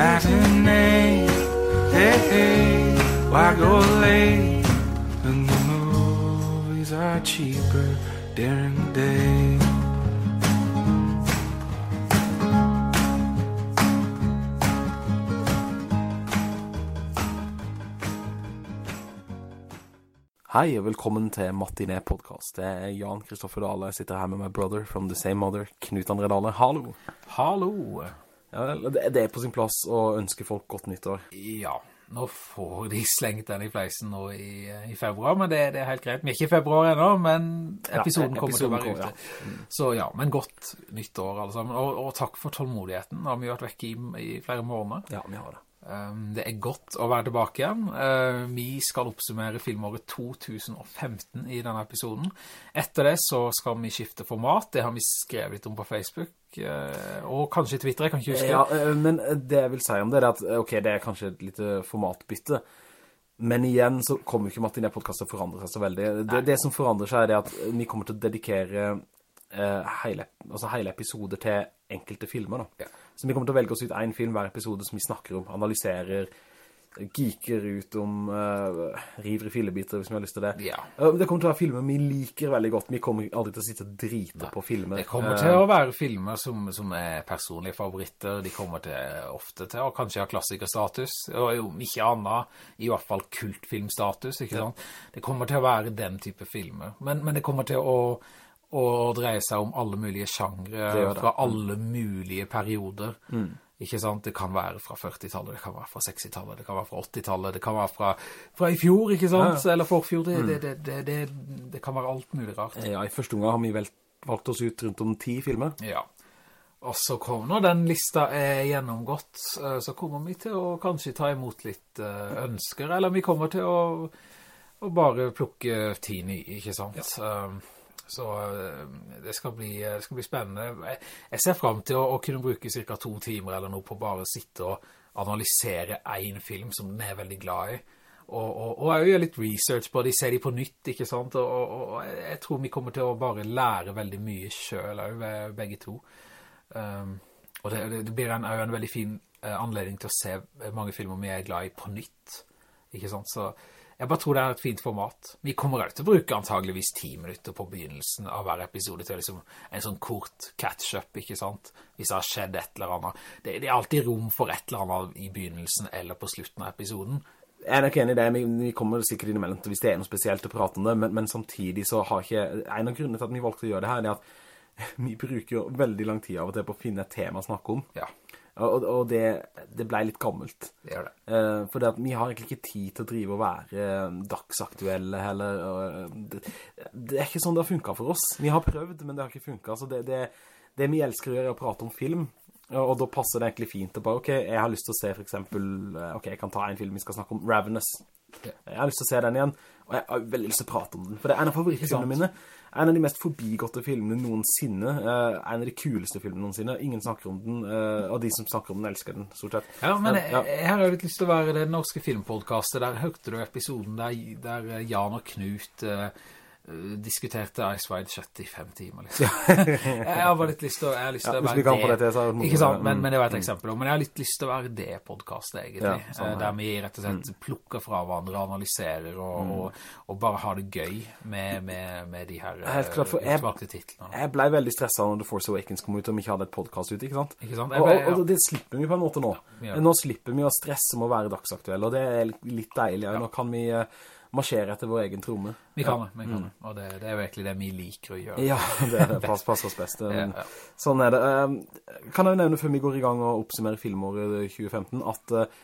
matinee. Hey, hey, why go late when the movies are cheaper during the day? Hei og velkommen til Matiné podcast. Det er Jan Kristoffer Dahle. Jeg sitter her med my brother from the same mother, Knut André Dahle. Hallo. Hallo. Ja, det er på sin plass å ønske folk godt nyttår. Ja, nå får de slengt den i fleisen nå i, i februar, men det, det er helt greit. Vi er ikke i februar ennå, men episoden Ja, kommer til å være episoden ute. Så ja, men godt nyttår alle sammen. Og, og takk for tålmodigheten. Da har vi vært vekk i, i flere måneder. Ja, vi har det. Um, det er godt å være tilbake igjen. Uh, vi skal oppsummere filmåret 2015 i denne episoden. Etter det så skal vi skifte format. Det har vi skrevet litt om på Facebook, uh, og kanskje Twitter, jeg kan ikke huske. Ja, eh, men det jeg vil si om det er at, eh, ok, det er kanskje et lite formatbytte, men igjen så kommer ikke Martin, podcast til å forandre seg så veldig. Det, det som forandrer seg er at vi kommer til å dedikere eh, hele, altså hele episoder til enkelte filmer da. Ja. Så vi kommer til å velge oss ut en film hver episode som vi snakker om, analyserer, geeker ut om, uh, river i fillebiter hvis vi har lyst til det. Ja. Uh, Det kommer til å være filmer vi liker veldig godt. Vi kommer aldri til å sitte og drite på filmer. Det kommer Eh, til å være filmer som, som er personlige favoritter. De kommer til, ofte til å kanskje ha klassikerstatus, og jo ikke annet, i hvert fall kultfilmstatus, ikke sant? Det kommer til å være den type filmer. Men, men det kommer til å, å dreie seg om alle mulige sjangre, fra alle mulige perioder. Ikke sant? Det kan være fra 40-tallet, det kan være fra 60-tallet, det kan være fra 80-tallet, det kan være fra, fra i fjor, ikke sant? Eller forfjor, det, det, det, det, det, kan være alt mulig rart. Ja, i første gang har vi vel valgt oss ut rundt om ti filmer. Ja. Og så kommer, når den lista er gjennomgått, eh, så kommer vi til å kanskje ta imot litt eh, ønsker, eller vi kommer til å, å bare plukke ti nye, ikke sant? Um, Så eh, det skal bli, det skal bli spennende. Jeg, ser frem til å, å kunne bruke cirka to timer eller noe på bare å sitte og analysere en film som den er veldig glad i. Og, og, og jeg gjør litt research på de, ser de på nytt, ikke sant? Og, og, jeg tror vi kommer til å bare lære veldig mye selv, begge to. Um, og det, det blir en, en veldig fin eh, anledning til å se mange filmer vi er glad i på nytt. Ikke sant? Så jeg bare tror det er et fint format. Vi kommer også til å bruke antageligvis ti minutter på begynnelsen av hver episode til liksom en sånn kort catch-up, ikke sant? Hvis det har skjedd et eller annet. Det, det er alltid rom for et eller annet i begynnelsen eller på slutten av episoden. Jeg er nok enig i det, vi, vi kommer sikkert innimellom til hvis det er noe spesielt å prate om det, men, men samtidig så har ikke, en av grunnene til at vi valgte å gjøre det her, er at vi bruker jo veldig lang tid av og til på å finne et tema å snakke om. Ja, Og, og det, det ble litt gammelt. det gjør det. Uh, for det at vi har egentlig ikke tid til å drive og være eh, dagsaktuelle heller. og, eh, det, det er ikke sånn det har funket for oss. Vi har prøvd, men det har ikke funket. Så det, det, det vi elsker å gjøre er å prate om film. Og, og da passer det egentlig fint å bare, ok, jeg har lyst til å se for eksempel, eh, ok, jeg kan ta en film vi skal snakke om, Ravenous. Jeg har lyst til å se den igjen, og jeg har veldig lyst til å prate om den. For det er en av favorittfilmene mine. En av de mest forbigåtte filmene noensinne. eh, en av de kuleste filmene noensinne. Ingen snakker om den, eh, og de som snakker om den elsker den, stort sett. Ja, men Ja. jeg har jeg litt lyst til å være det norske filmpodcastet. Der hørte du episoden der, der Jan og Knut eh, eh, diskuterte Ice Wide Shut i fem timer, liksom. jeg har bare litt lyst til å, jeg lyst til Ja, å være det det sant, men, Mm. men det var et eksempel. Men jeg har litt lyst til å være det podcastet, egentlig. Ja, sånn eh, er der vi rett og slett plukker fra hverandre, analyserer og, og, og bare har det gøy med, med, med de her eh, Helt klart, for jeg- titlene. Jeg ble veldig stresset når The Force Awakens kom ut, og vi ikke hadde et podcast ute, ikke sant? Ikke sant? Jeg Og, ble- og, og det slipper vi på en måte nå. Nå slipper vi å stresse med å være dagsaktuelle, og det er litt deilig. Nå kan vi eh, marsjere etter vår egen tromme. Vi kan det, vi kan det. Og det, det er jo egentlig det vi liker å gjøre. Ja, det, det pass, passer oss best. Men Ja, ja. Sånn er det. Eh, Kan jeg jo nevne før vi går i gang og oppsummerer filmåret 2015, at uh,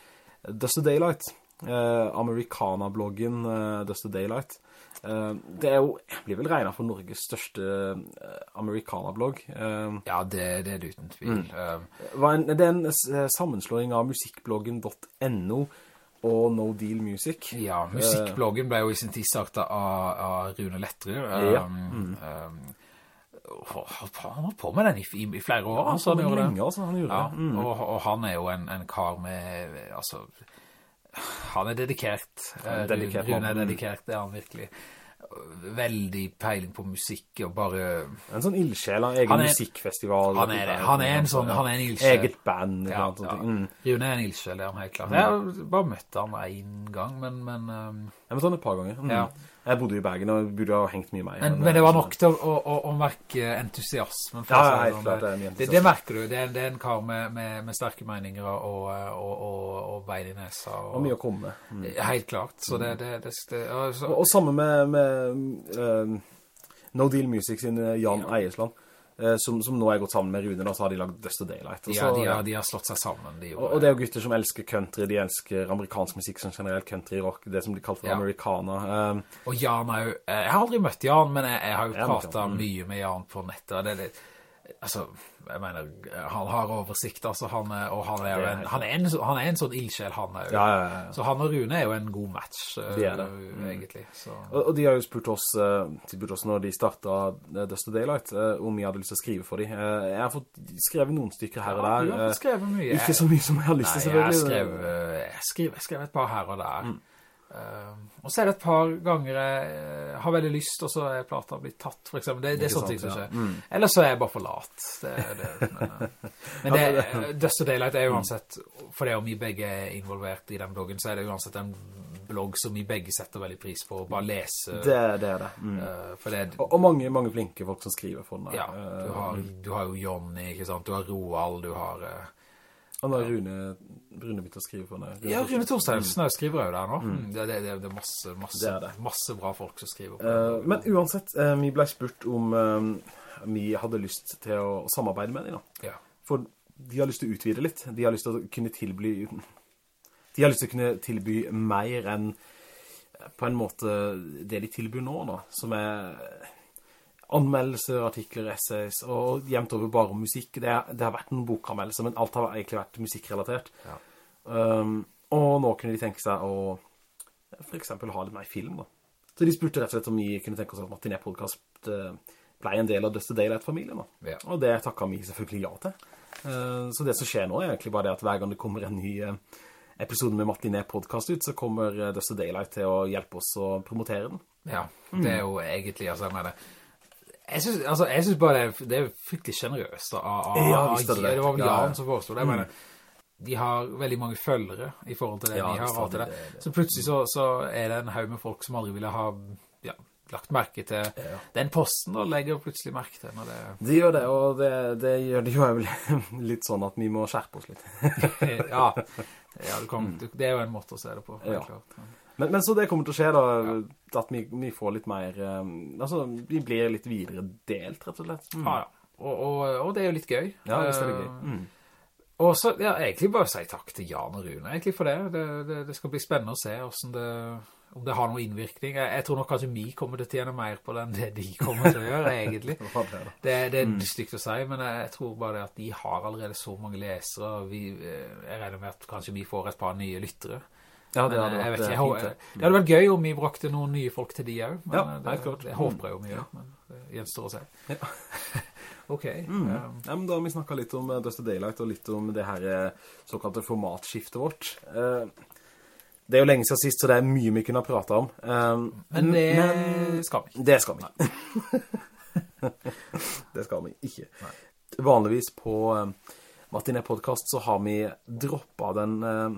Dust of Daylight, uh, Americana-bloggen uh, Dust of Daylight, eh, det er jo, blir vel regnet for Norges største eh, Americana-blogg. Eh, Ja, det, det er det uten tvil. Mm. det er en eh, sammenslåing av musikkbloggen.no og No Deal Music. Ja, musikkbloggen ble jo i sin tid sagt av, av Rune Lettrud. Ja. Um, um, han holdt på med den i, i, i flere år. han altså, han gjorde lenge, altså, han gjorde ja, det. Mm. og, og han er jo en, en kar med, altså, han er dedikert. Eh, dedikert Rune er dedikert, det er han virkelig. Veldig peiling på musikk og bare... En sånn ildsjel, en egen Han er- musikkfestival. Han er. Han er en sånn, han er en ildsjel. Eget band. Ja, Ja, ja. mm. Rune er en ildsjel, er helt klart. Jeg har bare møtt han en gang, men, men, um, Jeg møtte han et par ganger. Mm. Ja. Jeg bodde i Bergen og burde ha hengt mye meg. men, men det var nok til å, å, å merke entusiasmen. Ja, ja, helt klart, det er mye det, entusiasme. det merker du. Det er, det er en kar med, med, med sterke meninger og, og, og, og bein i nesa. Og, Og mye å komme med. Mm. Helt klart. Så det, det, det, det altså, Og, og samme med, med uh, No Deal Music sin eh, Jan Eiersland, eh, som, som nå er gått sammen med Rune, da, så har de lagd Dust og Daylight. Og, de, så, har- de, har, de har slått seg sammen. De og, og det er jo gutter som elsker country, de elsker amerikansk musikk som generelt country rock, det som blir kalt for Ja. americana. Um, Og Jan er jo, eh, jeg har aldri møtt Jan, men jeg, jeg har jo pratet mm. mye med Jan på nettet, og det er litt, altså, jeg mener, han har oversikt, altså, han og han er en, han er en, han er en sånn ildsjel, han er jo. ja, ja, ja. Så han og Rune er jo en god match, eh, De er det. Mm. egentlig. Og, og de har jo spurt oss, eh, de spurte oss når de startet eh, Dust of Daylight, om vi hadde lyst til å skrive for dem. Jeg har fått skrevet noen stykker her og Ja, der. du har fått skrevet mye. ikke så mye som jeg har lyst til, Nei, jeg selvfølgelig. skrev, eh, jeg skrev, jeg skrev et par her og der. Mm. Eh, og så er det et par ganger jeg eh, har veldig lyst, og så er plata blitt tatt, for eksempel. Det, det er sånne ting som som ja. skjer. Mm. Eller så er jeg bare for lat. Det, det, men eh, men det, Dust of Daylight er Mm. uansett, for det om vi begge er involvert i den bloggen, så er det uansett en blogg som vi begge setter veldig pris på, å bare lese. Det, det er det. Mm. Og, og mange, mange flinke folk som skriver for den. ja, du har, du har jo Johnny, ikke sant? Du har Roald, du har... Og da har Rune, Rune begynt å skrive for den. Ja, Rune Torstensen mm. skriver jo der nå. Mm. Det, det, det, det er masse, masse, Det er det. masse bra folk som skriver Eh, men uansett, uh, vi ble spurt om eh, vi hadde lyst til å samarbeide med dem da. Ja. For de har lyst til å utvide litt. De har lyst til å kunne tilby... De har lyst til å kunne tilby mer enn på en måte det de tilbyr nå da, som er anmeldelser, artikler, essays, og jevnt over bare musikk. Det, det har vært en bokanmeldelse, men alt har egentlig vært musikkrelatert. Ja. Um, og nå kunne de tenke seg å for eksempel ha litt mer film da. Så de spurte rett og slett om vi kunne tenke oss at Martinet Podcast eh, ble en del av Døste Daylight-familien da. Ja. Og det takket vi selvfølgelig ja til. Uh, så det som skjer nå er egentlig bare det at hver gang det kommer en ny eh, episode med Martinet Podcast ut, så kommer Døste Daylight til å hjelpe oss å promotere den. Ja, det er jo egentlig, altså, jeg mener, jeg synes, altså, jeg synes bare det er, det er fryktelig generøst av, av, Ja, visst er det det. det var vel Ja, ja. Jan som foreslår det, jeg mener, de har veldig mange følgere i forhold til det Ja, de har hatt det. det, det. Så plutselig så, så er det en haug med folk som aldri ville ha ja, lagt merke til Ja. den posten, og legger plutselig merke til når det De gjør det, og det, det gjør det jo litt sånn at vi må skjerpe oss litt. ja, ja du kan, du, det er jo en måte å se det på, Mm. Ja. klart. Men, men så det kommer til å skje da, at vi, vi får litt mer, um, altså vi blir litt videre delt, rett og slett. Mm. Ja, ja. Og, og, og det er jo litt gøy. Ja, det er gøy. Eh, Mm. Og så, ja, egentlig bare si takk til Jan og Rune, egentlig for det. Det, det, det skal bli spennende å se hvordan det, om det har noen innvirkning. Jeg, jeg tror nok kanskje vi kommer til å tjene mer på det enn det de kommer til å gjøre, egentlig. Er det? Det, det Mm. er stygt å si, men jeg, jeg tror bare det at de har allerede så mange lesere. og Vi, eh, jeg regner med at kanskje vi får et par nye lyttere. Ja, Men det eh, hadde jeg vært vet ikke, eh, jeg, fint det. det hadde vært gøy om vi brakte noen nye folk til de. Men Ja, eh, det, helt klart. det håper jeg om vi gjør, men det gjenstår å se. ok. Mm. Um. Ja, da har vi snakket litt om Dusty Dust Daylight og litt om det her eh, såkalte formatskiftet vårt. Eh, Det er jo lenge siden sist, så det er mye vi kunne ha pratet om. Eh, Men det men- skal vi. Det skal vi. det skal vi ikke. Vanligvis på Martin Martinet Podcast så har vi droppet den eh,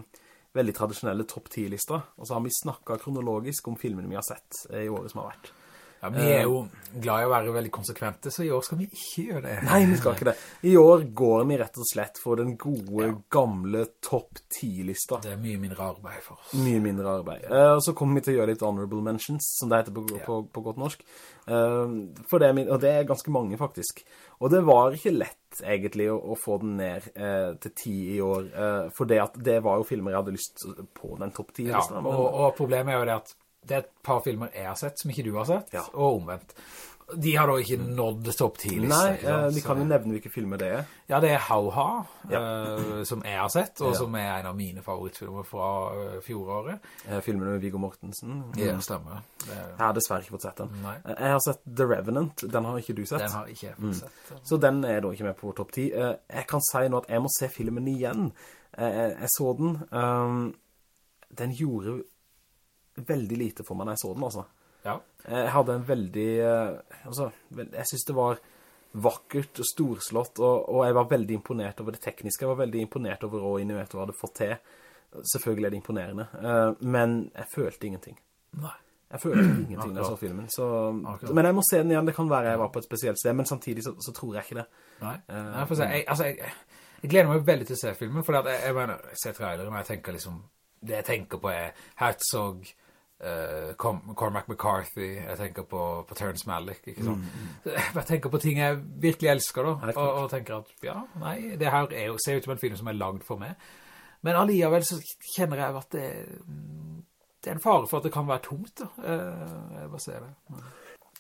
veldig tradisjonelle topp 10-lister, og så har vi snakket kronologisk om filmene vi har sett eh, i året som har vært. Ja, vi er jo glad i å være veldig konsekvente, så i år skal vi ikke gjøre det. Nei, vi skal ikke det. I år går vi rett og slett for den gode, gamle topp 10-lista. Det er mye mindre arbeid for oss. Mye mindre arbeid. Eh, og så kommer vi til å gjøre litt honorable mentions, som det heter på, Ja. på, på godt norsk. Eh, det og det er ganske mange, faktisk. Og det var ikke lett, egentlig, å, å få den ned eh, til 10 i år. Eh, for det, at det var jo filmer jeg hadde lyst på den topp 10 Ja, og, og problemet er jo det at det er et par filmer jeg har sett som ikke du har sett, Ja. og omvendt. De har da ikke nådd topp 10-lista. Nei, eh, vi kan jo nevne hvilke filmer det er. Ja, det er How-Ha, eh, som jeg har sett, og Ja. som er en av mine favorittfilmer fra uh, fjoråret. Filmene med Viggo Mortensen. Ja, stemmer. Det, Jeg har dessverre ikke fått sett den. Nei. Jeg har sett The Revenant, den har ikke du sett. den har ikke jeg fått sett. Så den er da ikke med på vår topp 10. Eh, Jeg kan si nå at jeg må se filmen igjen. Jeg jeg så den. Um, Den gjorde veldig lite for meg når jeg så den, altså. Ja. Jeg hadde en veldig, eh, altså, jeg synes det var vakkert og storslått, og, og jeg var veldig imponert over det tekniske. Jeg var veldig imponert over hva Inueto hadde fått til. Selvfølgelig er det imponerende, eh, men jeg følte ingenting. Nei. Jeg følte ingenting da jeg så filmen, så, men jeg må se den igjen. Det kan være jeg var på et spesielt sted, men samtidig så, så tror jeg ikke det. Nei. Eh, Nei, for å si, jeg, altså, jeg, jeg gleder meg veldig til å se filmen, for jeg, jeg mener, jeg ser traileren, og jeg tenker liksom, det jeg tenker på er Herzog, eh, Cormac McCarthy, jeg tenker på, på Terrence Malick, ikke sant? Jeg tenker på ting jeg virkelig elsker da, og, og tenker at, ja, nei, det her er jo, ser ut som en film som er lagd for meg. Men alliavel så kjenner jeg at det, det er en fare for at det kan være tomt da. Eh, jeg bare ser det.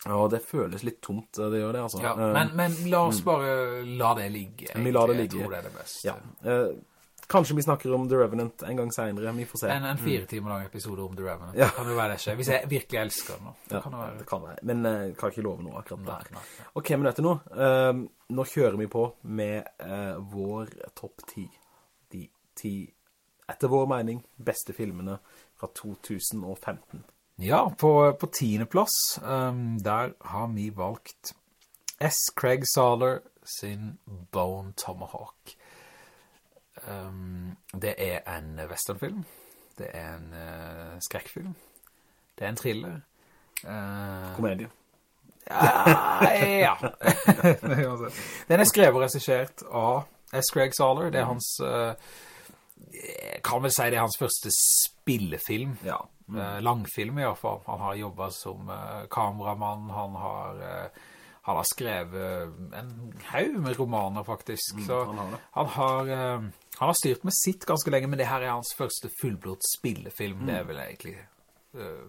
Ja, det føles litt tomt, det gjør det altså. Ja, Eh, men, men la oss bare la det ligge. Vi lar det ligge. Jeg tror det er det beste. ja. Eh, kanskje vi snakker om The Revenant en gang senere, vi får se. En, en fire timer lang episode om The Revenant. Ja. Kan jo være det skjer. Hvis jeg virkelig elsker den. Det Ja, kan det være. det kan være. Men eh, jeg kan ikke love noe akkurat der. nei, nei. Ok, men vet du noe? Eh, nå kjører vi på med eh, vår topp 10. De 10, etter vår mening, beste filmene fra 2015. Ja, på, på tiende plass, um, der har vi valgt S. Craig Saller sin Bone Tomahawk. Um, det er en westernfilm. Det er en uh, skrekkfilm. Det er en thriller. Uh, Komedie. Ja, ja. Den er skrevet og resisjert av S. Craig Saller. Det er hans, Uh, kan vel si det er hans første spillefilm. Ja. Eh, langfilm i hvert fall. Han har jobbet som kameramann, han har, han har skrevet en haug med romaner faktisk. Så han har han har, han har styrt med sitt ganske lenge, men det her er hans første fullblodt spillefilm. Det er vel egentlig uh,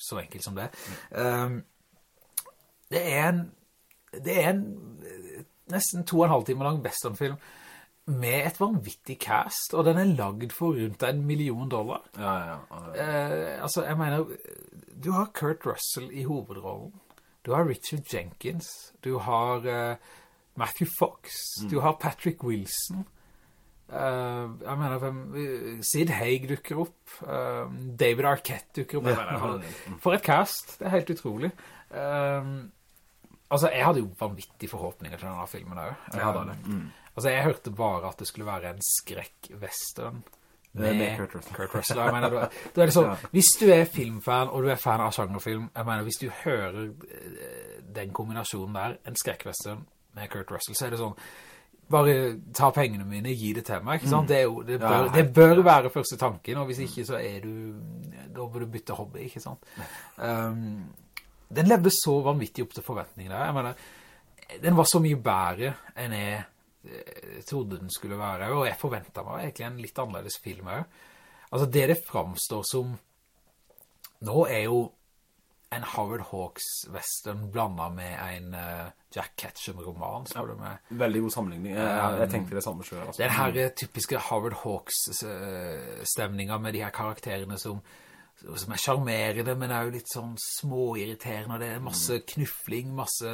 så enkelt som det. Um, det er en, det er en eh, nesten to og en halv time lang westernfilm med et vanvittig cast, og den er lagd for rundt en million dollar. Ja, ja, ja. Uh, altså, jeg mener, du har Kurt Russell i hovedrollen, du har Richard Jenkins, du har uh, Matthew Fox, du har Patrick Wilson, eh, jeg mener, hvem, Sid Haig dukker opp, uh, David Arquette dukker opp, mener, for et cast, det er helt utrolig. uh, altså, jeg hadde jo vanvittige forhåpninger til denne filmen der Jeg hadde det. Eh, Altså, jeg hørte bare at det skulle være en skrekk-western med, Med Kurt Russell. Kurt Russell. Mener, du da er Ja. hvis du er filmfan, og du er fan av sjangerfilm, jeg mener, hvis du hører den kombinasjonen der, en skrekk-western med Kurt Russell, så er det sånn, bare ta pengene mine, gi det til meg, ikke sant? Det, jo, det, bør, Mm. Det bør være første tanken, og hvis ikke så er du, da bør du bytte hobby, ikke sant? Um, den levde så vanvittig opp til forventningene. Jeg mener, den var så mye bedre enn jeg eh, trodde den skulle være, og jeg forventet meg egentlig en litt annerledes film her. Altså, det det framstår som nå er jo en Howard Hawks-western blandet med en eh, Jack Ketchum-roman, spør du meg. Veldig god sammenligning. Jeg, jeg, tenkte det samme selv. Altså. Den her eh, typiske Howard Hawks-stemningen med de her karakterene som, som er charmerende, men er jo litt sånn småirriterende, og det er masse knuffling, masse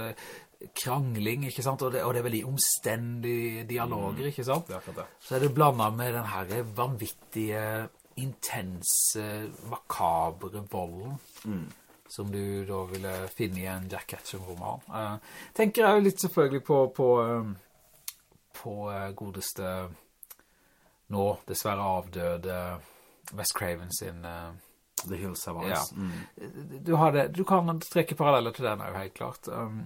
krangling, ikke sant? Og det, og det er veldig omstendige dialoger, ikke sant? Det er det. Så er det blandet med den her vanvittige, intense, makabre volden, som du da ville finne i en Jack Ketchum-roman. Uh, tenker jeg jo litt selvfølgelig på, på, eh, på eh, godeste, nå dessverre avdøde Wes Craven sin... uh, The Hills Have ja. Mm. du, det, du kan trekke paralleller til den, er jo helt klart. Um,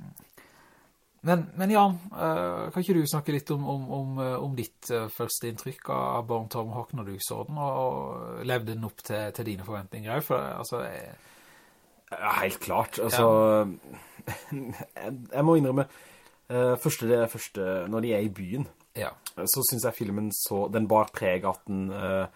men, men ja, uh, kan ikke du snakke litt om, om, om, eh, om ditt uh, første inntrykk av Bone Tomahawk når du så den, og levde den opp til, til dine forventninger? For altså, jeg, Ja, helt klart. Altså, jeg, jeg må innrømme, eh, første, det første, når de er i byen, ja, så synes jeg filmen så, den bar preg at den, eh,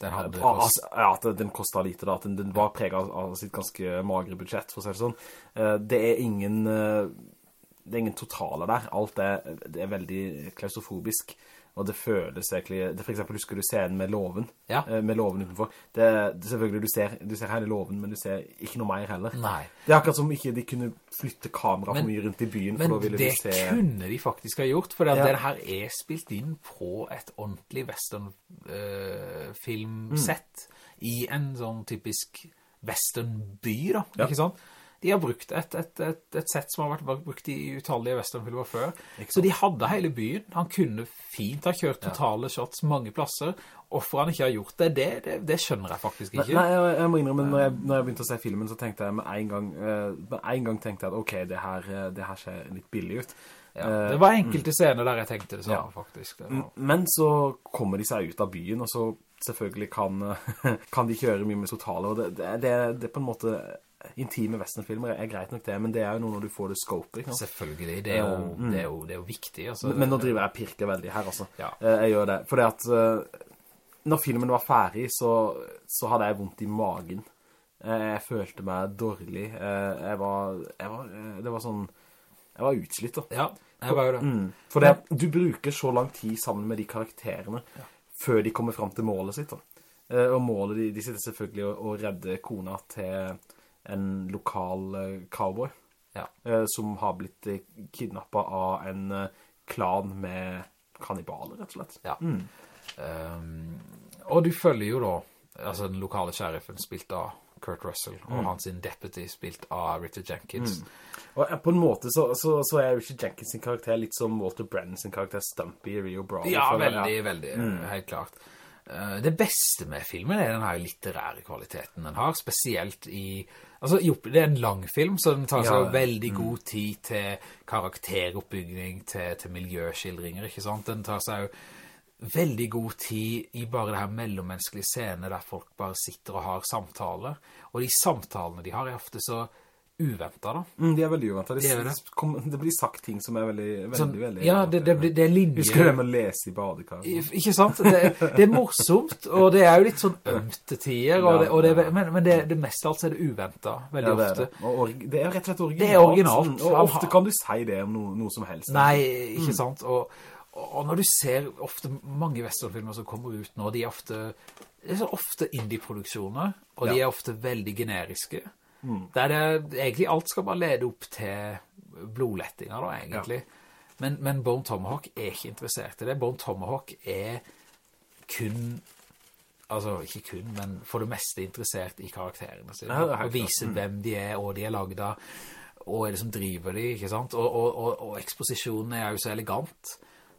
den hadde kost- ja, at den kostet lite da, at den, den var preg av, av sitt ganske magre budsjett, for å si det sånn. Eh, det er ingen, det er ingen totaler der. Alt er, det er veldig klaustrofobisk, og det føles egentlig, det for eksempel husker du scenen med loven, Ja. eh, med loven utenfor. Det, det selvfølgelig, du ser, du ser hele loven, men du ser ikke noe mer heller. Nei. Det er akkurat som ikke de kunne flytte kamera Men- for mye rundt i byen, Men det se... kunne de faktisk ha gjort, for Ja. det her er spilt inn på et ordentlig western-filmsett i en sånn typisk western-by, da, Ja. ikke sant? De har brukt et, et, et, et sett som har vært brukt i utallige westernfilmer før. Så de hadde hele byen. Han kunne fint ha kjørt totale shots mange plasser. Hvorfor han ikke har gjort det, det, det, det skjønner jeg faktisk ikke. Nei, jeg, jeg må innrømme, når jeg, når jeg begynte å se filmen, så tenkte jeg med en gang, eh, med en gang tenkte jeg at, ok, det her, eh, det her ser litt billig ut. Ja, det var enkelte scener der jeg tenkte det samme, Ja. faktisk. Det Men så kommer de seg ut av byen, og så selvfølgelig kan, kan de kjøre mye med totale, og det, det, det, det på en måte intime westernfilmer er greit nok det, men det er jo noe når du får det scopet, ikke sant? Selvfølgelig, det er jo, det er jo, det er jo viktig. Altså. Men nå driver jeg pirke pirker veldig her, altså. Ja. Eh, Jeg gjør det. fordi at eh, når filmen var ferdig, så, så hadde jeg vondt i magen. Eh, Jeg følte meg dårlig. Eh, Jeg var, jeg var, eh, det var sånn, jeg var utslitt da. Ja, jeg var jo det. Mm. For det, du bruker så lang tid sammen med de karakterene før de kommer frem til målet sitt. Da. Eh, Og målet, de, de sitter selvfølgelig å redde kona til en lokal eh, cowboy Ja. eh, som har blitt eh, kidnappet av en klan med kannibaler, rett og slett. Ja. Um, og du følger jo da, altså den lokale sheriffen spilt av Kurt Russell, og hans deputy spilt av Richard Jenkins. Og eh, på en måte så, så, så er Richard Jenkins sin karakter litt som Walter Brennan sin karakter Stumpy i Rio Bravo. Ja, veldig, jeg. veldig, veldig, helt klart. Det beste med filmen er den her litterære kvaliteten den har, spesielt i... Altså, jo, det er en lang film, så den tar seg Ja, veldig god tid til karakteroppbygging, til, til miljøskildringer, ikke sant? Den tar seg jo veldig god tid i bare det her mellommenneskelige scene der folk bare sitter og har samtaler. Og de samtalene de har er ofte så uventet da. Mm, de er veldig uventet. Det Det, det. det blir sagt ting som er veldig, veldig, Sånn, veldig... ja, det, det, blir- det er linjer. Husker du det med å lese i badekar? Ikke sant? Det, er morsomt, og det er jo litt sånn ømte tider, og det, og er- men, men det, meste av alt er det uventet, veldig Ja, det ofte. det. Og det er rett og slett originalt. Det er originalt. Mm, Og ofte kan du si det om noe, noe som helst. Nei, ikke sant? Og, og når du ser ofte mange westernfilmer som kommer ut nå, de er ofte, det er ofte indie-produksjoner, og de Ja. er ofte veldig generiske. Der det, egentlig alt skal bare lede opp til blodlettinger da, egentlig. Men, men Bone Tomahawk er ikke interessert i det. Bone Tomahawk er kun, altså ikke kun, men for det meste interessert i karakterene sine. Ja, og vise hvem de er, og de er laget av, og er det som driver de, ikke sant? Og, og, og, og eksposisjonen er jo så elegant.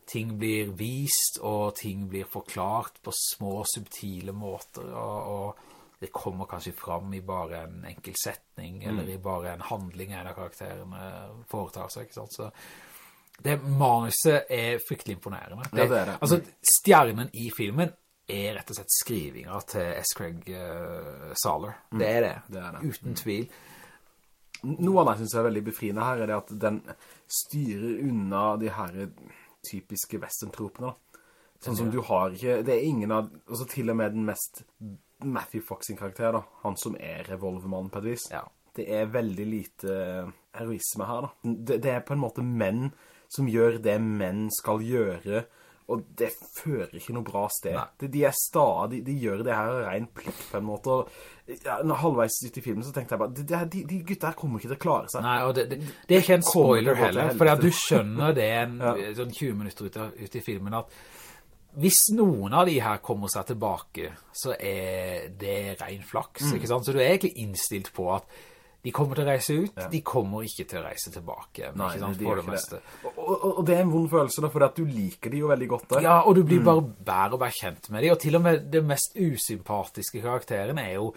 Ting blir vist, og ting blir forklart på små, subtile måter, og det kommer kanskje fram i bare en enkel setning, eller Mm. i bare en handling en av karakterene foretar seg, ikke sant? Så det manuset er fryktelig imponerende. Ja, det er det. Altså, stjernen i filmen er rett og slett skrivinger til S. Craig uh, Saler. Det er det, Mm. Det er det. uten tvil. Noe annet jeg synes er veldig befriende her, er det at den styrer unna de her typiske western-tropene. da. Sånn som du har ikke, det er ingen av, altså til og med den mest Matthew Fox sin karakter da, han som er revolvermannen på et vis. Ja. Det er veldig lite heroisme her da. Det, det er på en måte menn som gjør det menn skal gjøre, og det fører ikke noe bra sted. De, de er stadig, de gjør det her ren plikt på en måte, og ja, når halvveis ut i filmen så tenkte jeg bare, de, de, de, gutta her kommer ikke til å klare seg. Nei, og det, det, det er ikke en spoiler heller, for at du skjønner det en, Ja. sånn 20 minutter ut, av- ut i filmen, at hvis noen av de her kommer seg tilbake, så er det ren flaks, Mm. Så du er egentlig innstilt på at de kommer til å reise ut, de kommer ikke til å reise tilbake, Nei, ikke sant? de For gjør det ikke meste. det. Og, og, og det er en vond følelse da, for at du liker de jo veldig godt der. Ja, og du Mm. blir bare bedre og være kjent med de, og til og med det mest usympatiske karakteren er jo,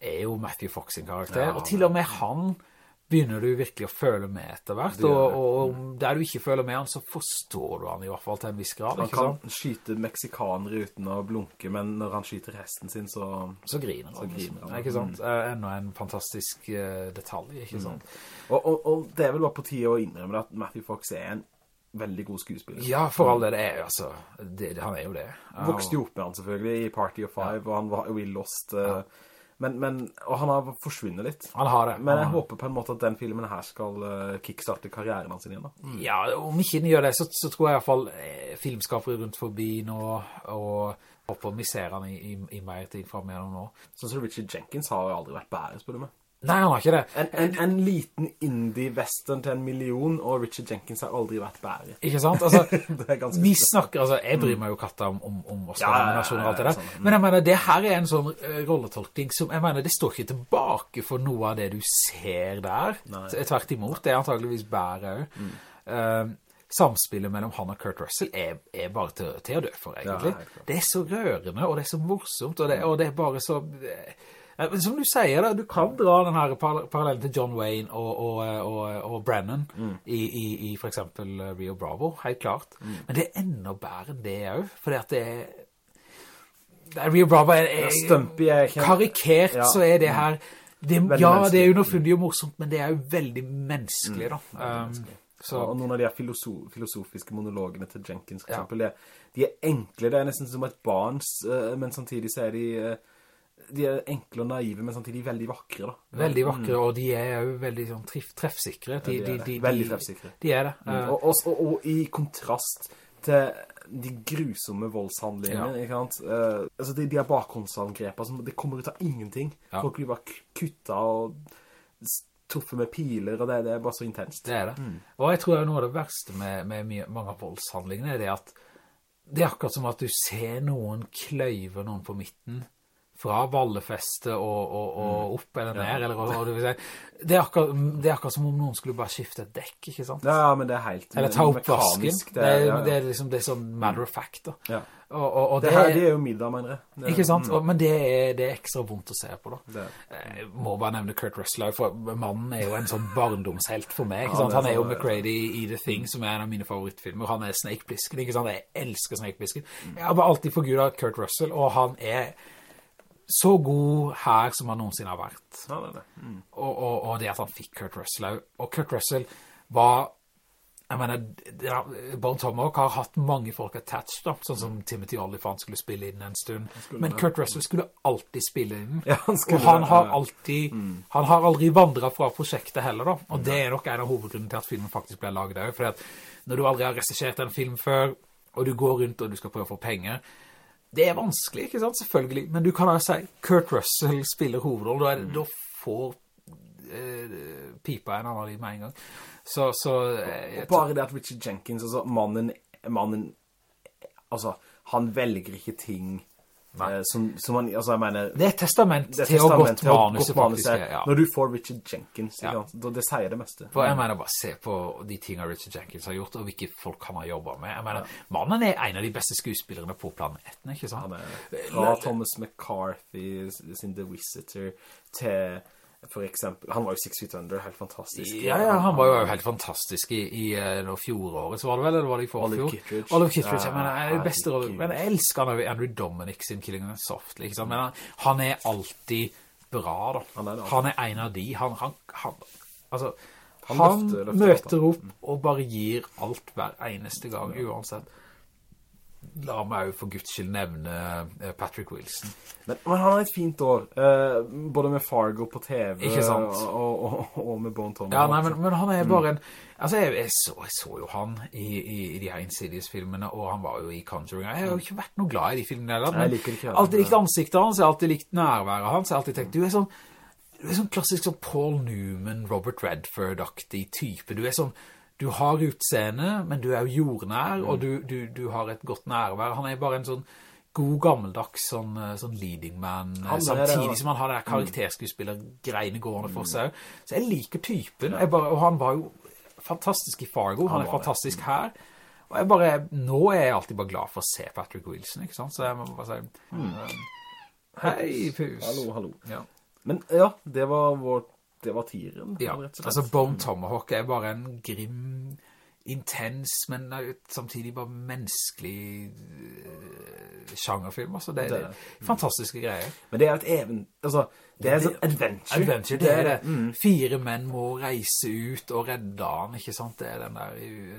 er jo Matthew Fox sin karakter, Ja, og til og med han begynner du virkelig å føle med etter hvert, og, og der du ikke føler med han, så forstår du han i hvert fall til en viss grad, Han kan skyte meksikanere uten å blunke, men når han skyter hesten sin, så... Så griner han, griner han. Mm. ikke sant? Mm. Enda en fantastisk eh, detalj, ikke sant? Og, og, og det er vel bare på tide å innrømme at Matthew Fox er en veldig god skuespiller. Ja, for all det det er, altså, det, det- han er jo det. Han Vokste jo opp med han selvfølgelig i Party of Five, og han var jo i Lost. eh, Men, men, og han har forsvunnet litt. Han har det. Men jeg har- håper på en måte at den filmen her skal eh, kickstarte karrieren hans igjen da. Ja, om ikke den gjør det, så, så tror jeg i hvert fall eh, filmskapere rundt forbi nå, og håper vi ser han i, i, i mer tid frem igjennom nå. Sånn som Richard Jenkins har jo aldri vært bæret, spør du meg. Nei, han har ikke det. En, en, en liten indie-western til en million, og Richard Jenkins har aldri vært bære. Ikke sant? Altså, vi snakker, altså, jeg bryr meg jo katta om, om, om Oscar-nominasjoner og alt det der. sånn, Men jeg mener, det her er en sånn eh, rolletolkning som, jeg mener, det står ikke tilbake for noe av det du ser der. Nei. Tvert imot, det er antageligvis bære. Mm. Eh, samspillet mellom han og Kurt Russell er, er bare til, til å dø for, egentlig. Ja, det er så rørende, og det er så morsomt, og det, og det er bare så... Men som du sier da, du kan dra den her parallellen til John Wayne og, og, og, og Brennan i, i, i for eksempel eh, Rio Bravo, helt klart. Men det er enda bedre enn det også, fordi at det er... er Rio Bravo er, er Stumpy er ikke... karikert, Ja. så er det her... Det, ja, det er underfundig og morsomt, men det er jo veldig menneskelig da. Um, så, og noen av de her filosofiske monologene til Jenkins, for Ja. eksempel, de, er- de er enkle, det er nesten som et barns, eh, men samtidig så er de, eh, de er enkle og naive, men samtidig veldig vakre, da. veldig vakre, og de er jo veldig sånn, treff, treffsikre. De, Ja, de er de, Veldig treffsikre. De er det. Mm. Uh, Og, og, og, og i kontrast til de grusomme voldshandlingene, Ja. ikke sant? Uh, altså de, de er bakhåndsangrepene, som, det kommer ut av ingenting. Ja. Folk blir bare kutta og s- med piler, og det, det er bare så intenst. Det er det. Mm. Og jeg tror noe av det verste med, med mye, mange av voldshandlingene er det at det er akkurat som at du ser noen kløyve noen på midten fra ballefeste og, og, og opp eller ned, eller hva du vil si. Det er, akkurat, det er akkurat som om noen skulle bare skifte et dekk, ikke sant? Ja, ja, men det er helt Eller ta opp vasken. Det er, ja, ja. det er liksom det er sånn matter of fact da. Ja. Og, og, Det, her, det er jo middag, mener jeg. Det, ikke sant? Og, men det er, det er ekstra vondt å se på da. Jeg må bare nevne Kurt Russell, for mannen er jo en sånn barndomshelt for meg, ikke sant? er Han er jo. McCready i The Thing, som er en av mine favorittfilmer. Han er Snake Plissken, ikke sant? Jeg elsker Snake Plissken. Jeg har bare alltid forgudet Kurt Russell, og han er så god her som han noensinne har vært. ja, det er det. Mm. Og, og, og det at han fikk Kurt Russell. Og Kurt Russell var jeg mener, ja, Bon Tomahawk har hatt mange folk attached da, sånn som Timothy Olyphant skulle spille inn en stund. Men Kurt Russell skulle alltid spille inn. Ja, han skulle og han har ja. mm. han har aldri vandret fra prosjektet heller da. Og det er nok en av hovedgrunnen til at filmen faktisk ble laget også. Fordi at når du aldri har resisjert en film før, og du går rundt og du skal prøve å få penger, det er vanskelig, ikke sant? Selvfølgelig. Men du kan jo si, Kurt Russell spiller hovedrollen, da, er da får eh, pipa en annen liv med en gang. Så, så eh, jeg Bare det at Richard Jenkins, altså mannen, mannen altså, han velger ikke ting som, som man, altså jeg mener Det er testament det er til å testament til å manuset godt manus faktisk er. ja. Når du får Richard Jenkins, Ja. Da- det sier det meste. For jeg mener bare se på de tingene Richard Jenkins har gjort, og hvilke folk han har jobbet med. Jeg mener, mannen er en av de beste skuespillerne på planeten, ikke sant? Han er fra Thomas McCarthy sin The Visitor til for eksempel, han var jo Six Feet Under, helt fantastisk. Ja, ja, han var jo helt fantastisk i, i eh, fjoråret, så var det vel, eller var det i forfjor? Oliver Kittredge. Oliver Kittredge, jeg Ja, mener, er beste Men jeg elsker han over Andrew Dominic sin Killing and Soft, liksom. Men han, han er alltid bra, da. Han er Han er en av de. Han, han, han altså, Han løfter- løfter møter opp og bare gir alt hver eneste gang, uansett. La meg jo for guds skyld nevne eh, Patrick Wilson. Men, men han har et fint år, eh, både med Fargo på TV? Og, og, og med Bone Tomahawk. Ja, nei, men, men han Mm. er bare en... Altså, jeg, jeg, så, jeg så jo han i, i, i de her Insidious-filmene, og han var jo i Conjuring. Jeg har jo ikke vært noe glad i de filmene heller, Nei, jeg liker ikke heller. alltid likt ansiktet hans, jeg har alltid likt nærværet hans, jeg har alltid tenkt, du er sånn, du er sånn klassisk sånn Paul Newman, Robert Redford-aktig type. Du er sånn, du har utseende, men du er jo jordnær, Mm. og du, du, du har et godt nærvær. Han er bare en sånn god gammeldags sånn, eh, sånn leading man, eh, Han det, samtidig. Mm. som han har det der karakterskuespiller-greiene gående for seg. Så jeg liker typen, jeg bare, og han var jo fantastisk i Fargo, han, Han er fantastisk det. fantastisk her. Og jeg bare, nå er jeg alltid bare glad for å se Patrick Wilson, ikke sant? Så jeg må bare si, mm. hei, pus. Mm. Hallo, hallo. Ja. Men ja, det var vår, det var tieren. Ja, altså Bone Tomahawk er bare en grim, intens, men er samtidig bare menneskelig øh, sjangerfilm, altså. Det, Det det er fantastiske greier. Men det er et even, altså, det er et sånn adventure. Adventure, det er det. Mm. Fire menn må reise ut og redde han, ikke sant? Det er den der...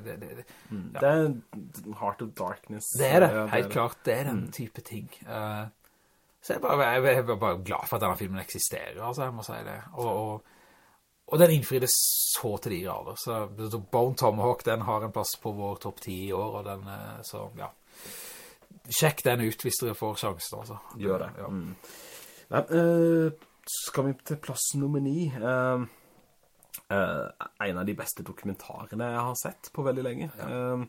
Det, det, det. Det er Heart of Darkness. det er det, Ja, helt det. klart. Det er den type ting. Uh, så jeg, bare, jeg, jeg er bare glad for at denne filmen eksisterer, altså, jeg må si det. Og, og, og den innfridde så til de grader. Så, så Bone Tomahawk, den har en plass på vår topp 10 i år, og den, eh, så ja. Sjekk den ut hvis dere får sjansen, altså. Gjør det. Ja. Mm. Nei, uh, skal vi til plass nummer 9. Uh, uh, en av de beste dokumentarene jeg har sett på veldig lenge. Eh,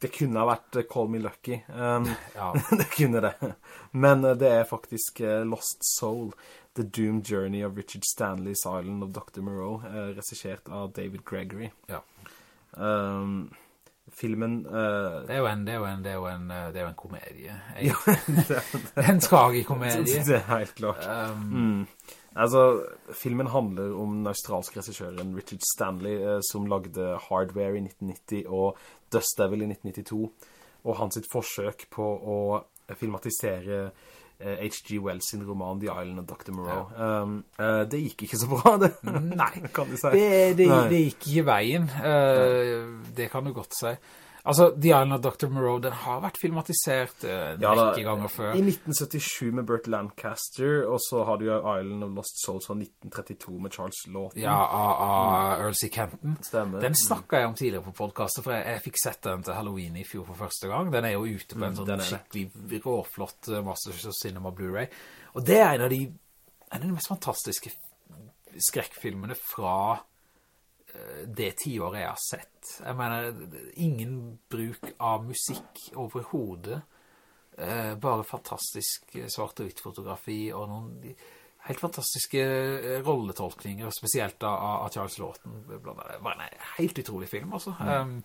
det kunne ha vært eh, Call Me Lucky. Um, Ja. det kunne det. Men eh, det er faktisk eh, Lost Soul, The Doomed Journey of Richard Stanley's Island of Dr. Moreau, uh, regissert av David Gregory. Ja. Um, filmen... Uh, Det er en, det er en, det er en, det er jo en komedie. Jeg, en tragikomedie. det er helt klart. Um, Mm. Altså, filmen handler om den australske regissøren Richard Stanley, eh, som lagde Hardware i 1990 og Dust Devil i 1992, og hans sitt forsøk på å filmatisere eh, H.G. Wells sin roman The Island of Dr. Moreau. Um, uh, det gikk ikke så bra, det. Nei, kan du si. det, det, Nei. det gikk ikke veien. Uh, det kan du godt si. Altså, The Island of Dr. Moreau, den har vært filmatisert eh, en Ja, rekke ganger før. I 1977 med Burt Lancaster, og så har du jo Island of Lost Souls fra 1932 med Charles Lawton. Ja, av, av Earl C. Kenton. Stemmer. Den snakket jeg om tidligere på podcastet, for jeg, jeg fikk sett den til Halloween i fjor for første gang. Den er jo ute på en Mm, sånn er skikkelig råflott eh, Masters of Cinema Blu-ray. Og det er en av de, en av de mest fantastiske skrekkfilmene fra det tiåret jeg har sett. Jeg mener, ingen bruk av musikk overhovedet. Eh, bare fantastisk eh, svart og hvitt fotografi og noen helt fantastiske eh, rolletolkninger, spesielt av, Charles Lawton. Det var en helt utrolig film, altså. Um,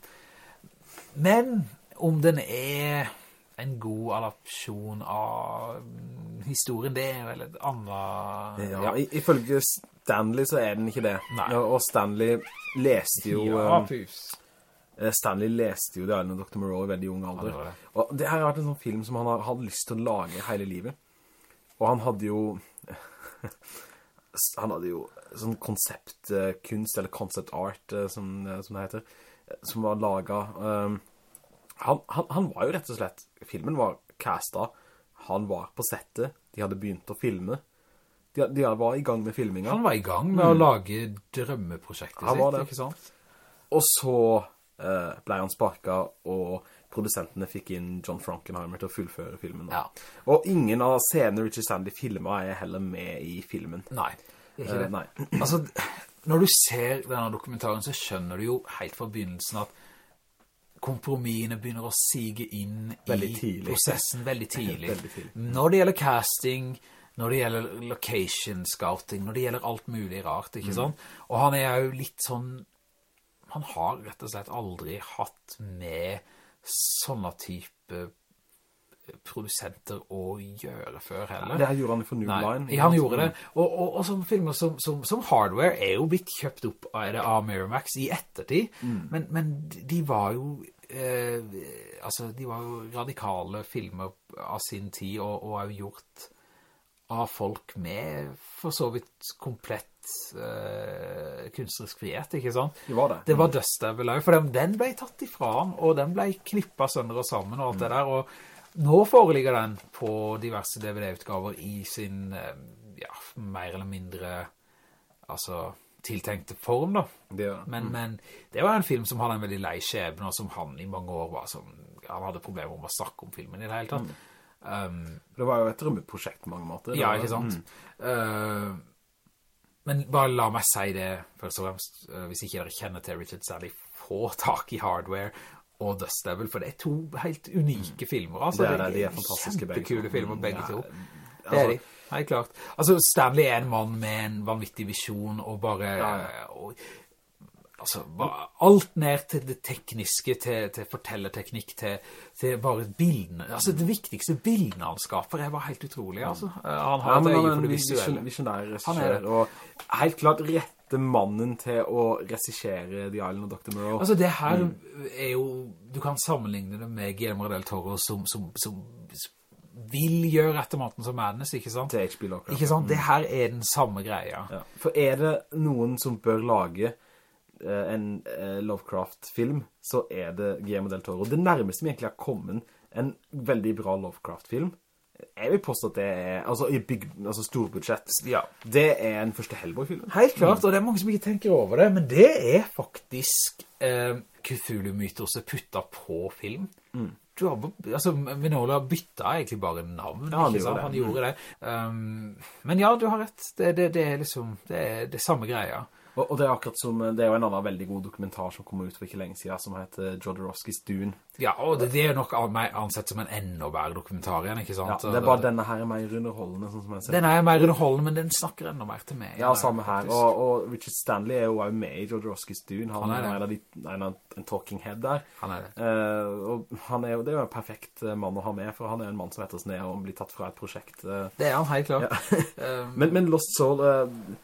men om den er en god adapsjon av mm, historien, det er vel et annet... Ja, ja. ifølge Stanley så er den ikke det. Nei. Og Stanley leste jo... Ja, um. Eh, Stanley leste jo The Island of Dr. Moreau i veldig ung alder. det. Og det her har vært en sånn film som han har hadde lyst til å lage hele livet. Og han hadde jo... han hadde jo sånn konseptkunst, eller concept art, eh, som, eh, som det heter, eh, som var laget. Um, han, han, han var jo rett og slett... Filmen var casta. Han var på settet. De hadde begynt å filme. De, de var i gang med filminga. Han var i gang med å lage drømmeprosjektet Han sitt, ikke sant? Og så eh, ble han sparket, og produsentene fikk inn John Frankenheimer til å fullføre filmen. Ja. Og ingen av scenene Richard Stanley filmet er heller med i filmen. Nei, ikke Eh, det. nei. Altså, når du ser denne dokumentaren, så skjønner du jo helt fra begynnelsen at kompromissene begynner å sige inn Veldig i tidlig. prosessen veldig tidlig. Veldig tidlig. Når det gjelder casting, når det gjelder location scouting, når det gjelder alt mulig rart, Mm. ikke sant? Og han er jo litt sånn, han har rett og slett aldri hatt med sånne type produsenter å gjøre før heller. Det her gjorde han for New Nei, Line. ja, han gjorde det. Og, og, og sånne filmer som, som, som Hardware er jo blitt kjøpt opp av, av Miramax i ettertid, Mm. men, men de var jo, eh, altså, de var jo radikale filmer av sin tid, og, og har jo gjort av folk med for så vidt komplett uh, kunstnerisk frihet, ikke sant? Det var det. Det var Devil for den, den ble tatt ifra han, og den ble klippet sønder og sammen og alt det der, og nå foreligger den på diverse DVD-utgaver i sin, eh, ja, mer eller mindre, altså, tiltenkte form da. Det det. Men, men det var en film som hadde en veldig lei skjebne, og som han i mange år var som, han hadde problemer med å snakke om filmen i det hele tatt. Um, Det var jo et drømmeprosjekt på mange måter. Ja, ikke sant? Mm. Uh, men bare la meg si det, først og fremst, uh, hvis ikke dere kjenner til Richard Stanley, få tak i Hardware og Dust Devil, for det er to helt unike filmer, altså. Det er det, de er fantastiske begge Kjempekule filmer, begge Ja, to. altså- Det er de, helt klart. Altså, Stanley er en mann med en vanvittig visjon, og bare... Ja. Og, altså, bare alt ned til det tekniske, til, til fortellerteknikk, til, til bare bildene. Altså, det viktigste bildene han skaper er bare helt utrolig, altså. Han har Ja, et øye for det visuelle. visjonær Han regissør, og helt klart rette mannen til å resisjere The Island og Dr. Moreau. Altså det her Mm. er jo, du kan sammenligne det med Guillermo del Toro som, som, som vil gjøre etter maten som Madness, ikke sant? til H.P. Lovecraft. Ikke sant? Det her er den samme greia. Ja. For er det noen som bør lage en eh, Lovecraft-film, så er det Guillermo del Toro. Det nærmeste vi egentlig har kommet en veldig bra Lovecraft-film, jeg vil påstå at det er, altså i big, altså storbudsjett, Ja. det er en første Hellboy-film. Helt klart, og det er mange som ikke tenker over det, men det er faktisk eh, Cthulhu-mytoset puttet på film. du har, altså, Minola bytta egentlig bare navn, Ja, han ikke gjorde. Han gjorde det. Um, men ja, du har rett. Det, det, det er liksom, det er det samme greia. Og, og det er akkurat som, det er jo en annen veldig god dokumentar som kommer ut for ikke lenge siden, som heter Jodorowskis Dune. Ja, og det, det er jo nok ansett som en enda bedre dokumentar igjen, ikke sant? Ja, det er bare denne her er mer underholdende, sånn som jeg ser. Den er mer underholdende, men den snakker enda mer til meg. Ja, samme her. Og, og Richard Stanley er jo også med i Jodorowskis Dune. Han, Han er er en av de, en, en talking head der. Han er det. Uh, og han er jo, det er jo en perfekt eh, mann å ha med, for han er en mann som heter oss ned og blir tatt fra et prosjekt. Uh, Det er han helt klart. Ja. Men, men Lost Soul, eh,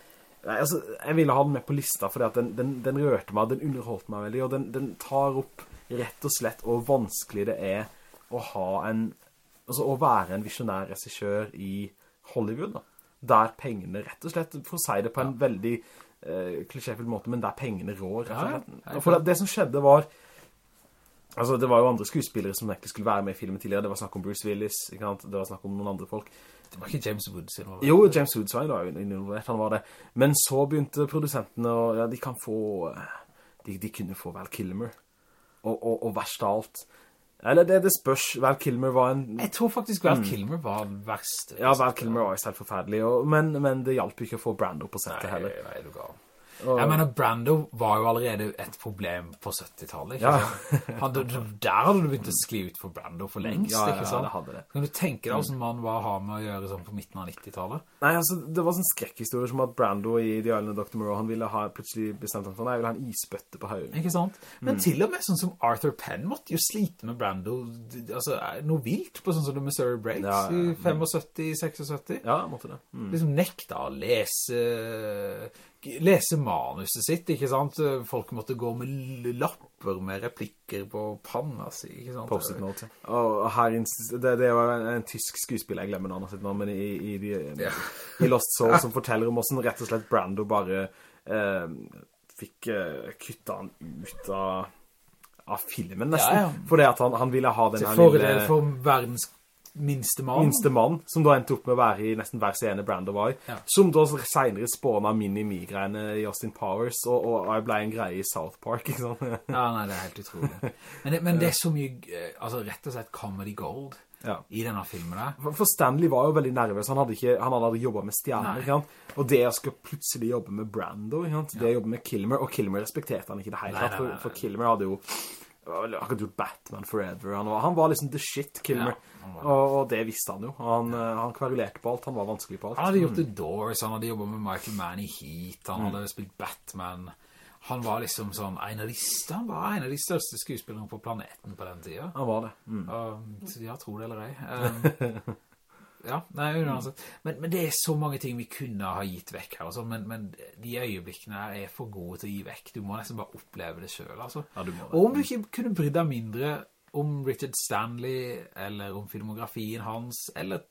nei, altså, jeg ville ha den med på lista, fordi at den, den, den rørte meg, den underholdt meg veldig, og den, den tar opp rett og slett hvor vanskelig det er å ha en, altså å være en visionær regissør i Hollywood, da. Der pengene rett og slett, for å si det på en veldig eh, klisjéfull måte, men der pengene rår, rett og Ja, ja. slett. For det, det som skjedde var, altså det var jo andre skuespillere som egentlig skulle være med i filmen tidligere, det var snakk om Bruce Willis, ikke sant? det var snakk om noen andre folk. Det var ikke James Woods involvert. Jo, James Woods var jo involvert, han var det. Men så begynte produsentene, og ja, de kan få, de, de kunne få Val Kilmer. Og, og, og verst av alt. Eller det, det spørs, Val Kilmer var en... Jeg tror faktisk Val Kilmer var den verste. Ja, Val Kilmer var jo helt forferdelig, og, men, men det hjalp ikke å få Brando på settet Nei, heller. nei, du gal. Og- Jeg mener, Brando var jo allerede et problem på 70-tallet, ikke Ja. Han, der hadde du begynt å skli ut for Brando for lengst, Ja, ja, ikke ja, sant? det hadde det. Kan du tenke deg hvordan man var har med å gjøre sånn på midten av 90-tallet? Nei, altså, det var sånn skrekkhistorie som at Brando i The Island of Dr. Moreau, han ville ha plutselig bestemt han for, nei, jeg ha en isbøtte på høyre. Ikke sant? Men til og med sånn som Arthur Penn måtte jo slite med Brando, altså noe vilt på sånn som The Missouri Breaks Ja, ja, i 75-76. Ja, måtte det. Mm. Liksom nekta å lese, lese manuset sitt, ikke sant? Folk måtte gå med lapper med replikker på panna si, ikke sant? Post-it notes, ja. Og her, det, det var en, en tysk skuespiller, jeg glemmer navnet sitt nå, men i, i, de, Ja. i Lost Soul som forteller om hvordan rett og slett Brando bare eh, fikk eh, kutta han ut av, av filmen nesten. Ja, ja. Fordi at han, han ville ha den her For, lille for verdens minste mann. Minstemann, som da endte opp med å være i nesten hver scene Brando var i. Ja. Som da senere spånet Mini-Me-greiene i Austin Powers, og, og jeg ble en greie i South Park, ikke sant? Ja, nei, det er helt utrolig. Men det, men det er så mye, eh, altså rett og slett comedy gold Ja. i denne filmen der. For- Stanley var jo veldig nervøs. Han hadde ikke, han hadde jobbet med stjerner, ikke sant? Og det å skulle plutselig jobbe med Brando, ikke sant? Det å jobbe med Kilmer, og Kilmer respekterte han ikke det hele tatt, for, for Kilmer hadde jo han kan gjort Batman Forever. Han var, han var liksom the shit, Kilmer. Ja, og, og det visste han jo. Han, ja. han kverulerte på alt. Han var vanskelig på alt. Han hadde gjort The Doors, han hadde jobbet med Michael Mann i Heat, han hadde spilt Batman. Han var liksom sånn en av de, han var en av de største skuespillerne på planeten på den tiden. Han var det. Mm. Um, så ja, tro det eller ei. Um, ja, nei, uansett. Men, men det er så mange ting vi kunne ha gitt vekk her, altså, men, men de øyeblikkene her er for gode til å gi vekk. Du må nesten bare oppleve det selv, altså. Ja. Og om du ikke kunne bry deg mindre om Richard Stanley, eller om filmografien hans, eller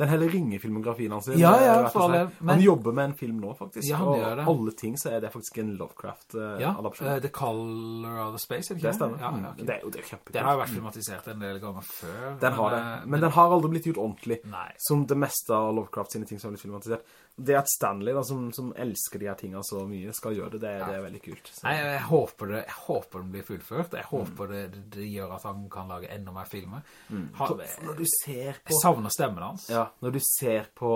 Den hele ringefilmografien hans. Ja, ja, for alle, men- Han jobber med en film nå, faktisk. Ja, han og gjør det. alle ting så er det faktisk en ja, Lovecraft-adapsjon. uh, The Color of the Space, er det ikke det stemmer. Ja, Mm. ja, ok. Det er jo det er kjempekult. Den har jo vært filmatisert en del ganger før. Den har det. Men, Men den har aldri blitt gjort ordentlig. Nei. Som det meste av Lovecraft sine ting som har blitt filmatisert. Det at Stanley, da, som, som elsker de her tingene så mye, skal gjøre det, det, det er veldig kult. Så. Nei, jeg håper det, jeg håper den blir fullført. Jeg håper det, det, det gjør at han kan lage enda mer filmer. Han, For når du ser på... jeg savner stemmen hans. Ja, når du ser på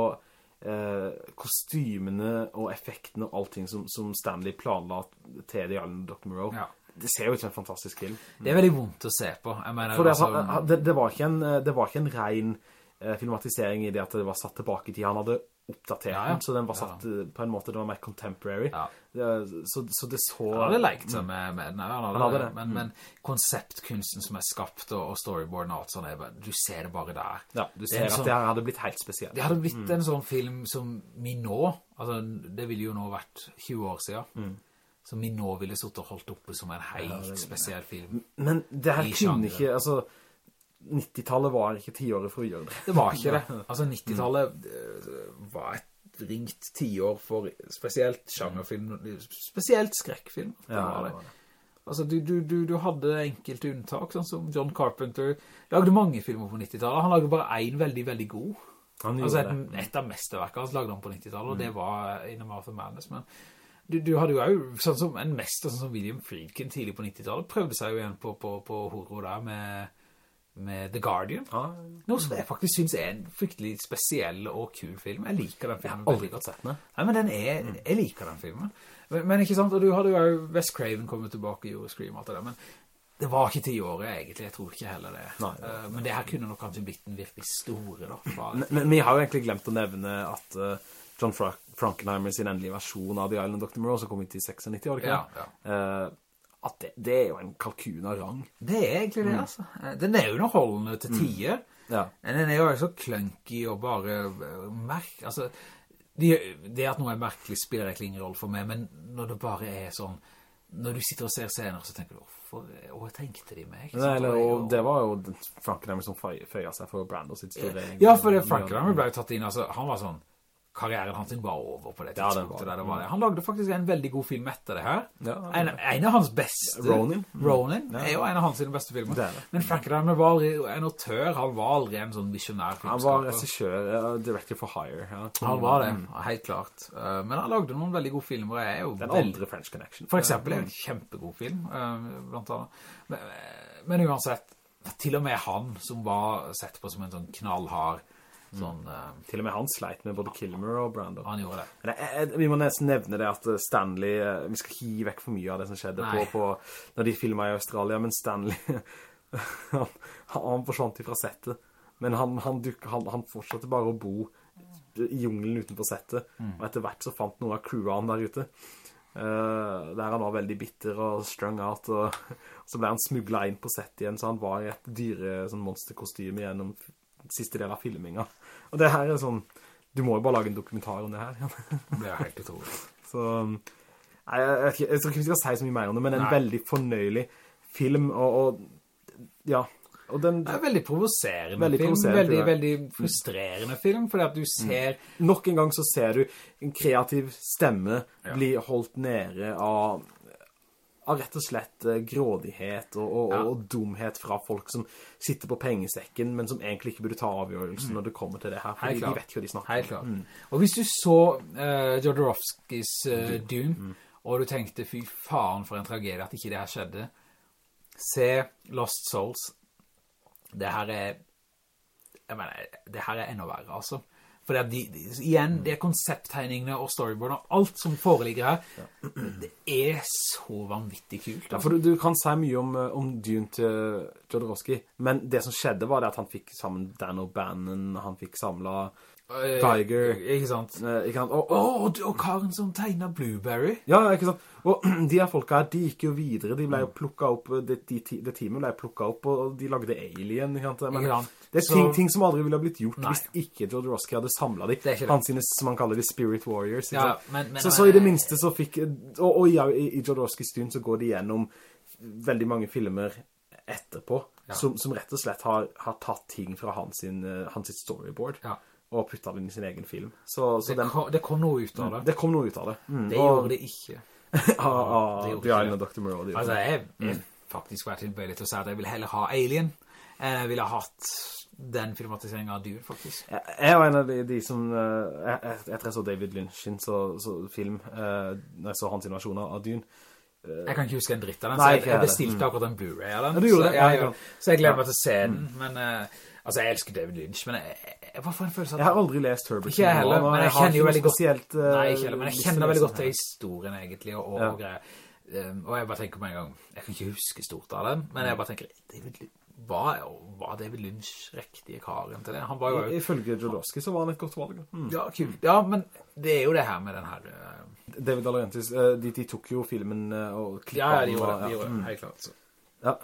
eh, kostymene og effektene og allting som, som Stanley planla til The Island of Dr. Moreau, Ja. det ser jo ut som en fantastisk film. Det er veldig vondt å se på. Jeg mener, For det, altså, det, det, var ikke en, det var ikke en ren eh, filmatisering i det at det var satt tilbake til. Han hadde oppdatert Ja, ja. så den var satt ja. på en måte, det var mer contemporary. Ja. Så, så det så... han hadde lekt seg med, med den, han hadde, Han hadde det. Men, Men, men konseptkunsten som er skapt, og, og storyboarden og alt sånt, bare- du ser det bare der. Ja, du er ser det at sånn- det hadde blitt helt spesielt. Det hadde blitt en sånn film som vi nå, altså det ville jo nå vært 20 år siden, som vi nå ville suttet og holdt oppe som en helt spesiell film. Men det her kunne ikke, altså... 90-tallet var ikke tiåret for å gjøre det. Det var ikke det. Altså 90-tallet eh, var et ringt tiår for spesielt sjangerfilm, spesielt skrekkfilm. Det Ja, var det det. Altså du, du, du, du hadde enkelte unntak, sånn som John Carpenter lagde mange filmer på 90-tallet. Han lagde bare en veldig, veldig god. Han Altså et, et av mesterverkene hans lagde han på 90-tallet, og det var In the Mouth of Madness, men du, du hadde jo også, sånn som en mester, sånn som William Friedkin tidlig på 90-tallet, prøvde seg jo igjen på, på, på horror der med med The Guardian. Noe som jeg faktisk synes er en fryktelig spesiell og kul film. Jeg liker den filmen. Aldri godt sett den. Nei, men den er, jeg liker den filmen. Men, men ikke sant, og du hadde jo Wes Craven kommet tilbake og gjorde Scream og alt det der, men det var ikke ti året egentlig, jeg tror ikke heller det. Nei. Eh, men det her kunne nok kanskje blitt en virkelig store da. Men, men vi har jo egentlig glemt å nevne at eh, John Fra Frankenheimer sin endelige versjon av The Island Dr. Moreau, som kom ut i 96, år, ikke Ja, ja. Eh, at det, det er jo en kalkun av rang. Det er egentlig det, altså. Eh, Den er underholdende til tider. Ja. Men den er jo så clunky og bare eh, merk... Altså, det, det at noe er merkelig spiller egentlig ingen rolle for meg, men når det bare er sånn... Når du sitter og ser scener, så tenker du, hvorfor, tenkte de meg? Nei, eller, Og det var jo Frank Frankenheimer som føy- føya seg for Brando sitt store... Ja, for det Frankenheimer ble jo tatt inn, altså, han var sånn, karrieren hans var over på det tidspunktet ja, det. var det. Han lagde faktisk en veldig god film etter det her. Ja. en, en av hans beste. Ronin. Ronin er jo en av hans beste filmer. Det det. Men Frankenheimer var aldri en autør, han var aldri en sånn visionær Han var resikjør, regissør, ja, director for hire. Ja. Han var det, helt klart. Uh, men han lagde noen veldig gode filmer, er jo Den andre French Connection. For eksempel en kjempegod film, uh, blant annet. Men, men uansett, til og med han som var sett på som en sånn knallhard, sånn... mm. Til og med han sleit med både Kilmer og Brando. han gjorde det. Men jeg, jeg, vi må nesten nevne det at Stanley, eh, vi skal ikke gi vekk for mye av det som skjedde på, på, når de filmet i Australia, men Stanley, han, han forsvant ifra settet. Men han, han, duk, han, han fortsatte bare å bo i junglen utenfor settet, Mm. og etter hvert så fant noen av crewene han der ute. Uh, der han var veldig bitter og strung out, og så ble han smugglet inn på settet igjen, så han var i et dyre sånn monsterkostyme gjennom siste del av filminga. Og det her er sånn, du må jo bare lage en dokumentar om det her. Det er helt utrolig. Så nei, jeg, jeg, jeg tror ikke vi skal si så mye mer om det, men en Nei. veldig fornøyelig film, og, og ja, den, Det er en veldig provoserende Veldig film, provoserende veldig, veldig frustrerende film, fordi at du ser... nok en gang så ser du en kreativ stemme Ja. bli holdt nede av, av rett og slett eh, grådighet og, og, Ja. og dumhet fra folk som sitter på pengesekken, men som egentlig ikke burde ta avgjørelsen når det kommer til det her, Mm. Fordi de vet ikke hva de snakker om. Mm. Og hvis du så uh, Jodorowskis uh, Dune, og du tenkte, fy faen for en tragedie at ikke det her skjedde, se Lost Souls. Det her er, jeg mener, det her er enda verre, altså. For de, de, igjen, det er konsepttegningene og storyboardene, og alt som foreligger her, det er så vanvittig kult. Ja, Altså. for du, du kan si mye om, eh, om Dune til Jodorowsky, men det som skjedde var det at han fikk sammen Dan O'Bannon, han fikk samlet Tiger. Ikke sant? eh, ikke sant? Og, og, og, og karen som tegnet Blueberry. ja, ikke sant? Og de her folka her, de gikk jo videre, de ble jo plukket opp, det, de, de teamet ble plukket opp, og de lagde Alien, ikke sant? Men Ikke sant? det er Så- ting, ting som aldri ville ha blitt gjort Nei. hvis ikke Jodorowsky hadde samlet de. Han sine, som han kaller de Spirit Warriors, ikke Ja, men- men- så, så i det minste så fikk, og, og ja, i, i Jodorowskys stund så går de gjennom veldig mange filmer etterpå, Ja. som, som rett og slett har, har tatt ting fra hans, sin, eh, hans storyboard, Ja. Og puttet den i sin egen film. Så, så Det, den, kom, det kom noe ut av det. det kom noe ut av det. Mm, Det og- gjorde det ikke. av, av Det gjorde ikke Island Dr. Moreau. Altså, jeg, jeg faktisk vært tilbøyelig til å si at jeg vil heller ha Alien enn jeg ville ha hatt den filmatiseringen av Dune, faktisk. Jeg jeg var en av de, de som eh, jeg- jeg- Etter jeg så David Lynch sin så, så film eh, Når jeg så hans invasjoner av Dune Jeg kan ikke huske en dritt av den, så jeg, jeg bestilte bestilte akkurat en Blu-ray av den. Ja, så, det. Ja, Ja, ja. ja. så jeg gleder meg til å se den, men eh, altså, jeg elsker David Lynch, men jeg, jeg, hva får en følelse av Jeg har aldri lest Herbert Ikke jeg heller, men jeg har kjenner jo veldig godt- spesielt, eh, Nei, ikke heller, men jeg kjenner veldig godt til historien egentlig, og, og, Ja. greier. Um, og jeg bare tenker på en gang, jeg kan ikke huske stort av den, men jeg bare tenker, David, er var, var David Lynch riktige karen til det? Han var jo... Ifølge Jodorowsky så var han et godt valg. Mm. Ja, kult. Ja, men det er jo det her med den her... uh, David Alarentis, uh, de, de tok jo filmen eh, og klippet Ja, ja, de gjorde det, de gjorde mm. det, helt klart. Så. Ja,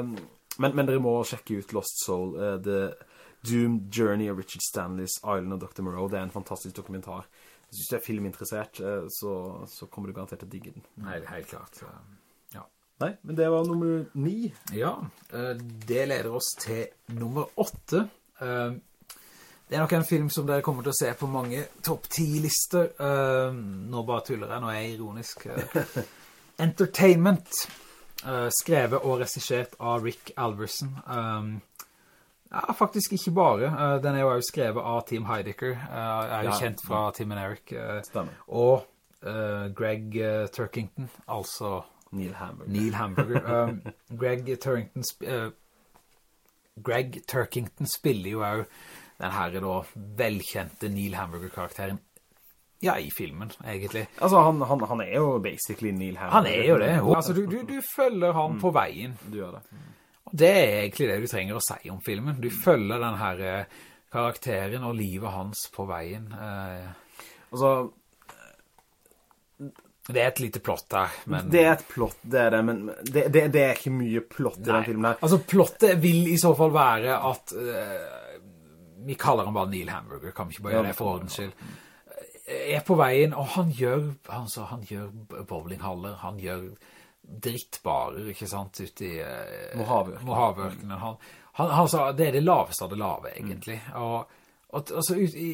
um, men, men dere må sjekke ut Lost Soul, eh, Doomed Journey og Richard Stanley's Island of Dr. Moreau. Det er en fantastisk dokumentar. Hvis du er filminteressert, eh, så, så kommer du garantert til å digge den. Nei, helt klart. Ja. Nei, men det var nummer ni. Ja, eh, det leder oss til nummer åtte. Eh, Det er nok en film som dere kommer til å se på mange topp 10-lister. Eh, Nå bare tuller jeg, nå er jeg ironisk. Entertainment, skrevet og resisjert av Rick Alverson. Ja, faktisk ikke bare. Eh, Den er jo også skrevet av Tim Heidecker. eh, er jo Ja. kjent fra Tim and Eric. eh, Stemmer. Og Greg Turkington, altså Neil Hamburger. Neil Hamburger. Um, Greg Turkington, Greg Turkington spiller jo også den her da velkjente Neil Hamburger-karakteren ja, i filmen, egentlig. Altså, han, han, han er jo basically Neil Hamburger. Han er jo det. Altså, du, du, du følger han på veien. Du gjør det. Og det er egentlig det du trenger å si om filmen. Du følger den her eh, karakteren og livet hans på veien. Eh, Altså, Det er et lite plott der, men... det er et plott, det er det, men det, det, det er ikke mye plott i den filmen her. Altså, plottet vil i så fall være at Uh, vi kaller han bare Neil Hamburger, kan vi ikke bare gjøre det for ordens skyld. Er på veien, og han gjør, han, så, han gjør bowlinghaller, han gjør drittbarer, ikke sant, ute i eh. Mojaveørkenen. Han, han, han sa, det er det laveste av det lave, egentlig. Og, og altså, ut, i,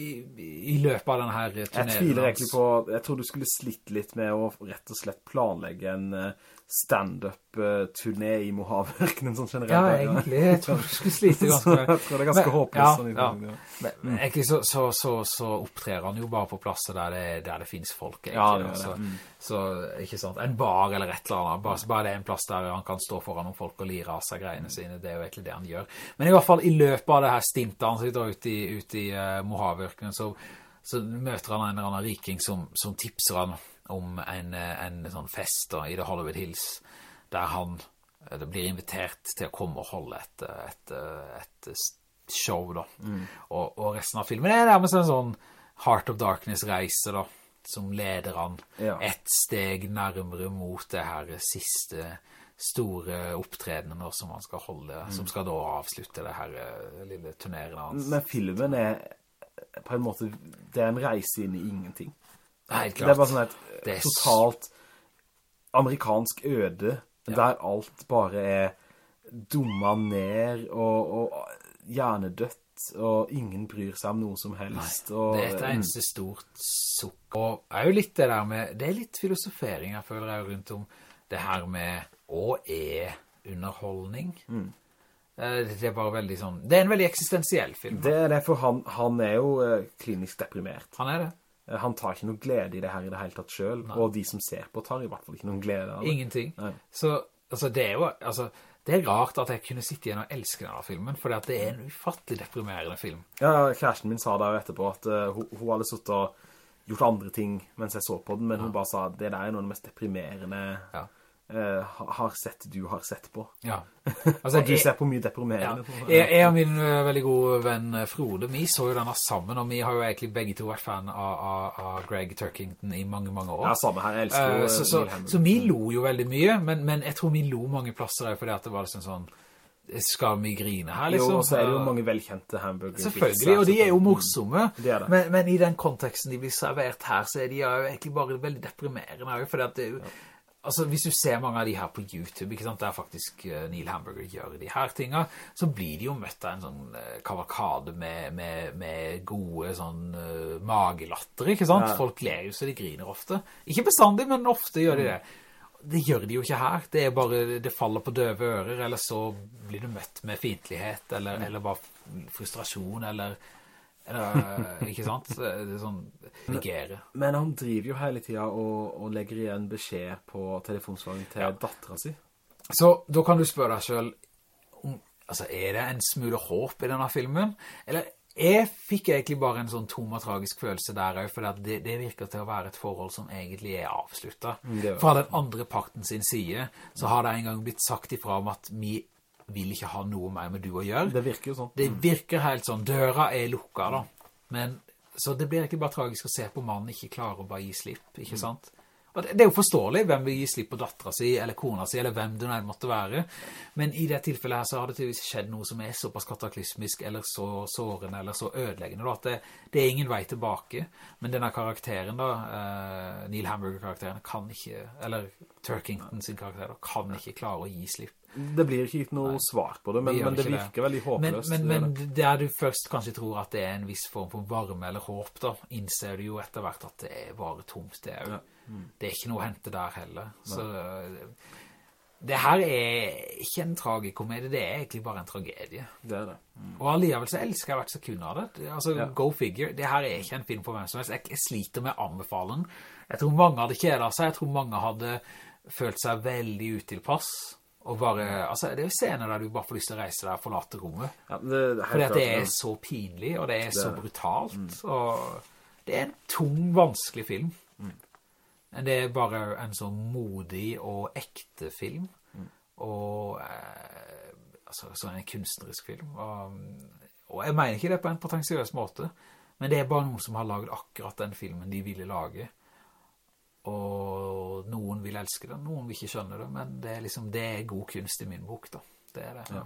i løpet av denne her Jeg tviler egentlig på, jeg tror du skulle slitt litt med å rett og slett planlegge en eh, stand-up-turné i Mojaveørkenen sånn generelt. Ja, egentlig. Jeg tror du skulle slite ganske jeg tror det er ganske Men- håpløst. ja, sånn ja. forhold Men, men egentlig så, så, så, så opptrer han jo bare på plasser der det, der det finnes folk, egentlig. Ja, det det. Så, Mm. så, ikke sant, en bar eller et eller annet, bare, bare det er en plass der han kan stå foran noen folk og lire av seg greiene sine, det er jo egentlig det han gjør. Men i hvert fall i løpet av det her stintet han sitter ute i, ute i uh, Mojaveørkenen, så, så møter han en eller annen riking som, som tipser han om en, en sånn fest da, i The Hollywood Hills, der han eh, blir invitert til å komme og holde et, et, et show da. Og, og resten av filmen er nærmest en sånn Heart of Darkness-reise da, som leder han Ja. et steg nærmere mot det her siste store opptredene da, som han skal holde, som skal da avslutte det her eh, lille turneringen hans. Men filmen er på en måte, det er en reise inn i ingenting. Helt Det er bare sånn et er totalt amerikansk øde, der alt bare er dumma ned og, og hjernedødt, og ingen bryr seg om noe som helst. og, Det er et eneste stort sukk. Og er jo litt det der med, det er litt filosofering jeg føler jeg rundt om det her med å er underholdning. Mm. Det er bare veldig sånn, det er en veldig eksistensiell film. Det er det, for han, han er jo eh, klinisk deprimert. Han er det. Eh, Han tar ikke noe glede i det her i det hele tatt selv, og de som ser på tar i hvert fall ikke noen glede av det. Ingenting. Nei. Så, altså, det er jo, altså, det er rart at jeg kunne sitte igjen og elske denne filmen, for det er en ufattelig deprimerende film. Ja, kjæresten min sa da jo etterpå at uh, hun, hun hadde suttet og gjort andre ting mens jeg så på den, men hun bare sa det der er noe av det mest deprimerende Ja. Eh, har sett, du har sett på. Ja. Altså, Og du jeg- ser på mye Ja. deprimerende. Jeg, jeg og min eh, veldig gode venn eh, Frode, vi så jo denne sammen, og vi har jo egentlig begge to vært fan av, av, av Greg Turkington i mange, mange år. Ja, samme her. Jeg elsker jo Eh, så, så, så vi lo jo veldig mye, men, men jeg tror vi lo mange plasser der, fordi at det var liksom sånn, skal vi grine her liksom? Jo, og så er det jo mange velkjente hamburger. Selvfølgelig, og de er jo morsomme, Det er det. Men, men i den konteksten de blir servert her, så er de jo egentlig bare veldig deprimerende, fordi at det er jo, altså hvis du ser mange av de her på YouTube, ikke sant, der faktisk eh, Neil Hamburger gjør de her tingene, så blir de jo møtt av en sånn kavakade kavalkade med, med, med gode sånn uh, magelatter, ikke sant? Ja. Folk ler jo så de griner ofte. Ikke bestandig, men ofte gjør de det. Det gjør de jo ikke her. Det er bare, det faller på døve ører, eller så blir du møtt med fintlighet, eller, eller bare frustrasjon, eller, eller ikke sant? Er sånn, negere. Men han driver jo hele tiden og, og legger igjen beskjed på telefonsvaringen til Ja. datteren sin. Så da kan du spørre deg selv, om, altså er det en smule håp i denne filmen? Eller jeg fikk egentlig bare en sånn tom og tragisk følelse der for det, det virker til å være et forhold som egentlig er avsluttet. det. Fra den andre pakten sin side, så har det en gang blitt sagt ifra om at vi vil ikke ha noe mer med du å gjøre. Det virker jo sånn. Det virker helt sånn, døra er lukka da. Men, så det blir ikke bare tragisk å se på mannen ikke klarer å bare gi slipp, ikke sant? Det, det er jo forståelig hvem vil gi slipp på datteren sin, eller kona sin, eller hvem det måtte være. Men i det tilfellet her så har det tydeligvis skjedd noe som er såpass kataklysmisk, eller så sårende, eller så ødeleggende, at det, det er ingen vei tilbake. Men denne karakteren da, eh, Neil Hamburger-karakteren, kan ikke, eller Turkington sin karakter da, kan ikke klare å gi slipp. Det blir ikke gitt noe svar på det, men, Det men det virker virker veldig håpløst. Men, men, men der du først kanskje tror at det er en viss form for varme eller håp da, innser du jo etter hvert at det er bare tomt det er jo. Det er ikke noe å hente der heller. Så det her er ikke en tragikomedie, det er egentlig bare en tragedie. det er det. Og alligevel så elsker jeg hvert sekund av det. Det- Altså, Ja. go figure. Det her er ikke en film for hvem som helst. Jeg, sliter med anbefalen. Jeg tror mange hadde kjedet seg. Jeg tror mange hadde følt seg veldig utilpass. Og bare, altså det er jo scener der du bare får lyst til å reise deg og forlate rommet. Ja, det, det Fordi at det er så pinlig, og det er så brutalt. brutalt, og det er en tung, vanskelig film. Men det er bare en så modig og ekte film, og eh, altså sånn en kunstnerisk film. Og, og jeg mener ikke det på en potensiøs måte, men det er bare noen som har laget akkurat den filmen de ville lage. Og noen vil elske den, noen vil ikke skjønne det, men det er liksom, det er god kunst i min bok da. Det er det.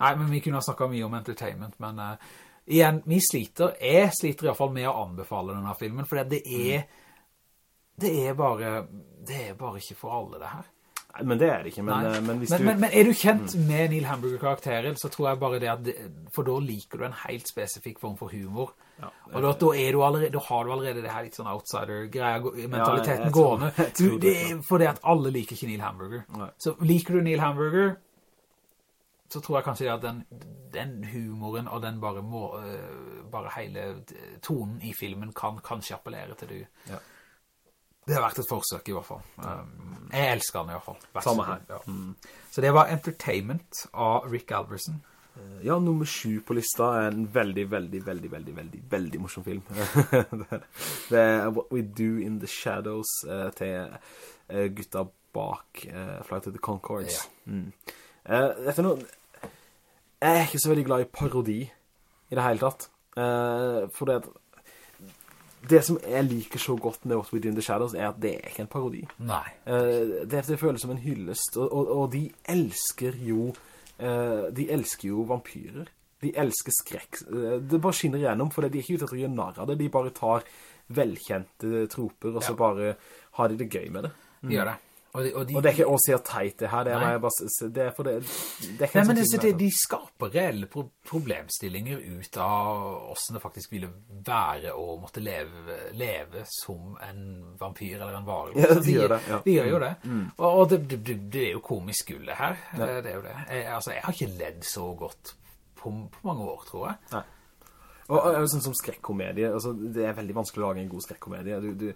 Nei, men vi kunne ha snakket mye om entertainment, men uh, igjen, vi sliter, jeg sliter i hvert fall med å anbefale denne filmen, for det er, det er bare, det er bare ikke for alle det her. Nei, men det er det ikke, men, eh, men hvis men, du... Mm. men, men er du kjent med Neil Hamburger-karakteren, så tror jeg bare det at, for da liker du en helt spesifikk form for humor. Ja, og da, da, er du allerede, da har du allerede det her litt sånn outsider-greia, mentaliteten tror- gående. Du, det det. er for det at alle liker ikke Neil Hamburger. Nei. Så liker du Neil Hamburger, så tror jeg kanskje det at den, den humoren og den bare, må, øh, bare hele tonen i filmen kan kanskje appellere til du. Ja. Det har vært et forsøk i hvert fall. Um, jeg elsker den i hvert fall. Vær Samme her. Ja. Mm. Så det var Entertainment av Rick Alverson. Ja, nummer sju på lista er en veldig, veldig, veldig, veldig, veldig, veldig morsom film. det, er What We Do in the Shadows eh, til eh, gutta bak eh, Flight of the Conchords. Ja. Mm. Eh, dette er noe... Jeg er ikke så veldig glad i parodi i det hele tatt. Eh, for det at... Det som jeg liker så godt med What We Do in the Shadows er at det er ikke en parodi. Nei. Eh, det, det føles som en hyllest, og, og, og de elsker jo eh, de elsker jo vampyrer. De elsker skrekk. Eh, det bare skinner gjennom, for de er ikke ute etter å gjøre narr av det. De bare tar velkjente troper, og så Ja. bare har de det gøy med det. De gjør det. Og de, og de, Og det er ikke å si at teit det her, det er, bare, det er for det, det er Nei, men sånn det, de skaper reelle pro problemstillinger ut av hvordan det faktisk ville være å måtte leve, leve som en vampyr eller en varulv. Ja, de gjør det, ja. Mm. De gjør jo det. Og, og det, er jo komisk gull det her. Det, det er jo det. Jeg, altså, jeg har ikke ledd så godt på, på mange år, tror jeg. Nei. Og, og sånn som skrekkomedie, altså, det er veldig vanskelig å lage en god skrekkomedie. Du, du,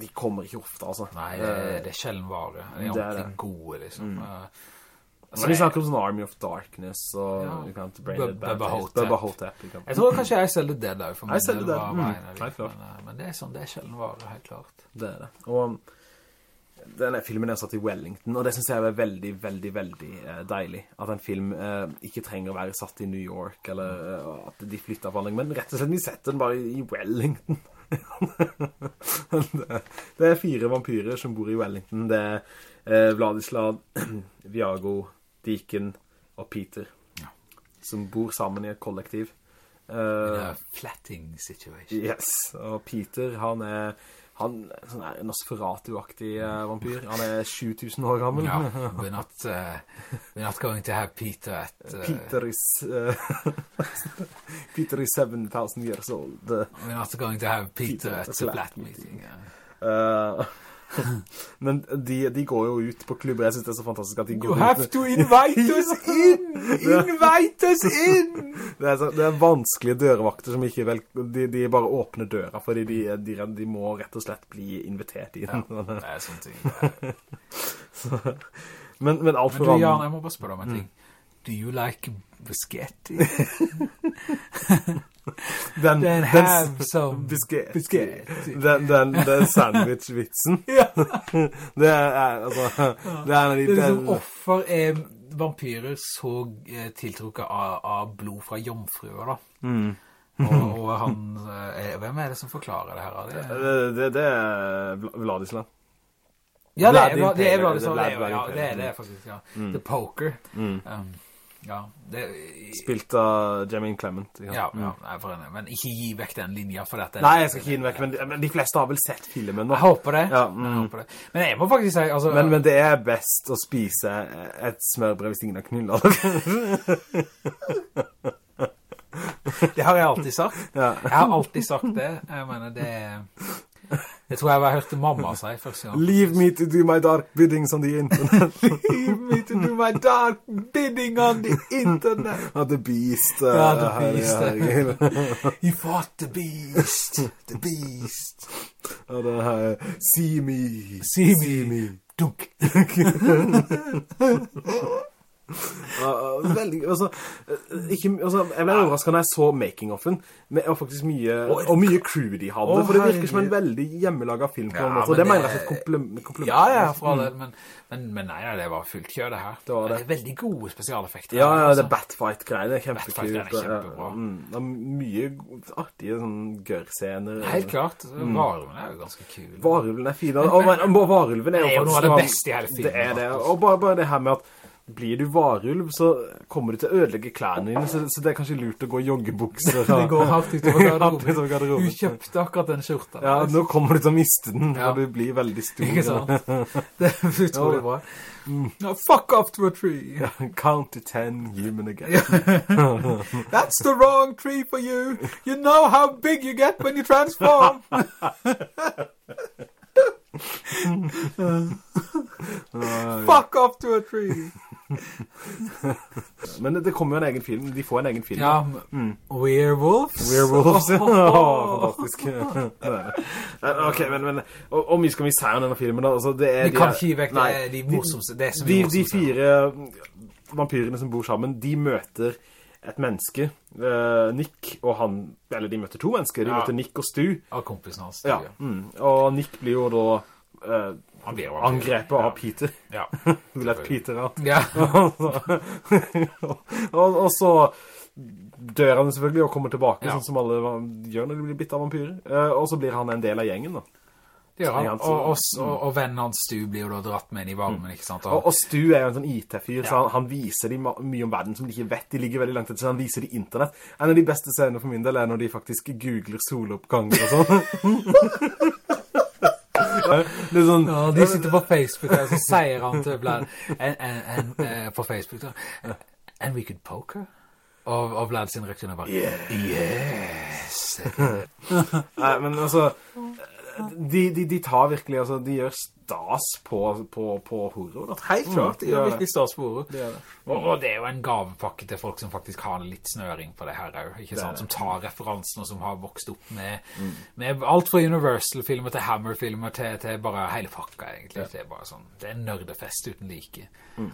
de- kommer ikke ofte, altså. Nei, det, det er sjelden vare. De er ordentlig gode, liksom. Uh, Når vi snakker om sånn Army of Darkness og Ja. you can't brain Bub- it bad Bubba. Hotep. Jeg tror kanskje jeg selger det der for min del mm, klart. Men, uh, men det er sånn, det er sjelden vare, helt klart. Det er det. Og denne filmen er satt i Wellington, og det synes jeg er veldig, veldig, veldig eh, deilig. At en film eh, ikke trenger å være satt i New York, eller eh, at de flytter på handling, men rett og slett vi setter den bare i Wellington. det, er fire vampyrer som bor i Wellington. Det er eh, Vladislav, Viago, Deacon og Peter, Ja. som bor sammen i et kollektiv. In Eh, a flatting situation. Yes, og Peter, han er han er sånn en Nosferatu-aktig uh, vampyr. Han er 7000 år gammel. Ja, we're not, uh, we're not going to have Peter at... Uh, Peter is uh, Peter is 7000 years old. Uh, We're not going to have Peter, Peter at at the a flat meeting. meeting. yeah. men de, de går jo ut på klubber. Jeg synes det er så fantastisk at de går You have to invite us in! Invite us in! Det er, så, det er vanskelige dørvakter som ikke vel... De, de bare åpner døra, fordi de, de, de må rett og slett bli invitert inn. Ja, det er sånne ting. er- men, men alt Men du, Jan, jeg må bare spørre om en ting. Do you like biscotti? den, Den den- ham som Biscuit. Den, den, den sandwich-vitsen. Ja. Det er, altså, det er en av de... Liksom, hvorfor er vampyrer så eh, tiltrukket av, av blod fra jomfruer da? Mm. og, og han, eh, hvem er det som forklarer det her? Det, Det, det, det er Vla- Vladislav. ja, det er, Vlad det er, det ja, er faktisk, ja. The Poker. Mm. Um, ja, det, Spilt av Jermaine Clement. Ja, ja, ja, jeg er en, men ikke gi vekk den linja for dette. Nei, jeg skal ikke gi den vekk, men, men de fleste har vel sett filmen nå. Jeg håper det. Ja, Jeg mm. håper det. Men jeg må faktisk si, altså... Men, men det er best å spise et smørbrød hvis ingen har knullet det. Det har jeg alltid sagt. Ja. Jeg har alltid sagt det. Jeg mener, det... Det tror jeg jeg hørte mamma si første gang. Leave me to do my dark biddings on the internet. Leave me to do my dark bidding on the internet. Av The Beast. uh, Ja, The Beast. her- He fought the beast. The beast. Og det her See me. See me. Dunk! Veldig, altså, eh, ikke, altså, jeg ble overrasket når jeg så making-offen, og faktisk mye, og mye crew de hadde, for det virker som en veldig hjemmelaget film på Ja, en måte, og det det- mener jeg et kompliment. kompliment. Ja, ja, for all del, men, men, men nei, det var fullt kjør det her. Det var det. veldig gode spesialeffekter. Ja, ja, altså. det Batfight-greiene er kjempekult. Batfight-greiene er kjempebra. Mm, det er mye artige sånn gør-scener. Helt klart, varulven er jo ganske kul. Varulven er fin, og, varulven er jo Det er noe av det beste i hele filmen, Det er det, og bare, bare det her med at blir du varulv, så kommer du til å ødelegge klærne dine, så, så det er kanskje lurt å gå i joggebukser. Det går hardt utover garderoben. garderoben. Du kjøpte akkurat den skjorta. Ja, nå kommer du til å miste den, Ja. og du blir veldig stor. Ikke sant? Det er utrolig bra. No, fuck off to a tree. Count to ten, human again. That's the wrong tree for you. You know how big you get when you transform. fuck off to a tree. Men det, kommer jo en egen film, de får en egen film. Ja, werewolves. Werewolves, ja. Oh, fantastisk. Er Ok, men, men og mye skal vi si om denne filmen da? Altså, det er, Vi kan er- ikke gi vekk det det, de morsomste, det som de, er de morsomste. fire vampyrene som bor sammen, de møter et menneske, eh, Nick og han, eller de møter to mennesker, de Ja. møter Nick og Stu, Av kompisen hans. ja, mm. og Nick blir jo da eh, Han ble jo angrepet av Peter, Ja. vil at Peter av. Ja. og, og så dør han selvfølgelig og kommer tilbake, Ja. sånn som alle gjør når de blir bitt av vampyrer. Eh, og så blir han en del av gjengen da. Det gjør han. Ja, Og, altså- og, og, og vennen hans Stu blir jo da dratt med inn i varmen, ikke sant? Og, Og, og Stu er jo en sånn IT-fyr, så han, han viser de mye om verden som de ikke vet. De ligger veldig langt etter, så han viser de internett. En av de beste scenene for min del er når de faktisk googler soloppganger og sånn. Sånn... ja, de sitter på Facebook, og så sier han til Vlad en, en, en, eh, på Facebook da, And we could poker? Og, og Vlad sin reaksjon er bare Yes! Nei, men altså... De, de, de tar virkelig, altså, de gjør stas på, på, på horror, da. Helt klart, det Ja, gjør virkelig stas på horror. Det er det. Og, og det er jo en gavepakke til folk som faktisk har litt snøring på det her, ikke sant? Som tar referansen og som har vokst opp med, med alt fra Universal-filmer til Hammer-filmer til, til bare hele pakka, egentlig. Det er bare sånn, det er en nørdefest uten like.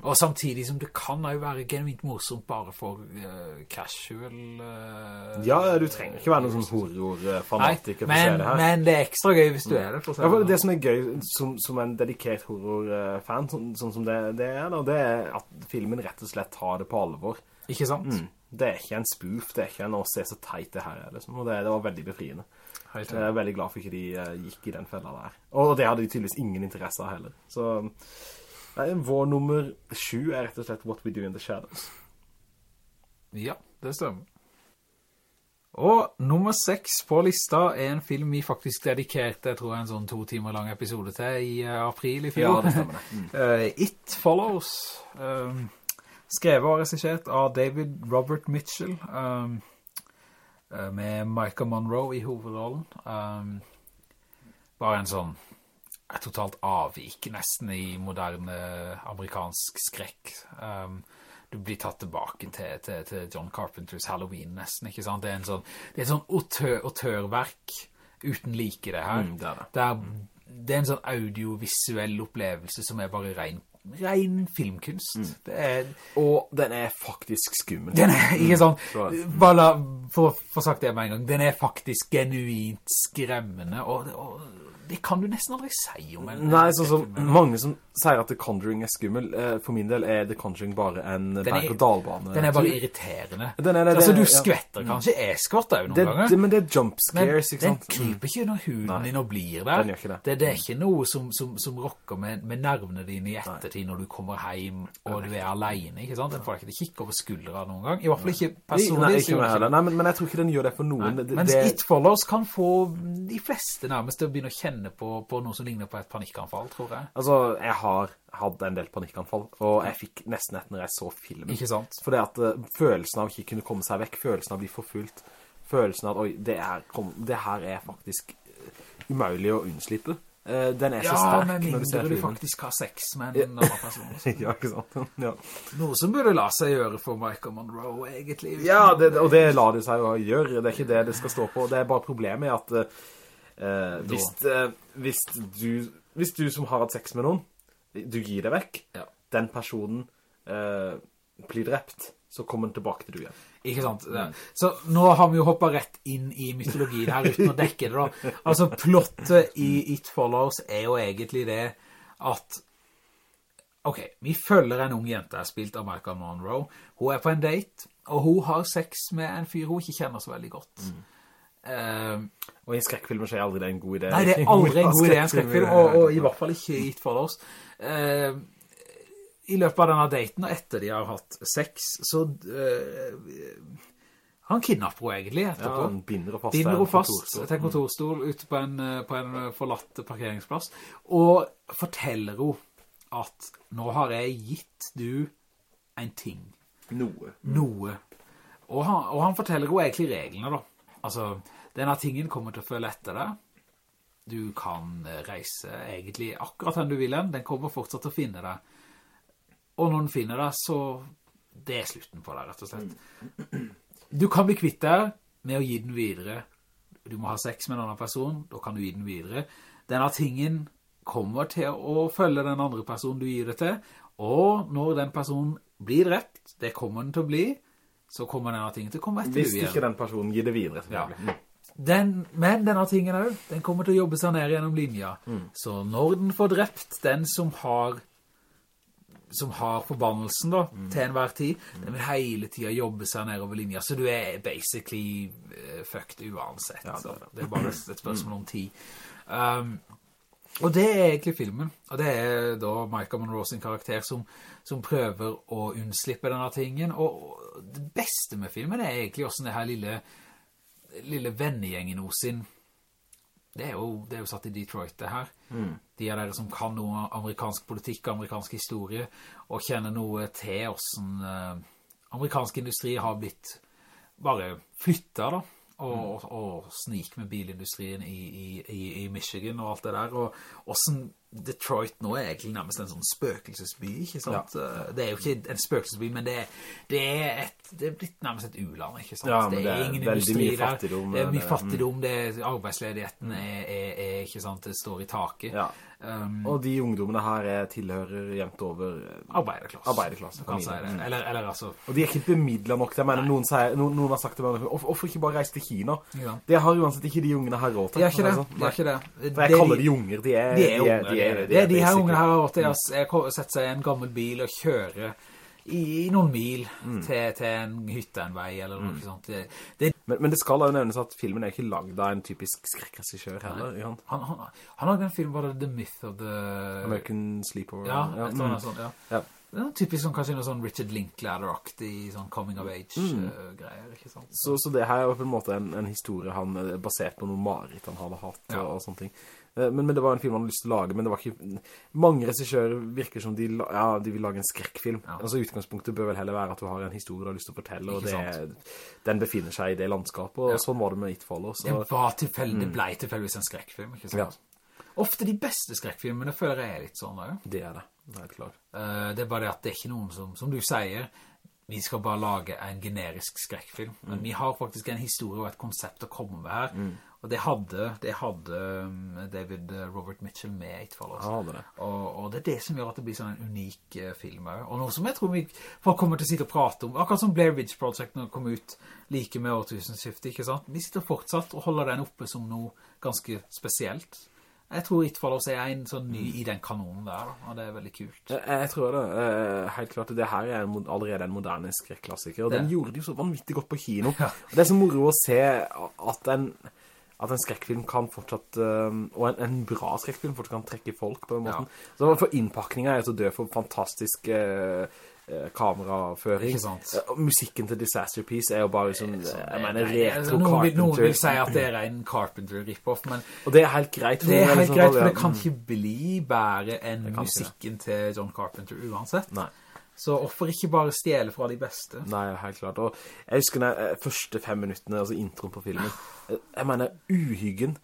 Og samtidig som det kan jo være genuint morsomt bare for uh, casual... Uh, Ja, du trenger ikke være noen sånn horror-fanatiker for å se men, det her. men det er ekstra gøy hvis du er det, for å si Ja, for det. det som er gøy som, som en dedikert horrorfan, sånn, sånn som det, det er da, det er at filmen rett og slett tar det på alvor. Ikke sant? Mm. Det er ikke en spoof, det er ikke en å se så teit det her er, liksom. Og det, det var veldig befriende. Helt Jeg er veldig glad for ikke de eh, gikk i den fella der. Og det hadde de tydeligvis ingen interesse av heller. Så nei, vår nummer sju er rett og slett What We Do in the Shadows. Ja, det stemmer. Og nummer seks på lista er en film vi faktisk dedikerte, jeg tror en sånn to timer lang episode til i eh, april i fjor. Ja, det stemmer det. Mm. Uh, It Follows. Um, skrevet og resisjert av David Robert Mitchell. Um, med Michael Monroe i hovedrollen. Um, bare en sånn totalt avvik nesten i moderne amerikansk skrekk. Um, blir tatt tilbake til, til, til John Carpenters Halloween nesten, ikke sant? Det er en sånn, det er et sånn autør, autørverk uten like det her. Mm, det er det. Det er, det er en sånn audiovisuell opplevelse som er bare ren, ren filmkunst. Mm. Det er, Og den er faktisk skummel. den er, ikke sant? Mm, bare la, for, for sagt det med en gang, den er faktisk genuint skremmende, og, og det kan du nesten aldri si om en Nei, sånn som så, mange som sier at The Conjuring er skummel. Eh, For min del er The Conjuring bare en er- berg-og-dalbane. Den er bare irriterende. Den er det- altså, du skvetter ja. kanskje, jeg skvatter jo noen det, ganger. det, men det er jump scares, ikke den sant? Den kryper ikke når huden Nei. din og blir der. Den gjør ikke det. Det, det er ikke noe som, som, som rokker med, med nervene dine i ettertid når du kommer hjem og du er alene, ikke sant? Den får ikke kikk over skuldra noen gang. I hvert fall ikke personlig. Nei, ikke heller. Nei, men, men jeg tror ikke den gjør det for noen. Mens It Follows kan få de fleste nærmest til å begynne å kjenne på, på noe som ligner på et panikkanfall, tror jeg. altså, jeg har hatt en del panikkanfall, og jeg fikk nesten et når jeg så filmen. Ikke sant? For det at uh, følelsen av ikke kunne komme seg vekk, følelsen av å bli forfulgt, følelsen av at, oi, det, her, kom, det her er faktisk eh, umulig å unnslippe. Uh, Den er så Ja, sterk når du ser filmen. Ja, men mindre du faktisk har sex med en annen person. ja, ikke sant? Ja. Noe som burde la seg gjøre for Michael Monroe, egentlig. Ja, det, og det lar det seg jo gjøre. Det er ikke det det skal stå på. Det er bare problemet at at eh, hvis, eh, hvis, du, hvis du som har hatt sex med noen, du gir deg vekk, Ja. den personen eh, blir drept, så kommer den tilbake til du igjen. Ikke sant? Så nå har vi jo hoppet rett inn i mytologien her uten å dekke det da. Altså, plottet i It Follows er jo egentlig det at Ok, vi følger en ung jente, jeg har spilt av Michael Monroe. Hun er på en date, og hun har sex med en fyr hun ikke kjenner så veldig godt. Eh, Og i skrekkfilmer så er aldri det en god idé. Nei, det er aldri en god idé en skrekkfilm, og, og i hvert fall ikke i for oss uh, I løpet av denne daten, og etter de har hatt sex, så uh, han kidnapper henne egentlig Ja, han binder og fast. Binder der fast kontorstol. til en kontorstol ute på en, eh, på en forlatt parkeringsplass, og forteller henne at nå har jeg gitt du en ting Noe. noe. Og han, og han forteller henne egentlig reglene da. Altså, denne tingen kommer til å følge etter deg. Du kan eh, reise egentlig akkurat den du vil den. Den kommer fortsatt til å finne deg. Og når den finner deg, så det er slutten på deg, rett og slett. Du kan bli kvitt deg med å gi den videre. Du må ha sex med en annen person, da kan du gi den videre. Denne tingen kommer til å følge den andre personen du gir det til, og når den personen blir drept, det kommer den til å bli, så kommer denne tingen til å komme etter Hvis du igjen. Hvis ikke den personen gir det videre, Ja. selvfølgelig. Den, men denne tingen jo, den kommer til å jobbe seg ned gjennom linja. Mm. Så når den får drept den som har som har forbannelsen da, Mm. til enhver tid, den vil hele tiden jobbe seg ned over linja, så du er basically uh, fucked uansett. Ja, det er det. det er bare et spørsmål om tid. Um, og det er egentlig filmen, og det er da Michael Monroe sin karakter som, som prøver å unnslippe denne tingen, og og det beste med filmen er egentlig også det her lille, lille vennegjengen hos sin, det er, jo, det er jo satt i Detroit det her. De er dere som kan noe amerikansk politikk, amerikansk historie, og kjenner noe til hvordan eh, amerikansk industri har blitt bare flyttet da, og, og snike med bilindustrien i, i, i, Michigan og alt det der, og hvordan Detroit nå er egentlig nærmest en sånn spøkelsesby, ikke sant? Ja. Det er jo ikke en spøkelsesby, men det, det, er, et, det er blitt nærmest et uland, ikke sant? Ja, men det er ingen industri der. fattigdom, Det er mye det- fattigdom, det er, arbeidsledigheten er, er, er, ikke sant, det står i taket. Ja. Um, Og de ungdommene her er, tilhører jevnt over eh, arbeiderklasse. Arbeiderklasse, si det. Mm. Eller, eller altså, Og de er ikke bemidlet nok mener, noen, sier, noen, noen har sagt til meg, "Hvorfor- ikke bare reise til Kina? Ja. Det har uansett ikke de ungene her råd til. De er ikke det, altså. det er ikke det. For jeg Det kaller de- de unger, de er... De er unger, de er, det det, de her ungene her har råd til å sette seg i en gammel bil og kjøre i, i noen mil Mm. til, til en hytte en vei, eller noe sånt. Det, det, Men, men det skal jo nevnes at filmen er ikke lagd av en typisk skrekkregissør heller. ikke han, han, han har en film, var det The Myth of the... American Sleepover. Ja, eller mm. sånt, ja. Ja. Det er typisk sånn, kanskje noe sånn Richard Linklater-aktig, sånn coming of Mm. age-greier, ikke sant? Så, så det her er på en måte en, en historie han eh, basert på noen marit han hadde hatt Ja. og, og sånne ting. Eh, Men, men det var en film han hadde lyst til å lage, men det var ikke... Mange resikjører virker som de, ja, de vil lage en skrekkfilm. Ja. Altså utgangspunktet bør vel heller være at du har en historie du har lyst til å fortelle, og det, den befinner seg i det landskapet, og Ja. sånn var det med It Follows. Det var tilfeldig, det ble tilfeldigvis en skrekkfilm, ikke sant? Ja. Ofte de beste skrekkfilmene føler jeg er litt sånn, da, Det er det, helt klart. Eh, det er bare det at det er ikke noen som, som du sier, vi skal bare lage en generisk skrekkfilm. Men Mm. vi har faktisk en historie og et konsept å komme med her. Og det hadde, det hadde um, David uh, Robert Mitchell med. Han hadde det. Og, og det er det som gjør at det blir sånn en unik eh, film her. Og noe som jeg tror vi folk kommer til å sitte og prate om, akkurat som Blair Ridge Project når det kom ut like med årtusenskiftet, ikke sant? Vi sitter fortsatt og holder den oppe som noe ganske spesielt. Jeg tror It Follows er en sånn ny i den kanonen der, og det er veldig kult. Jeg, jeg tror det. Eh, helt klart, det her er en, allerede en moderne skrekklassiker, og den gjorde de jo så vanvittig godt på kino. Ja. Og det er så moro å se at en, at en skrekkfilm kan fortsatt, eh, og en, en bra skrekkfilm fortsatt kan trekke folk på den måten. Så for innpakningen er jeg så død for fantastisk eh, eh, kameraføring. Eh, musikken til Disaster Piece er jo bare sånn, jeg mener, retro altså, noen, vil, noen vil si at det er en Carpenter rip-off, men Og det er helt greit. det er helt greit, for det kan ikke bli bare enn musikken til John Carpenter uansett. Nei. Så hvorfor ikke bare stjele fra de beste? Nei, helt klart. Og jeg husker den eh, første fem minuttene, altså introen på filmen. eh, Jeg mener, uhyggen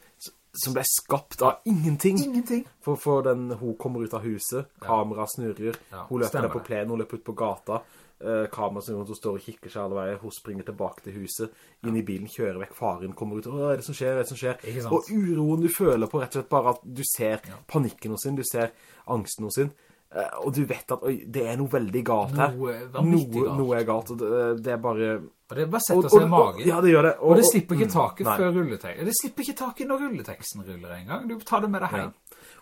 som ble skapt av ingenting. Ingenting. For, for den, hun kommer ut av huset, kamera snurrer, Ja, hun løper ned på plenen, hun løper ut på gata, eh, kamera snurrer, hun står og kikker seg alle veier, hun springer tilbake til huset, inn i bilen, kjører vekk faren, kommer ut, hva er det som skjer, hva er det som skjer? Og uroen du føler på, rett og slett bare at du ser panikken hos sin, du ser angsten hos sin, og du vet at oi, det er noe veldig galt her. Noe galt. Noe er galt, og det, det er bare... Og det bare Og, setter seg i og, magen. ja, det gjør det. Og det slipper ikke mm, taket nei. før rulleteksten. Det slipper ikke taket når rulleteksten ruller en gang. Du tar det med deg Ja.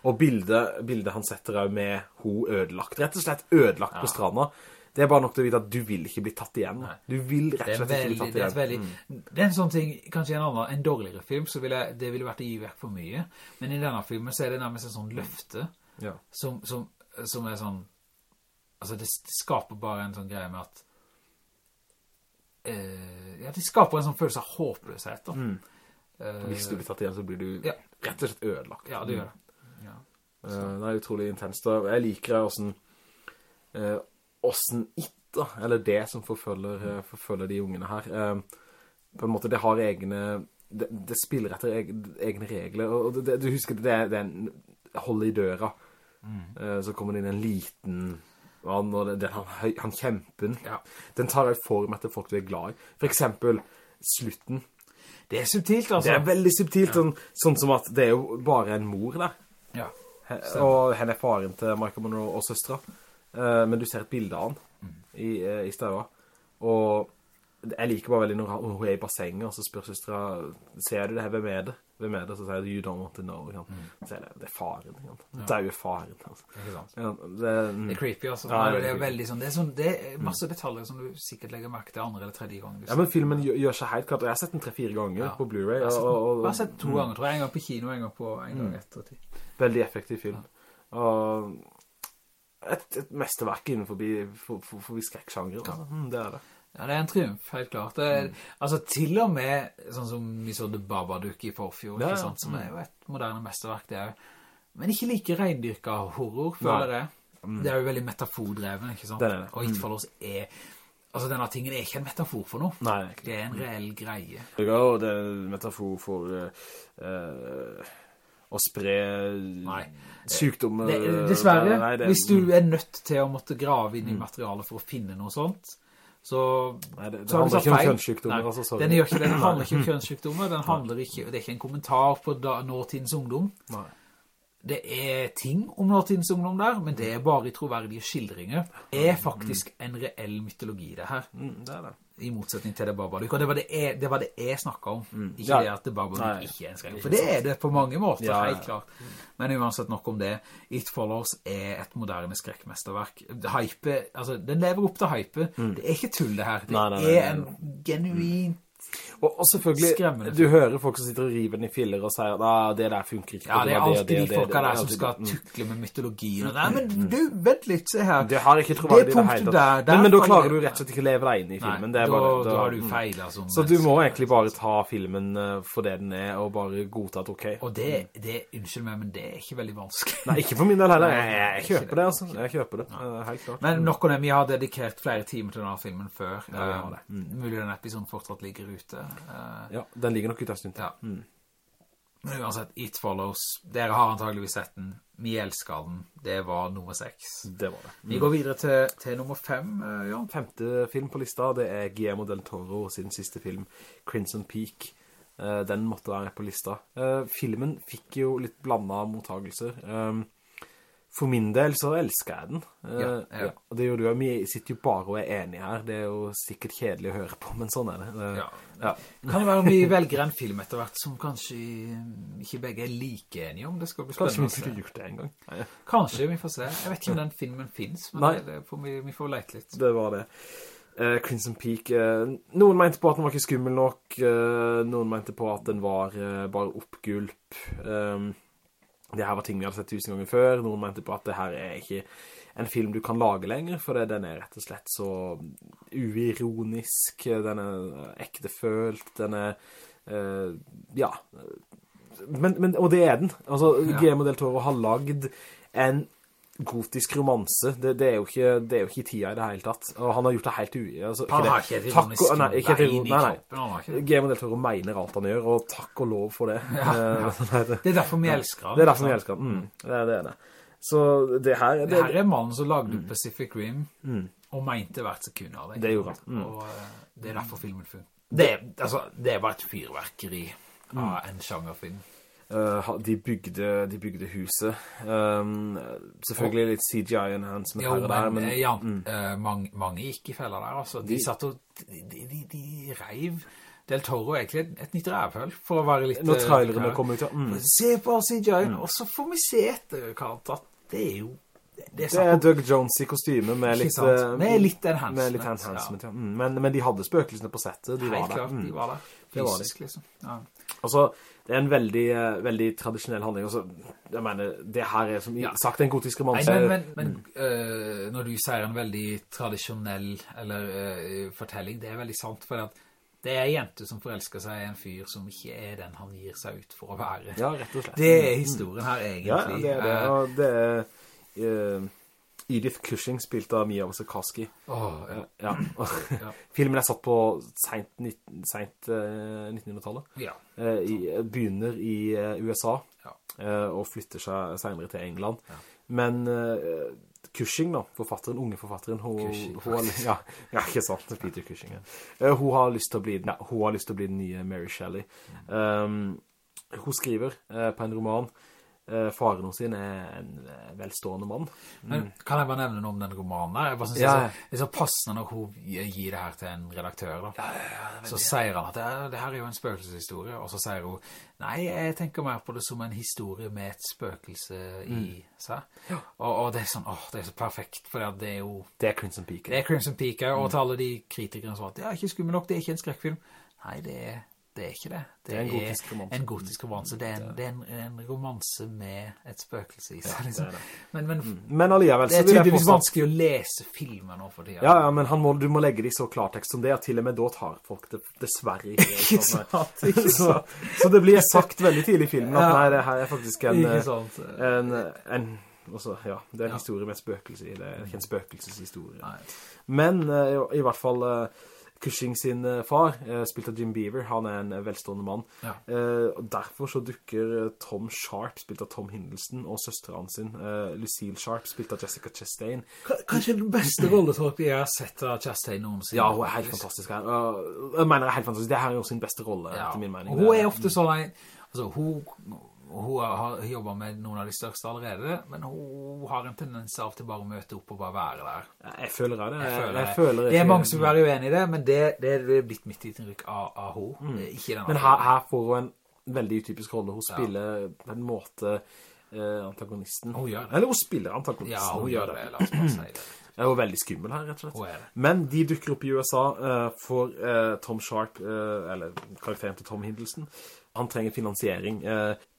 Og bildet, bildet han setter av med ho ødelagt, rett og slett ødelagt på stranda, det er bare nok til å vite at du vil ikke bli tatt igjen. Du vil rett og slett slett ikke veldig, bli det er tatt mm. igjen. det er en sånn ting, kanskje en annen, en dårligere film, så ville, det ville vært å gi vekk for mye. Men i denne filmen så er det nærmest en sånn løfte, Ja. som, som, som er sånn, altså det, det skaper bare en sånn greie med at, eh, ja, det skaper en sånn følelse av håpløshet da. Eh, Hvis du blir tatt igjen, så blir du Ja. rett og slett ødelagt. ja, det gjør det. Ja. Eh, Det er utrolig intenst. Jeg liker hvordan, eh, hvordan it, da, eller det som forfølger, eh, forfølger de ungene her, eh, på en måte, det har egne, det, det spiller etter egne regler, og det, du husker, det det er en hold i døra, Eh, så kommer det inn en liten det, det, han, han kjempen, Ja. den tar deg form etter folk du er glad i. For eksempel slutten, Det er subtilt, altså. det er veldig subtilt, sånn, sånn som at det er jo bare en mor der, Ja. Og henne er faren til Michael Monroe og søstra. Eh, men du ser et bilde av han i, eh, i stedet. Og jeg liker bare veldig når hun er i bassenget, og så spør søstra, ser du det her, hvem er det? Hvem er det? Så sier you don't want to know. Ikke sant? Så er det, det er faren. Ikke sant? Det er jo faren. Altså. Ja, det, mm. Det er creepy, altså. Ja, det, det er er veldig sånn, det er, sånn, det er masse detaljer som du sikkert legger merke til andre eller tredje ganger. ja, men filmen gjør, gjør seg helt klart. Jeg har sett den tre-fire ganger Ja. på Blu-ray. Jeg har sett, den to ganger, tror jeg. En gang på kino, en gang på en gang etter tid. Veldig effektiv film. Og et, et mesterverk innenfor for, for, for skrekksjanger. Altså. Mm, det er det. Ja, det er en triumf, helt klart. Det er, Altså, til og med, sånn som vi så The Babadook i forfjor, Ja, sant, som er jo et moderne mesterverk, det er jo. Men ikke like reindyrka horror, føler Nei. jeg. Det er jo veldig metafordreven, ikke sant? Det det. Og It Follows er, altså denne tingen er ikke en metafor for noe. Nei, det er Det er en reell greie. Ja, det er en metafor for uh, å spre Nei. sykdommer. Det, dessverre, Nei, det- hvis du er nødt til å måtte grave inn i materialet for å finne noe sånt, så, Nei, det, det så handler ikke om kjønnssykdommer, altså. Den ikke den handler ikke om kjønnssykdommer, den handler ikke, det er ikke en kommentar på da, nåtidens ungdom. Nei. Det er ting om nåtidens ungdom der, men det er bare i troverdige skildringer. Det er faktisk en reell mytologi det her, Mm, det er det. i motsetning til det Babadook. Og det var det jeg, det var det jeg snakket om, ikke Ja. det at det Babadook ikke er en skrekk. For det er det på mange måter, Ja, helt klart. Men uansett nok om det. It Follows er et moderne skrekkmesterverk. Hype, altså, den lever opp til hype. Det er ikke tull det her. Det Mm. Nei, nei, nei, er en genuint Og, og selvfølgelig, Skremmende du hører folk som sitter og river den i filler og sier at det der funker ikke. Ja, det er alltid de det, de folka der som skal mm. tukle med mytologien. Nei, men du, vent litt, se her. Det har ikke troverdig Det det punktet der, der men, men da klarer du rett og slett ikke å leve deg inn i Nei, filmen. det er da, bare, da har du mm. feil, altså. Så du må egentlig bare ta filmen eh, for det den er, og bare godta at ok. Og det, det, unnskyld meg, men det er ikke veldig vanskelig. Nei, ikke for min del heller. Jeg, Jeg, jeg, kjøper det. altså. Jeg kjøper det, eh, helt klart. Men nok om det, vi har dedikert flere timer til denne filmen før. Eh, Mulig den episoden fortsatt ligger ute. Eh, Ja, den ligger nok ute en stund til. ja. Men uansett, It Follows. Dere har antageligvis sett den. Vi elsker den. Det var nummer seks. Det var det. Vi går videre til, til nummer fem, ja. Jan. Femte film på lista, det er Guillermo del Toro sin siste film, Crimson Peak. Eh, den måtte være på lista. Eh, filmen fikk jo litt blandet mottagelser. Um, for min del så elsker jeg den. Eh, Ja, ja. Og det gjør du jo. Vi sitter jo bare og er enige her. Det er jo sikkert kjedelig å høre på, men sånn er det. det Ja. ja. Kan det være om vi velger en film etter hvert som kanskje ikke begge er like enige om? Det skal bli spennende. Kanskje vi skulle gjort det en gang. Kanskje, vi får se. Jeg vet ikke om den filmen finnes, men det, får vi, vi får leite litt. Det var det. Uh, Crimson Peak. uh, noen mente på at den var ikke skummel nok. uh, noen mente på at den var bare oppgulp. Um, det her var ting vi hadde sett tusen ganger før. Noen mente på at det her er ikke en film du kan lage lenger, for det, den er rett og slett så uironisk. Den er ektefølt. Den er eh, Ja. Men, men, og det er den. Altså, Ja. Guillermo del Toro har lagd en gotisk romanse. Det, det, er jo ikke, det er jo ikke tida i det hele tatt. Og han har gjort det helt ui. Altså, Han har ikke ironisk og- nei, ikke et bein iron- i nei, nei. Game han har ikke det. Guillermo del Toro mener alt han gjør, og takk og lov for det. Ja, det, Det er derfor vi elsker han. det er derfor vi elsker han. Mm, det, er, det er det. Så det her... Det, her er mannen som lagde Pacific Rim, Mm. og mente hvert sekund av det. Det gjorde han. Mm. Og eh, det er derfor filmen funker. Det, altså, det er bare et fyrverkeri Mm. av en sjangerfilm. Ha- de, bygde, de bygde huset. Um, selvfølgelig litt CGI-enhancement her og der, men, eh, ja, eh, mange, mange gikk i feller der, altså. De, De- satt og, de, de, reiv Del Toro egentlig et, et nytt rævhøl, for å være litt... når trailerne klar. ut, ja. Mm. Se på CGI-en, og så får vi se etter at det er jo... Det, det er Det er Doug Jones i kostyme med litt... Med litt enhancement, Med litt enhancement, ja. Mm. Men, men de hadde spøkelsene på settet, de var Helt der. klart, Mm. de var der. Det var. Liksom. Ja. Altså, det er en veldig, eh, veldig tradisjonell handling. Altså, jeg mener, det her er som Ja. sagt en gotisk romanse. men, men, men øh, når du sier en veldig tradisjonell eller, øh, fortelling, det er veldig sant, for at det er en jente som forelsker seg i en fyr som ikke er den han gir seg ut for å være. Ja, rett og slett. Det er historien her, egentlig. Ja, det er det. Eh, Og det er eh, Edith Cushing spilt av Mia Wasikowski. åh, ja. Ja. Filmen er satt på sent, 19 sent eh, 1900-tallet. ja. Eh, i- begynner i eh, USA Ja. eh, og flytter seg senere til England. Ja. Men uh, Cushing da, forfatteren, unge forfatteren, hun, Cushing, hun ja, ja, ikke sant, Peter Cushing. Ja. uh, hun, har lyst til å bli, nei, hun har lyst til å bli den nye Mary Shelley. Um, hun skriver uh, på en roman. Eh, faren sin er en eh, velstående mann. Men kan jeg bare nevne noe om den romanen der? Jeg bare synes Ja, det, er så, det er så passende når hun gir det her til en redaktør da. så sier han at det, det her er jo en spøkelseshistorie, og så sier hun, nei, jeg tenker mer på det som en historie med et spøkelse i seg. Og, og det er sånn, åh, det er så perfekt, for det er jo, Det er Crimson Peak. det er Crimson Peak, og og til alle de kritikerne som har at det er ikke skummel nok, det er ikke en skrekkfilm. Nei, det er, det er ikke det. Det, er en gotisk romanse. En gotisk romanse. Det er en, det er en, en romanse med et spøkelse i seg, det liksom. det. Men, men Men alligevel det er tydeligvis vanskelig å lese filmer nå for tiden. Ja, ja, men han må, du må legge det i så klartekst som det, at til og med da tar folk det dessverre ikke. Ikke sånn, sant, ikke sant. så, så det blir sagt veldig tidlig i filmen at nei, det her er faktisk en, eh, en, en altså, ja, det er en Ja. historie med et spøkelse i det, ikke en spøkelseshistorie. Nei. Men uh, i, i hvert fall eh, Cushing sin eh, far, eh, spilt av Jim Beaver, han er en eh, velstående mann. Ja. Eh, og derfor så dukker Tom Sharp, spilt av Tom Hindelsen, og søsteren sin, Lucille Sharp, spilt av Jessica Chastain. K- Kanskje den beste rolletolken jeg har sett av Chastain noensinne. Ja, hun er helt fantastisk her. Jeg mener, helt fantastisk. Det her er jo sin beste rolle, Ja. etter min mening. Og hun er ofte sånn, altså hun, hun har jobbet med noen av de største allerede, men hun har en tendens av til bare å møte opp og bare være der. Jeg føler det. Jeg føler jeg det. føler det er mange som vil være uenige i det, men det, det er blitt mitt inntrykk av, av hun. Det er den Men her, her får hun en veldig utypisk rolle. Hun Ja. spiller på en måte eh, antagonisten. Hun gjør det. Eller hun spiller antagonisten. Ja, hun gjør det, la oss bare si det. Hun er veldig skummel her, rett og slett. Hun er det. Men de dukker opp i USA eh, for eh, Tom Sharp, eh, eller karakteren til Tom Hindelsen. Han trenger finansiering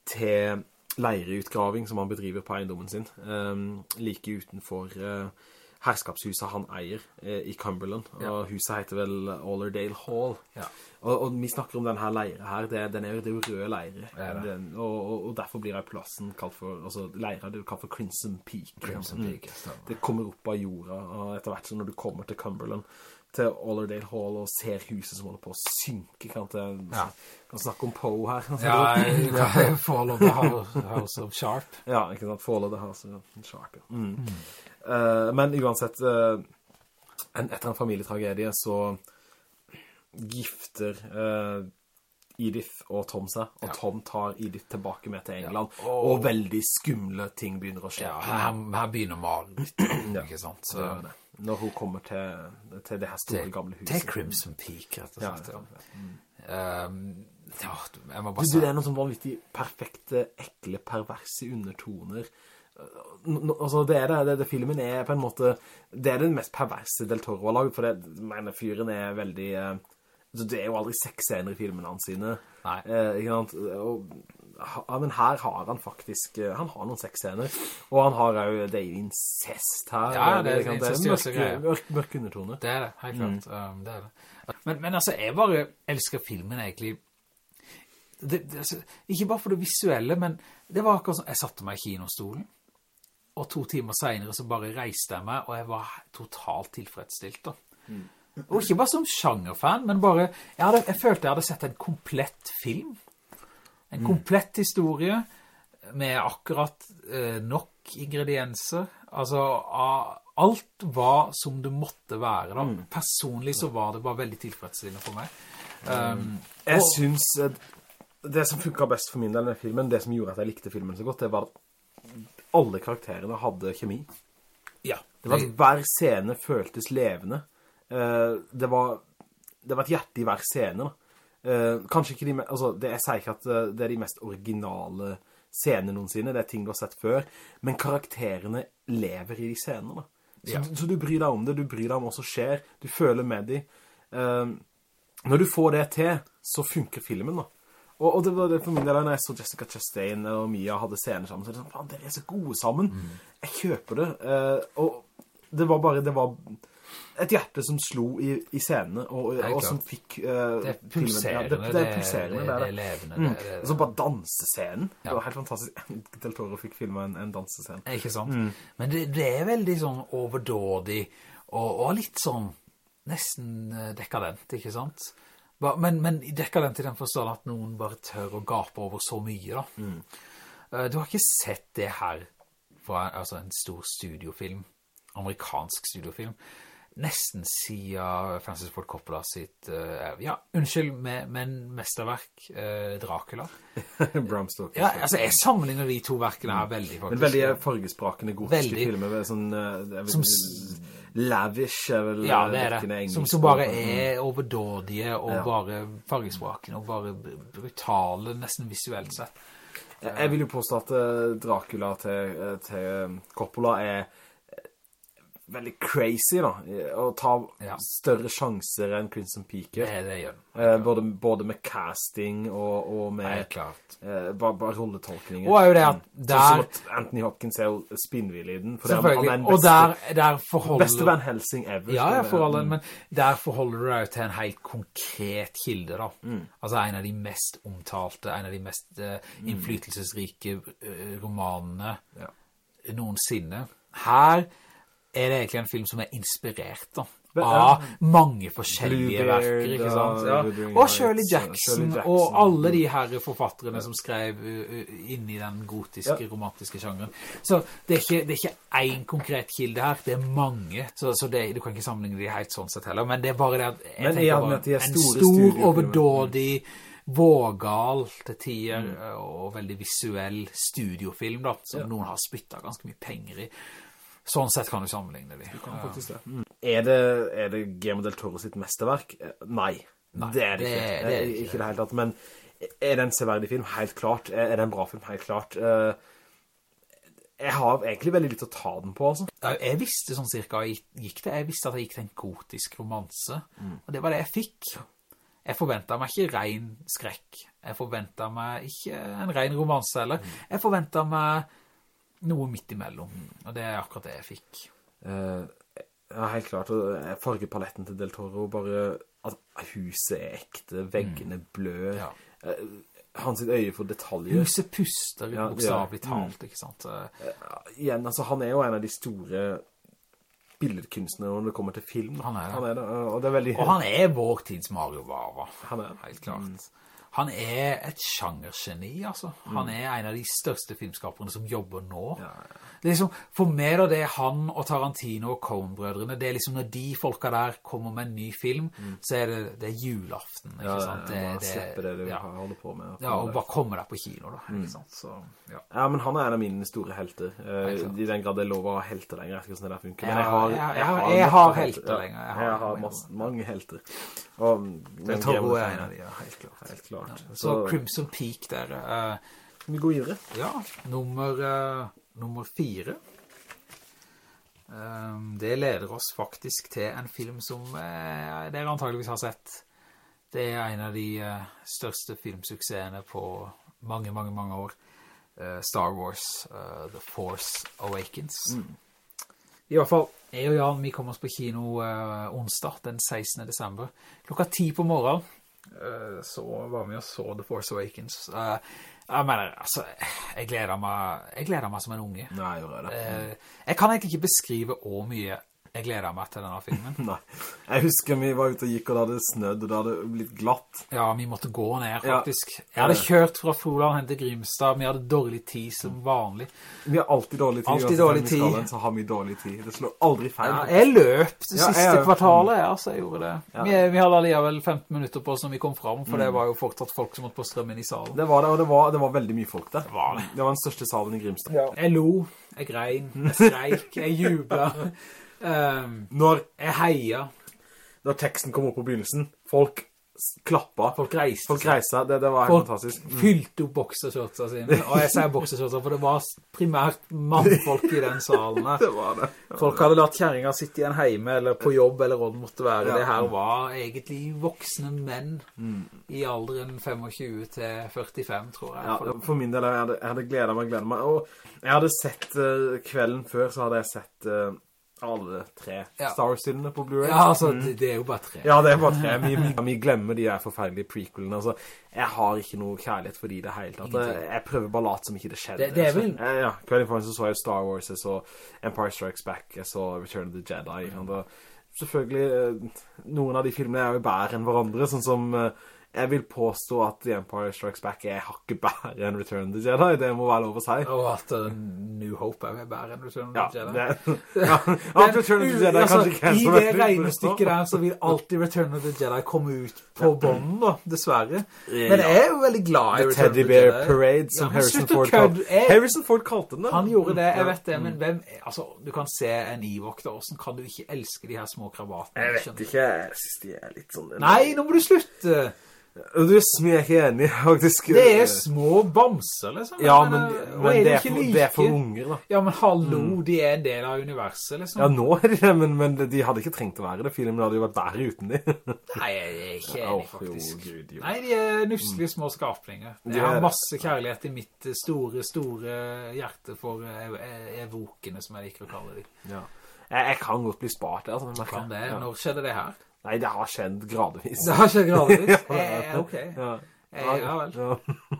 til leireutgraving som han bedriver på eiendommen sin, eh, like utenfor eh, herskapshuset han eier eh, i Cumberland. Og huset heter vel Allerdale Hall. Ja. Og, og vi snakker om denne leire her, det, den er det er jo røde leire. Ja. Den, og, og, derfor blir det plassen kalt for, altså leire det er jo kalt for Crimson Peak. Crimson Mm. Peak, ja. Det kommer opp av jorda, og etter hvert så når du kommer til Cumberland, til Allerdale Hall og ser huset som holder på å synke, kan jeg Ja. kan snakke om Poe her. Ja, jeg kan Fall of the House, of Sharp. Ja, ikke sant, Fall of the House of Sharp, ja. Mm. Eh, men uansett, uh, en, etter en familietragedie så gifter uh, Edith og Tom seg, og Ja. Tom tar Edith tilbake med til England, Ja. og veldig skumle ting begynner å skje. Ja, her, her begynner Margaret, ikke sant? Så, det det. Når hun kommer til, til det her store Det, gamle huset. det er Crimson Peak, rett og slett. ja. Ja. Um, ja, jeg må bare si det er noen sånn vanvittig perfekte, ekle, perverse undertoner. N- altså, det er det, det, det, filmen er på en måte, det er den mest perverse Del Toro har laget, for det, mener, fyren er veldig, eh, altså, det er jo aldri seks scener i filmene hans sine. Nei. Eh, ikke sant? Og, ja, men her har han faktisk, eh, han har noen sexscener, og han har jo, det er incest her. Ja, det er incestiøse mørke, greier. mørk, mørk undertone. Det er det, helt klart. Um, det er det. Men, men altså, jeg bare elsker filmen egentlig. Det, det, altså, ikke bare for det visuelle, men det var akkurat sånn, jeg satte meg i kinostolen, og to timer senere så bare reiste jeg meg, og jeg var totalt tilfredsstilt da. Og ikke bare som sjangerfan, men bare, jeg, hadde, jeg følte jeg hadde sett en komplett film. En komplett historie med akkurat eh, nok ingredienser. Altså, alt var som det måtte være da. Personlig så var det bare veldig tilfredsstillende for meg. Um, Jeg og- synes det som funket best for min del med filmen, det som gjorde at jeg likte filmen så godt, det var at alle karakterene hadde kjemi. Ja. Det var at hver scene føltes levende. Eh, det var, det var et hjerte i hver scene da. Eh, kanskje ikke de, altså, det, jeg sier ikke at eh, det er de mest originale scenene noensinne, det er ting du har sett før, men karakterene lever i de scenene. Så, Ja. så du bryr deg om det, du bryr deg om hva som skjer, du føler med de. Uh, når du får det til, så funker filmen da. Og, og det var det for min del, når jeg så Jessica Chastain og Mia hadde scener sammen, så er det sånn, faen, dere er så gode sammen. Jeg kjøper det. Uh, og det var bare, det var et hjerte som slo i, i scenene, og, og som fikk uh, Det er pulserende, det, det er pulserende, det, er det er levende. Mm. Det, Og så bare dansescenen. Ja. Det var helt fantastisk. Del Toro fikk filmet en, en dansescene. Ikke sant? Mm. Men det, det er veldig sånn overdådig, og, og litt sånn nesten eh, dekadent, ikke sant? Men, men dekadent i den forstand at noen bare tør å gape over så mye, da. Mm. Eh, Du har ikke sett det her fra altså en stor studiofilm, amerikansk studiofilm, nesten siden Francis Ford Coppola sitt, eh, ja, unnskyld, med, men mesterverk, eh, Dracula. Bram Stoker. Ja, altså jeg sammenligner de to verkene her veldig, faktisk. Men veldig fargesprakende gotiske Veldig. filmer, med sånn, eh, vet, Som lavish er vel Ja, eh, det er det. Som, som bare er overdådige og Ja. bare fargesprakende og bare brutale, nesten visuelt sett. Jeg vil jo påstå at eh, Dracula til, eh, til Coppola er eh, veldig crazy da, å ta Ja. større sjanser enn Crimson Peak Det, det gjør. Eh, både, både med casting og, og med eh, bare, bare rolletolkninger. Og er jo det at der- Sånn Anthony Hopkins er jo spinnvillig i den, for er- han er Selvfølgelig. den beste, der, der forholder... beste Van Helsing ever. Ja, ja, for alle, Mm. men der forholder du deg til en helt konkret kilde, da. Mm. Altså en av de mest omtalte, en av de mest uh, innflytelsesrike uh, romanene. Ja. noensinne. Her er det egentlig en film som er inspirert, da. Av mange forskjellige Bluebeard, verker, ikke sant? ja. Og Shirley Jackson, Shirley Jackson. og alle de her forfatterne som skrev inn i den gotiske, Ja. romantiske sjangeren. Så det er ikke, det er ikke en konkret kilde her, det er mange. Så, så det, du kan ikke sammenligne de helt sånn sett heller, men det er bare det at jeg tenker bare en stor, overdådig, vågal til tider, Mm. og veldig visuell studiofilm da, som Ja. noen har spyttet ganske mye penger i. Sånn sett kan du sammenligne de. Faktisk det. Mm. Er det, er det Guillermo del Toro sitt mesterverk? Eh, Nei. Nei, det er det det- ikke. det det er ikke. ikke det hele tatt, men er det en severdig film? Helt klart. Er det en bra film? Helt klart. Eh, Jeg har egentlig veldig litt å ta den på, altså. Jeg visste sånn cirka jeg gikk det. Jeg visste at jeg gikk til en gotisk romanse. Og det var det jeg fikk. Jeg forventet meg ikke ren skrekk. Jeg forventet meg ikke en ren romanse heller. Jeg forventet meg noe midt imellom. Og det er akkurat det jeg fikk. Uh, Ja, helt klart. Fargepaletten til Del Toro, bare at huset er ekte, veggene blø. Ja. Uh, Hans øye for detaljer. Huset puster, Ja, bokstavlig ja. Mm. talt, ikke sant? Uh, igjen, altså han er jo en av de store billedkunstnere når det kommer til film. Han er det. Han er det, og det er veldig... Og han er vår tids Mario Vava. Han er. Helt klart. Han er et sjangergeni, altså. Han er en av de største filmskaperne som jobber nå. Ja, ja. Liksom, for meg av det han og Tarantino og Coen-brødrene, det er liksom når de folka der kommer med en ny film, så er det, det er julaften, ikke Ja, sant? ja, bare slipper det du ja. holder på med. Ja, og bare kommer der på kino da, Mm. Så, ja. Ja, men han er en av mine store helter. Uh, I den grad det lover å ha helter lenger, jeg vet ikke hvordan det der funker. Men jeg har, jeg, jeg har, jeg har helter lenger, jeg Jeg har har, mange. masse, mange helter. Og, men jeg tror hun er en av de, ja, helt klart. Helt klart. Så, Så, Crimson Peak der, eh, skal vi gå videre? Ja, nummer, eh, nummer fire. Um, det leder oss faktisk til en film som eh, dere antageligvis har sett. Det er en av de eh, største filmsuksessene på mange, mange, mange år. Eh, Star Wars, uh, The Force Awakens. I hvert fall, jeg og Jan, vi kommer oss på kino uh, onsdag, den 16. desember. Klokka 10 på morgenen, eh, så var vi og så The Force Awakens. Eh, jeg mener, altså, jeg gleder meg, jeg gleder meg som en unge. Nei, jeg. Eh, jeg kan egentlig ikke beskrive hvor mye Jeg gleder meg til denne filmen. Nei. Jeg husker vi var ute og gikk, og det hadde snødd, og det hadde blitt glatt. Ja, vi måtte gå ned, Ja. faktisk. Jeg hadde kjørt fra Froland hen til Grimstad. Vi hadde dårlig tid som vanlig. Vi har alltid dårlig tid. Altid dårlig tid. hen, Så har vi dårlig tid. Det slår aldri feil. Ja, jeg løp det Ja, siste jeg- kvartalet, ja, så jeg gjorde det. Ja. Vi, vi hadde alligevel 15 minutter på oss når vi kom fram, for det var jo fortsatt folk som måtte på strømmen i salen. Det var det, og det var, det var veldig mye folk der. var det. Det var den største salen i Grimstad. Jeg lo, jeg grein, jeg skreik, jeg. Um, Når, jeg heia. når teksten kom opp på begynnelsen, folk klappa. Folk reiste Folk reiste, det, det var Folk fantastisk. Mm. fylte opp boksershortsa sine. Og jeg sier boksershortsa, for det var primært mannfolk i den salen her. Det var det. Folk hadde latt kjæringa sitte igjen hjemme, eller på jobb, eller hva det måtte være. Ja. Det her var egentlig voksne menn Mm. i alderen 25 til 45, tror jeg. Ja, For- min del, jeg hadde, jeg hadde gledet meg, gledet meg. Og jeg hadde sett, eh, kvelden før, så hadde jeg sett eh, alle tre Ja. Star Wars-filmene på Blu-ray. ja, altså, det, det er jo bare tre. Mm. Ja, det er bare tre. Vi, vi, vi glemmer de der forferdelige prequelene. Altså, jeg har ikke noe kjærlighet for de det hele tatt. Ingenting. Jeg prøver bare å late som ikke det skjedde. Det- det er vel- Så, ja, kvelden foran så så jeg Star Wars, jeg så Empire Strikes Back, jeg så Return of the Jedi. Mm. Og selvfølgelig, eh, noen av de filmene er jo bedre enn hverandre, sånn som eh, jeg vil påstå at The Empire Strikes Back er hakket bedre enn Return of the Jedi. Det må være lov å si. Og at uh, New Hope er bedre enn Return of the Jedi. det, ja, at Return of the Jedi altså, kanskje I det regnestykket der så vil alltid Return of the Jedi komme ut på bånden da, dessverre. Men jeg er jo veldig glad i Return of the Teddy the Bear Parade, som Ja, Harrison Ford kalte Harrison Ford kalte den. Han gjorde det, jeg vet det, men hvem, altså, du kan se en Ewok da, hvordan kan du ikke elske de her små krabatene? Jeg vet ikke, jeg synes de er litt sånn... Nei, nå må du slutte! Du er ikke enig, faktisk. Det er små bamser, liksom. Ja, men, men, men det, er for, for, det er for unger, da. Ja, men hallo, de er en del av universet, liksom. Ja, nå er de det, men, men de hadde ikke trengt å være det. Filmen hadde jo vært bedre uten de. Nei, jeg er ikke enig, oh, faktisk. Gud, jo. Nei, de er nusselige små skapninger. De Jeg har masse kjærlighet i mitt eh, store, store hjerte for eh, eh, evokene, som jeg liker å kalle de. Ja. Jeg, jeg kan godt bli spart, altså. Kan det? Ja. Når skjedde det her? Nei, det har skjedd gradvis. Det har skjedd gradvis. Ja. Eh, ok. Ja. Eh, ja vel. Ja.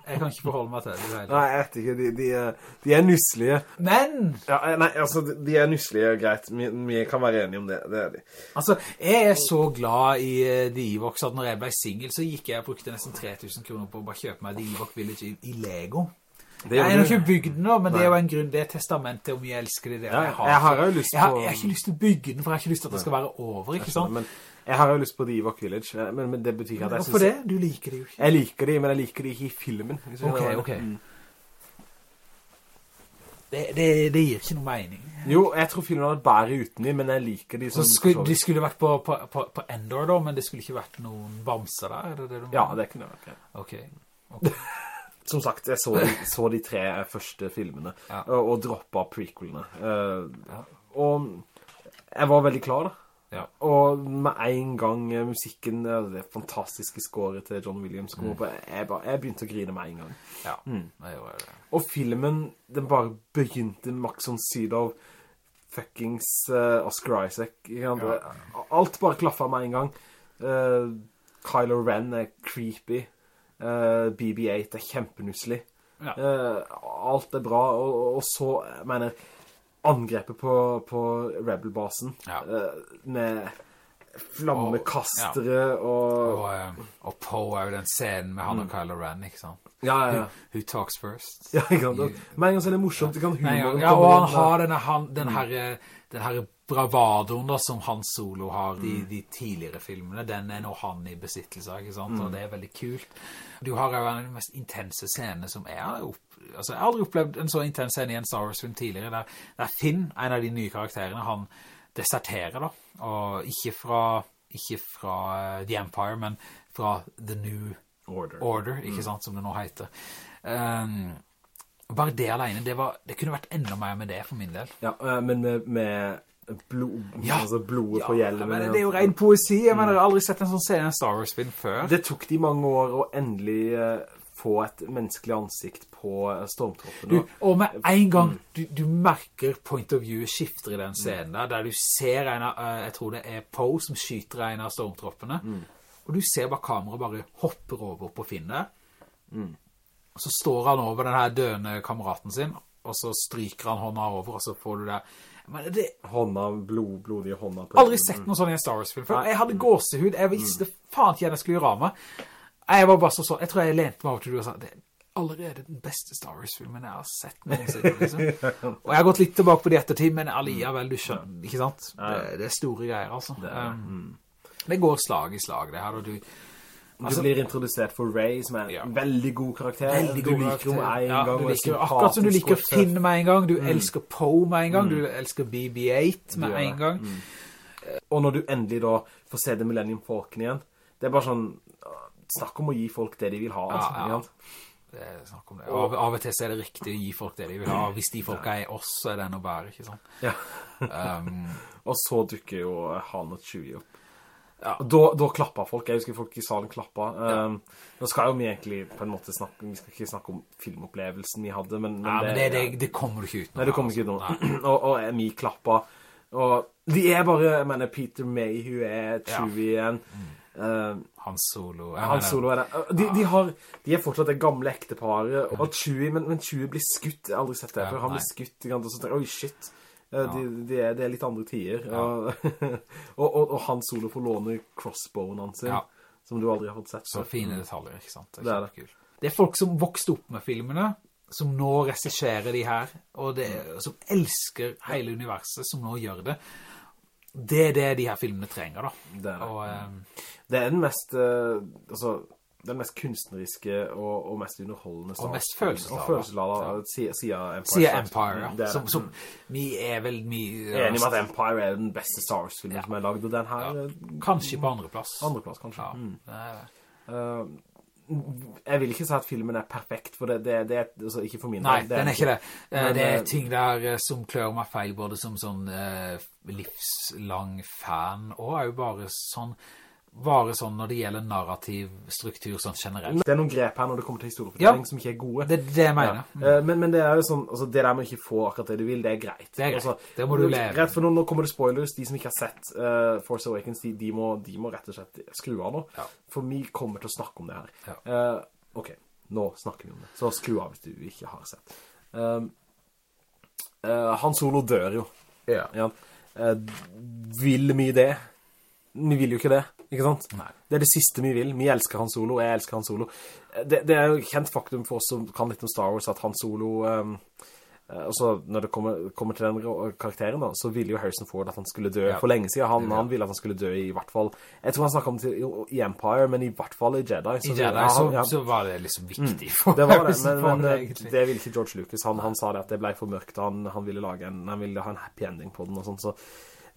Jeg kan ikke forholde meg til det. Nei, jeg vet ikke, de, de, er, de er nusselige. Men, Ja, eh, nei, altså, de- er nusselige, greit. Vi, vi kan være enige om det, det er de. altså, jeg er så glad i eh, The Evox at når jeg ble single, så gikk jeg og brukte nesten 3000 kroner på å bare kjøpe meg The Evox Village i, i Lego. Det Jeg har jo ikke bygd den nå, men det er jo en grunn, det er testamentet om jeg elsker det. det Ja, jeg, har, jeg har jo lyst jeg har, på- jeg har ikke lyst til å bygge den, for jeg har ikke lyst til at det skal være over, ikke sant? Men jeg har jo lyst på The Ewok Village, eh, men, men det betyr ikke at jeg Hvorfor det? Du liker det jo ikke. Jeg liker de, men jeg liker de ikke i filmen. Ok, ok. Mm. Det, det, det gir ikke noe mening. Jo, jeg tror filmen hadde bare uten de, men jeg liker de Så som... skulle, de skulle vært på, på, på, på Endor da, men det skulle ikke vært noen bamser der, er det Ja, det kunne vært. Ok. okay. Som sagt, jeg så, så de tre første filmene, Ja. og, og droppet prequelene. Uh, Ja. Og jeg var veldig klar da. Ja. Og med en gang eh, musikken, eh, det fantastiske skåret til John Williams kom opp, jeg, bare, jeg begynte å grine med en gang. Ja, Mm. det gjorde det. Og filmen, den bare begynte Maxon Max von Sydow, fuckings uh, Oscar Isaac. Ja? Alt bare klaffet med en gang. Uh, Kylo Ren er creepy. Uh, BB-8 er kjempenusselig. Ja. Eh, alt er bra, og, og så, jeg mener, angrepet på, på Rebel-basen, Ja. eh, med flammekastere og... Og, eh, og Poe er jo den scenen med han og Kylo Ren, ikke sant? Ja, ja, ja. Who talks first? Ja, ikke sant? Men en gang så er det morsomt, det kan humor ja, og han har denne, han, den her, den her bravadoen da, som Han Solo har i de tidligere filmene, den er nå han i besittelse av, ikke sant? Og det er veldig kult. Du har jo en av de mest intense scenene som er opp... Altså, jeg har aldri opplevd en så intens scene i en Star Wars-film tidligere, der, der Finn, en av de nye karakterene, han deserterer da, og ikke fra, ikke fra eh, The Empire, men fra The New Order. Order, ikke sant, som det nå heter. Um, bare det alene, det, var, det kunne vært enda mer med det for min del. Ja, eh, men med, med blod, Ja. altså blodet på hjelmen. men ja. det er jo ren poesi. Jeg mener, jeg har aldri sett en sånn en Star Wars-film før. Det tok de mange år å endelig eh, få et menneskelig ansikt på stormtroppen. stormtroppene. Du, og med en gang du, du merker point of view skifter i den scenen der, der du ser en av, eh, jeg tror det er Poe som skyter en av stormtroppene, og du ser bare kameraet bare hopper over på Finnet, mm. og så står han over den her døende kameraten sin, og så stryker han hånda over, og så får du det. Hånda, blod, blodige hånda på aldri sett noe sånn i en Star Wars-film. Jeg hadde gåsehud, jeg visste faen ikke jeg skulle gjøre av meg. Jeg var bare så sånn, jeg tror jeg lente meg over til du og sa, det er allerede den beste Star Wars-filmen jeg har sett noensinne, liksom. Og jeg har gått litt tilbake på det ettertid, men alligevel, du skjønner, ikke sant? Det, det er store greier, altså. Det, det går slag i slag, det her, og du... du blir introdusert for Ray, som er en Ja. veldig god karakter. Veldig du liker henne med en Ja, gang. du er liker, akkurat som du liker. Finn med en gang, du elsker Poe med en gang, du elsker BB-8 med en gang. Og når du endelig da får se The Millennium Falcon igjen, det er bare sånn, snakk om å gi folk det de vil ha. Altså, Ja, ja. snakk om det. Av, av og til så er det riktig å gi folk det de vil ha. Hvis de folka er oss, så er det enda bære, ikke sant? Ja. Um, Og så dukker jo Han og Chewie opp. Ja. Og da, da klapper folk. Jeg husker folk i salen klappa. Um, nå skal jo vi egentlig på en måte snakke, vi skal ikke snakke om filmopplevelsen vi hadde, men, men, ja, men det, det, det kommer du ikke ut Nei, det kommer ikke ut altså. nå. Og, og vi klappa. Og de er bare, jeg mener, Peter Mayhew er Chewie igjen. Um, Hans Solo. Hans Han Solo er det. De, de, har, de er fortsatt det gamle ekteparet, og Chewie, men, men Chewie blir skutt. Jeg har aldri sett det Ja, før. Han blir skutt, og så tenker jeg, oi shit. Eh, De, de er, det er litt andre tider. Og, og, og, og Han Solo får låne crossbowen hans sin, Ja. som du aldri har fått sett. Så fine detaljer, ikke sant? Det er det. er, Det er folk som vokste opp med filmene, som nå regisserer de her, og det, som elsker hele universet, som nå gjør det. Det er det de her filmene trenger, da. Det er det. Og, um... Det er den mest, Uh, altså, den mest kunstneriske og, og mest underholdende Star Og mest følelsesladet. Og følelsesladet, siden siden Empire. sier Empire, ja. Som, som, vi er vel mye... Enig med at Empire er den beste Star Wars-filmen som er laget, og den her, Ja. Kanskje på andre plass. andreplass kanskje. Ja, Mm. Uh, jeg vil ikke si at filmen er perfekt, for det, det, det er altså, ikke for min Nei, del. den er ikke det. Eh, Men, det er eh, ting der som klør meg feil, både som sånn uh, livslang fan, og er jo bare sånn, bare sånn når det gjelder narrativ struktur sånn generelt. Det er noen grep her når det kommer til historiefortelling Ja. som ikke er gode. Det det mener jeg. Ja. Eh, Men, men det er jo sånn, altså det der med å ikke få akkurat det du vil, det er greit. Det er greit. Altså, Det må du leve. Rett for nå, nå kommer det spoilers. De som ikke har sett uh, Force Awakens, de, de, må, de må rett og slett skru av nå. Ja. For vi kommer til å snakke om det her. Eh, ok, nå snakker vi om det. Så skru av hvis du ikke har sett. Um, uh, Han Solo dør jo. Ja. Vil vi det? Vi vil jo ikke det, ikke sant? Nei. Det er det siste vi vil. Vi elsker Han Solo, jeg elsker Han Solo. Eh, Det, det er jo kjent faktum for oss som kan litt om Star Wars, at Han Solo... Um, så når det kommer, kommer til den karakteren da, så ville jo Harrison Ford at han skulle dø Ja. for lenge siden. Han, Ja. han ville at han skulle dø i hvert fall... Jeg tror han snakket om det i, Empire, men i hvert fall i Jedi. I Jedi ja, så, han- ja. så var det liksom viktig for Det var det, men, men eh, det ville ikke George Lucas. Han, han sa det at det ble for mørkt, han, han ville lage en, han ville ha en happy ending på den og sånt, så...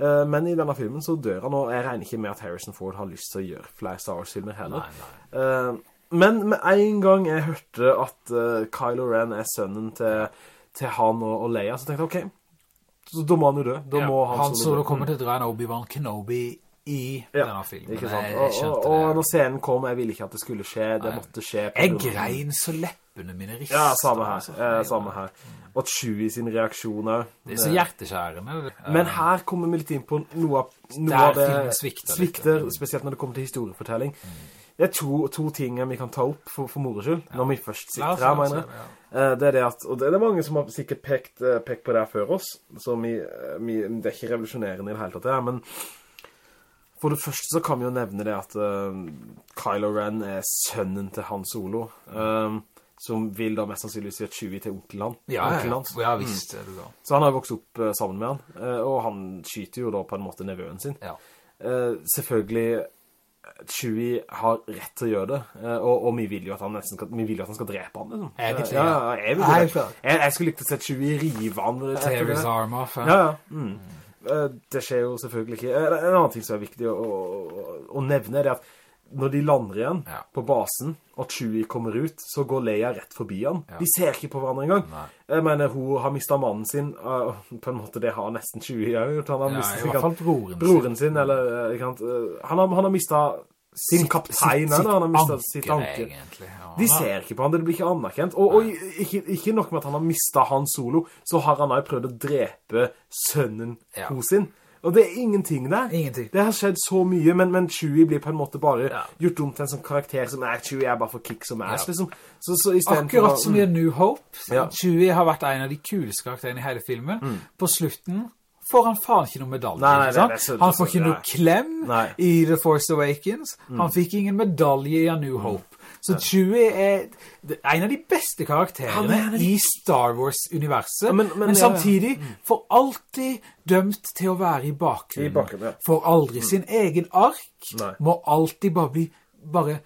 eh, men i denne filmen så dør han, og jeg regner ikke med at Harrison Ford har lyst til å gjøre flere Star Wars-filmer heller. Nei, nei. Eh, men med en gang jeg hørte at eh, Kylo Ren er sønnen til, til han og, og Leia, så tenkte jeg, ok, så da må han jo dø. Da Ja, må han, han Solo kommer til å dra en Obi-Wan Kenobi i Ja, denne filmen. Ikke sant? Og, og, og når scenen kom, jeg ville ikke at det skulle skje, det måtte skje. Jeg grein så leppene mine ristet. Ja, samme her. Eh, samme her. Og Chewie sin reaksjon også. Det er så hjerteskjærende. Men her kommer vi litt inn på noe noe av det svikter litt. svikter, spesielt når det kommer til historiefortelling. Det er to, to ting vi kan ta opp for, for moro skyld, når vi først sitter her, mener jeg. det, Eh, Det er det at, og det er mange som har sikkert pekt, eh, pekt på det her før oss, så vi, eh, vi, det er ikke revolusjonerende i det hele tatt det her, men for det første så kan vi jo nevne det at uh, Kylo Ren er sønnen til Han Solo, eh, som vil da mest sannsynligvis at Chewie til onkelen han. Ja, ja, onkelen ja. hans. ja visst er du da. Så han har vokst opp eh, sammen med han, eh, og han skyter jo da på en måte nevøen sin. Ja. Eh, selvfølgelig, Chewie har rett til å gjøre det, og, og vi vil jo at han nesten skal, vi vil jo at han skal drepe han, liksom. Egentlig, ja. ja. ja jeg, vil Nei, det. jeg, jeg skulle likt å se Chewie rive han. Tear det. his arm off. Ja, ja. Mm. Det skjer jo selvfølgelig ikke. En annen ting som er viktig å, å, å nevne er at når de lander igjen Ja. på basen, og Chewie kommer ut, så går Leia rett forbi han. Ja. De ser ikke på hverandre engang. Nei. Jeg mener, hun har mistet mannen sin, og på en måte det har nesten Chewie gjort. Han har Ja, mistet i hvert fall broren sin. broren sin, eller, kan, ikke eh, han har, han har mistet sin Sitt- kaptein, sitt- han har mistet anker, sitt anker. egentlig. Ja, De ser ikke på han, det blir ikke anerkjent. Og, og ikke, ikke nok med at han har mistet Han Solo, så har han også prøvd å drepe sønnen Ja. hos sin. Og det er ingenting der. Ingenting. Det har skjedd så mye, men, men Chewie blir på en måte bare Ja. gjort om til en sånn karakter som er Chewie er bare for kick som ass, Ja. liksom. Så, så Akkurat som i A New Hope. Ja. Chewie har vært en av de kuleste karakterene i hele filmen. Mm. På slutten får han faen ikke noen medalje, Nei, nei, er så- han får ikke noen noe klem Nei. Mm. i The Force Awakens. Han fikk ingen medalje i A New Hope. Så Chewie er en av de beste er karakterene ja, de- i Star Wars-universet, Ja, men- men, men samtidig samtidig for alltid dømt til å være i bakgrunnen. I bakgrunnen, ja. For aldri sin egen ark Nei. må alltid bare bli bare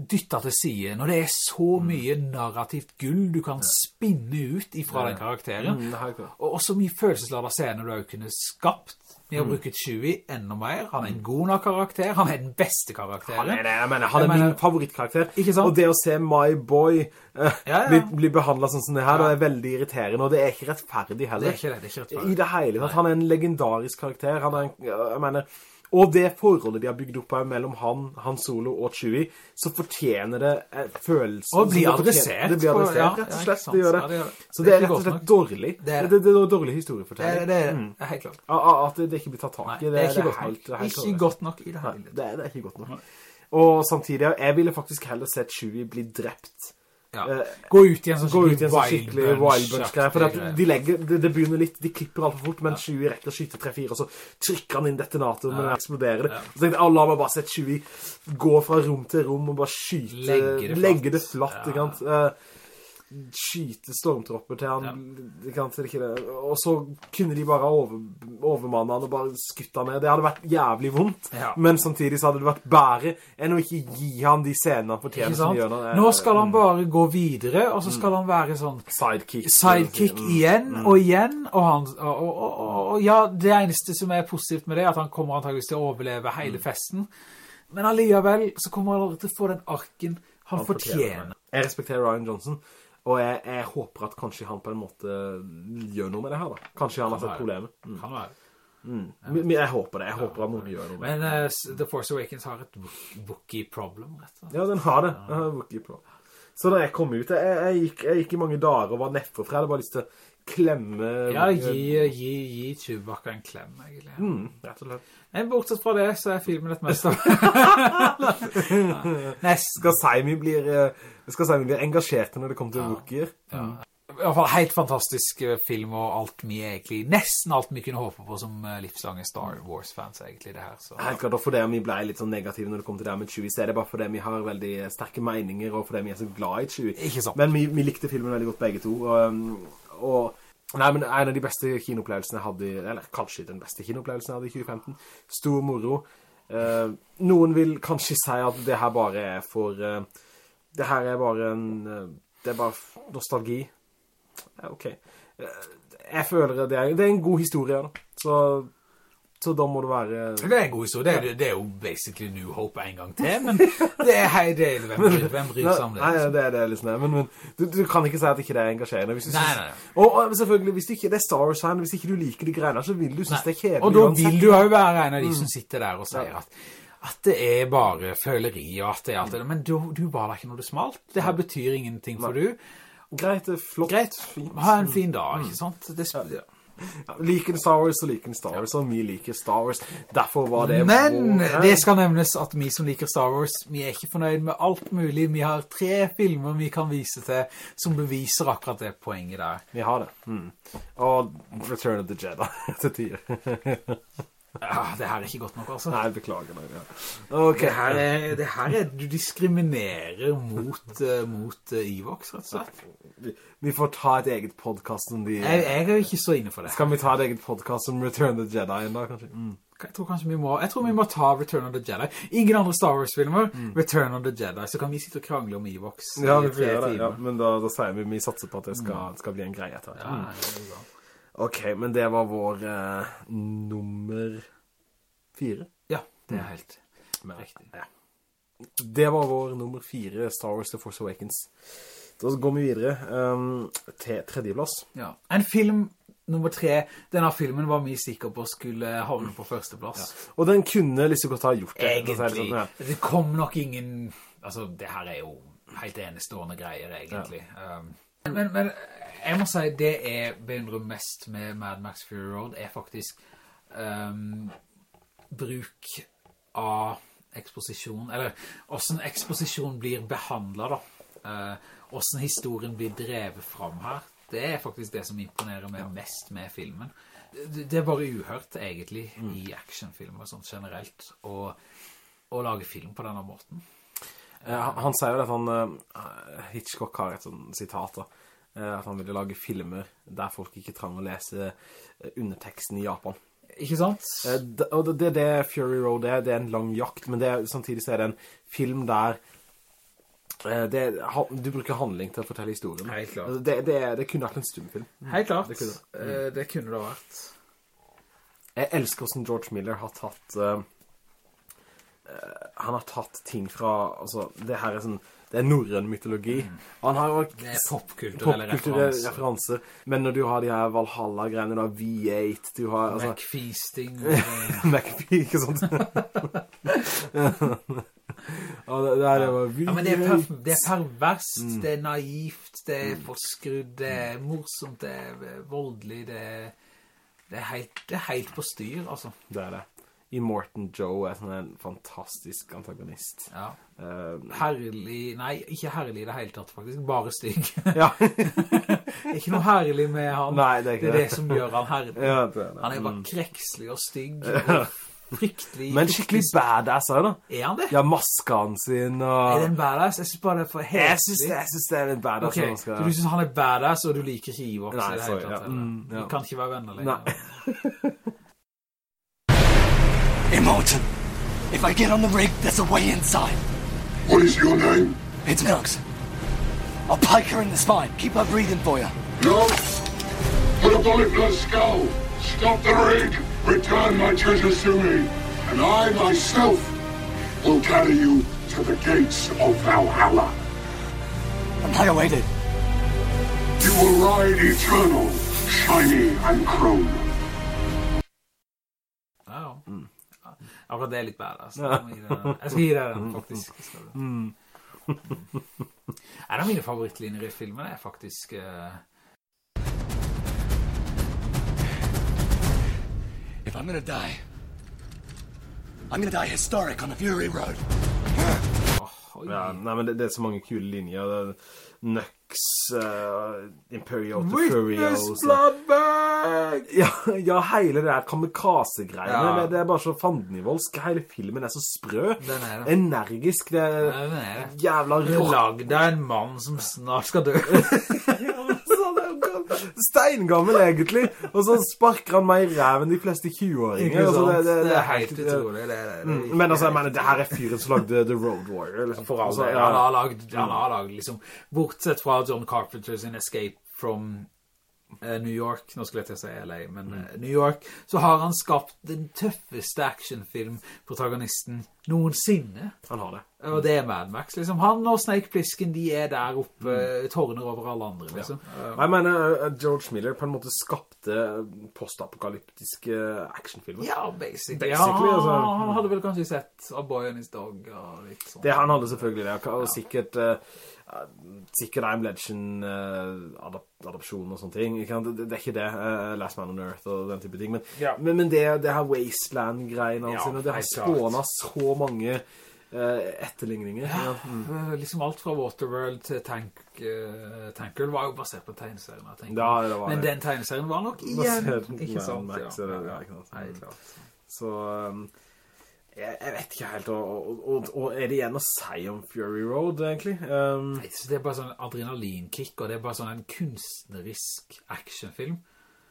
dyttet til side. Når det er så Mm. mye narrativt gull du kan spinne ut ifra den karakteren, Mm, og og så mye følelsesladede scener du har kunnet skapt. Vi Mm. har brukt Chewie enda mer. Han er en god nok karakter. Han er den beste karakteren. Han er, det, jeg mener, han er Jeg mener- min favorittkarakter. Ikke sant? Og det å se My Boy uh, Ja, ja. bli, bli behandlet sånn som det her, det er veldig irriterende, og det er ikke rettferdig heller. Det er ikke det, det er ikke rettferdig. I det hele tatt. Han er en legendarisk karakter. Han er en, jeg mener, og det forholdet de har bygd opp her mellom han, Han Solo og Chewie, så fortjener det eh, følelsen. Og blir adressert Det blir adressert, ja, rett og slett. det gjør det. Ja, det. Så Det er rett og slett dårlig. Det er Det, er dårlig historiefortelling. det, er, det er helt klart. At det ikke blir tatt tak Nei, i. det er ikke godt helt- nok. helt Ikke godt nok i det hele. det er, det er ikke godt nok. Og samtidig, jeg ville faktisk heller sett Chewie bli drept. Ja. Eh, Gå ut i en sånn skikkelig, en sånn skikkelig Bunch- wild bunch-greie. For det, de legger, det, det begynner litt, de klipper alt for fort, men Chewie rekker å skyte 3-4, og så trykker han inn detonatoren, men det eksploderer det. Så tenkte jeg, la meg bare se Chewie gå fra rom til rom og bare skyte, Legge det flatt. legge det flatt, Ja. ikke sant? Skyte stormtropper til han, ja. Og så kunne de bare over, overmanne han og bare skutte han ned. Det hadde vært jævlig vondt, Ja. men samtidig så hadde det vært bære enn å ikke gi han de scenene han fortjener som gjør han. Nå skal han bare gå videre, og så skal han være sånn sidekick. sidekick Mm. igjen og igjen, og, han, og, og, og, ja, det eneste som er positivt med det, er at han kommer antageligvis til å overleve hele Mm. festen, men alligevel så kommer han til å få den arken han, fortjener. Jeg respekterer Ryan Johnson, og jeg, jeg håper at kanskje han på en måte gjør noe med det her da. Kanskje han har sett problemet. Mm. Kan være. Men men jeg håper det, jeg håper at noen gjør noe med det. Men uh, The Force Awakens har et Wookie problem, rett og slett. Ja, den har det. Den har Wookiee-problem. Så da jeg kom ut, jeg, jeg, gikk, jeg gikk i mange dager og var nedfor, for jeg hadde bare lyst til klemme... Ja, gi, gi, gi Chewbacca en klem, egentlig. Mm, rett og slett. Men bortsett fra det, så er filmen et mest Nesten. Skal Saimi blir, eh, blir engasjert når det kommer til Wookieer. I hvert fall helt fantastisk eh, film, og alt vi egentlig, nesten alt vi kunne håpe på som eh, livslange Star Wars-fans, egentlig, det her. Så. Helt klart, og for det vi ble litt sånn negative når det kom til det med Chewie, så er det bare fordi vi har veldig sterke meninger, og fordi vi er så glad i Chewie. Ikke sant. Men vi, vi likte filmen veldig godt begge to, og, um, og Nei, men en av de beste kinoopplevelsene jeg hadde, eller kanskje den beste kinoopplevelsen jeg hadde i 2015. Stor moro. Eh, noen vil kanskje si at det her bare er for... eh, det her er bare en... eh, det er bare nostalgi. Ja, ok. Eh, jeg føler det er, det er en god historie, da. Så, så da må det være... Det er en god historie. Det er, det er jo basically New Hope en gang til, men det er hei del. Hvem, bryr- hvem bryr seg om det? Nei, det er det liksom. Men, men du, du kan ikke si at ikke det er engasjerende. Hvis du Nei, synes- nei, nei. Og, og selvfølgelig, hvis du ikke det er Star Wars fan, hvis ikke du liker de greiene, så vil du synes det er kjedelig. Og da vil du jo være en av de som sitter der og sier at, at det er bare føleri og at det er alt det. Men du, du var da ikke når det smalt. Det her betyr ingenting for du. Greit, er flott. Greit, ha en fin dag, ikke sant? Det, ja. Liker Star Wars, så liker Star Wars, og vi liker Star Wars. Derfor var det Men vår- det skal nevnes at vi som liker Star Wars, vi er ikke fornøyd med alt mulig. Vi har tre filmer vi kan vise til som beviser akkurat det poenget der. Vi har det. Mm. Og Return of the Jedi til tider. Ja, det her er ikke godt nok, altså. Nei, beklager meg. Ja. Ok, Det her er, det her er du diskriminerer mot, uh, mot uh, Evox, rett og slett. vi, vi får ta et eget podcast om de... Jeg, jeg er jo ikke så inne for det. Skal vi ta et eget podcast om Return of the Jedi en dag, kanskje? Mm. Jeg tror kanskje vi må, jeg tror vi må ta Return of the Jedi. Ingen andre Star Wars-filmer, Return of the Jedi, så kan vi sitte og krangle om Evox Ja, i tre timer. ja. Men da, da sier vi, vi satser på at det skal, skal bli en greie etter. Ja, Mm. det er bra. Ok, men det var vår eh, nummer fire. ja, det er helt Men, riktig. Ja. Det var vår nummer fire, Star Wars The Force Awakens. Da går vi videre um, til tredjeplass. Ja. En film nummer tre, denne filmen var vi sikker på skulle havne på førsteplass. Og den kunne liksom godt ha gjort det. Egentlig. sånn, ja. Det kom nok ingen... Altså, det her er jo helt enestående greier, egentlig. Um, men, men jeg må si, det jeg beundrer mest med Mad Max Fury Road er faktisk um, bruk av eksposisjon, eller hvordan eksposisjon blir behandlet da. Uh, hvordan historien blir drevet fram her. Det er faktisk det som imponerer meg mest med filmen. Det, er bare uhørt, egentlig, i actionfilmer sånn generelt, å, å lage film på denne måten. Eh, han, han sier jo at han, eh, Hitchcock har et sånt sitat da, eh, at han ville lage filmer der folk ikke trenger å lese eh, underteksten i Japan. Ikke sant? Eh, og det, det, det Fury Road er, det er en lang jakt, men det er, samtidig så er det en film der eh, det, du bruker handling til å fortelle historien. Helt klart. Det, det, det kunne vært en stumfilm. Helt klart. Det kunne. Eh, det kunne det vært. Jeg elsker hvordan George Miller har tatt eh, eh, han har tatt ting fra altså, det her er sånn det er norrøn mytologi han har jo Mm. Popkulturelle pop referanser. men når du har de her Valhalla-greiene du har V8 du har altså, Macfeasting. eh, ikke sant? ja, det, det er det var Ja, men det er, V8. per, det er perverst, det er naivt, det er forskrudd, det er morsomt, det er voldelig, det er, det er, helt, det er helt på styr, altså. Det er det. Immortan Joe er sånn en fantastisk antagonist. Ja. Um, Herlig, nei, ikke herlig i det hele tatt faktisk, bare stygg. ja. ikke noe herlig med han. Nei, det er ikke det er det. det som gjør han herlig. ja, det er. Han er bare krekslig og stygg, fryktelig. Men skikkelig badass også da. Er han det? Ja, maskene sin og... Er det en badass? Jeg synes bare det er for Jeg synes det, jeg synes det er en badass. Okay, skal- så du synes han er badass, og du liker ikke Ivox? Nei, sorry, ja. Mm, ja. Du kan ikke være venner lenger. Nei. Immortan, if I get on the rig, there's a way inside. What is your name? It's Nox. I'll pike her in the spine. Keep her breathing for you. No. Put a bullet in her skull. Stop the rig. Return my treasures to me. And I myself will carry you to the gates of Valhalla. Annihilated. You will ride eternal, shiny and chrome. Akkurat det er litt bedre. Det. Jeg skal gi det den, faktisk. Skal det. Mm. En av mine favorittlinjer i filmen er faktisk... uh... If I'm gonna die, I'm gonna die historic on the Fury Road. Oh. Ja, nei, men det, det er så mange kule linjer. Er Nux, uh, Imperial Witness Furios. bloodbag! Ja, ja, hele det der kamikaze-greiene. Ja. Det, det er bare så fandenivoldsk. Hele filmen er så sprø. Den er det. Energisk. Det er Ja, den er det. jævla rått. lagd av en mann som snart skal dø. Steingammel, egentlig. Og så sparker han meg i ræven de fleste 20-åringer. Altså, det, det, det er helt utrolig. Mm, Men altså, jeg mener, det her er fyren som lagde The Road Warrior. Liksom. For altså, ja. Han har lagd, lagd liksom, bortsett fra John Carpenter sin Escape from New York, nå skulle jeg til å si LA, men eh, New York, så har han skapt den tøffeste actionfilm-protagonisten noensinne. Han har det. Og det er Mad Max, liksom. Han og Snake Plissken, de er der oppe, tårner over alle andre, liksom. Ja. Jeg mener, uh, George Miller på en måte skapte postapokalyptiske actionfilmer. Ja, basically. Basically, ja, altså. han hadde vel kanskje sett A Boy and His Dog og litt sånn. Det han hadde selvfølgelig det, og sikkert, uh, sikkert I'm Legend uh, adap og sånne ting. Det, det er ikke det, uh, Last Man on Earth og den type ting, men, Ja. men, men det, det her Wasteland-greiene Ja, sine, det har spånet så mange uh, etterligninger. Ja. Mm. Eh, Liksom alt fra Waterworld til Tank, uh, Tankgirl var jo basert på tegneserien, jeg tenker. Ja, Men den tegneserien var nok igjen, ikke sant? Max, ja. Nei, klart. Så um, jeg, jeg vet ikke helt, og, og, og, er det igjen å si om Fury Road, egentlig? Um, Det er bare sånn adrenalinkick, og det er bare sånn en kunstnerisk actionfilm.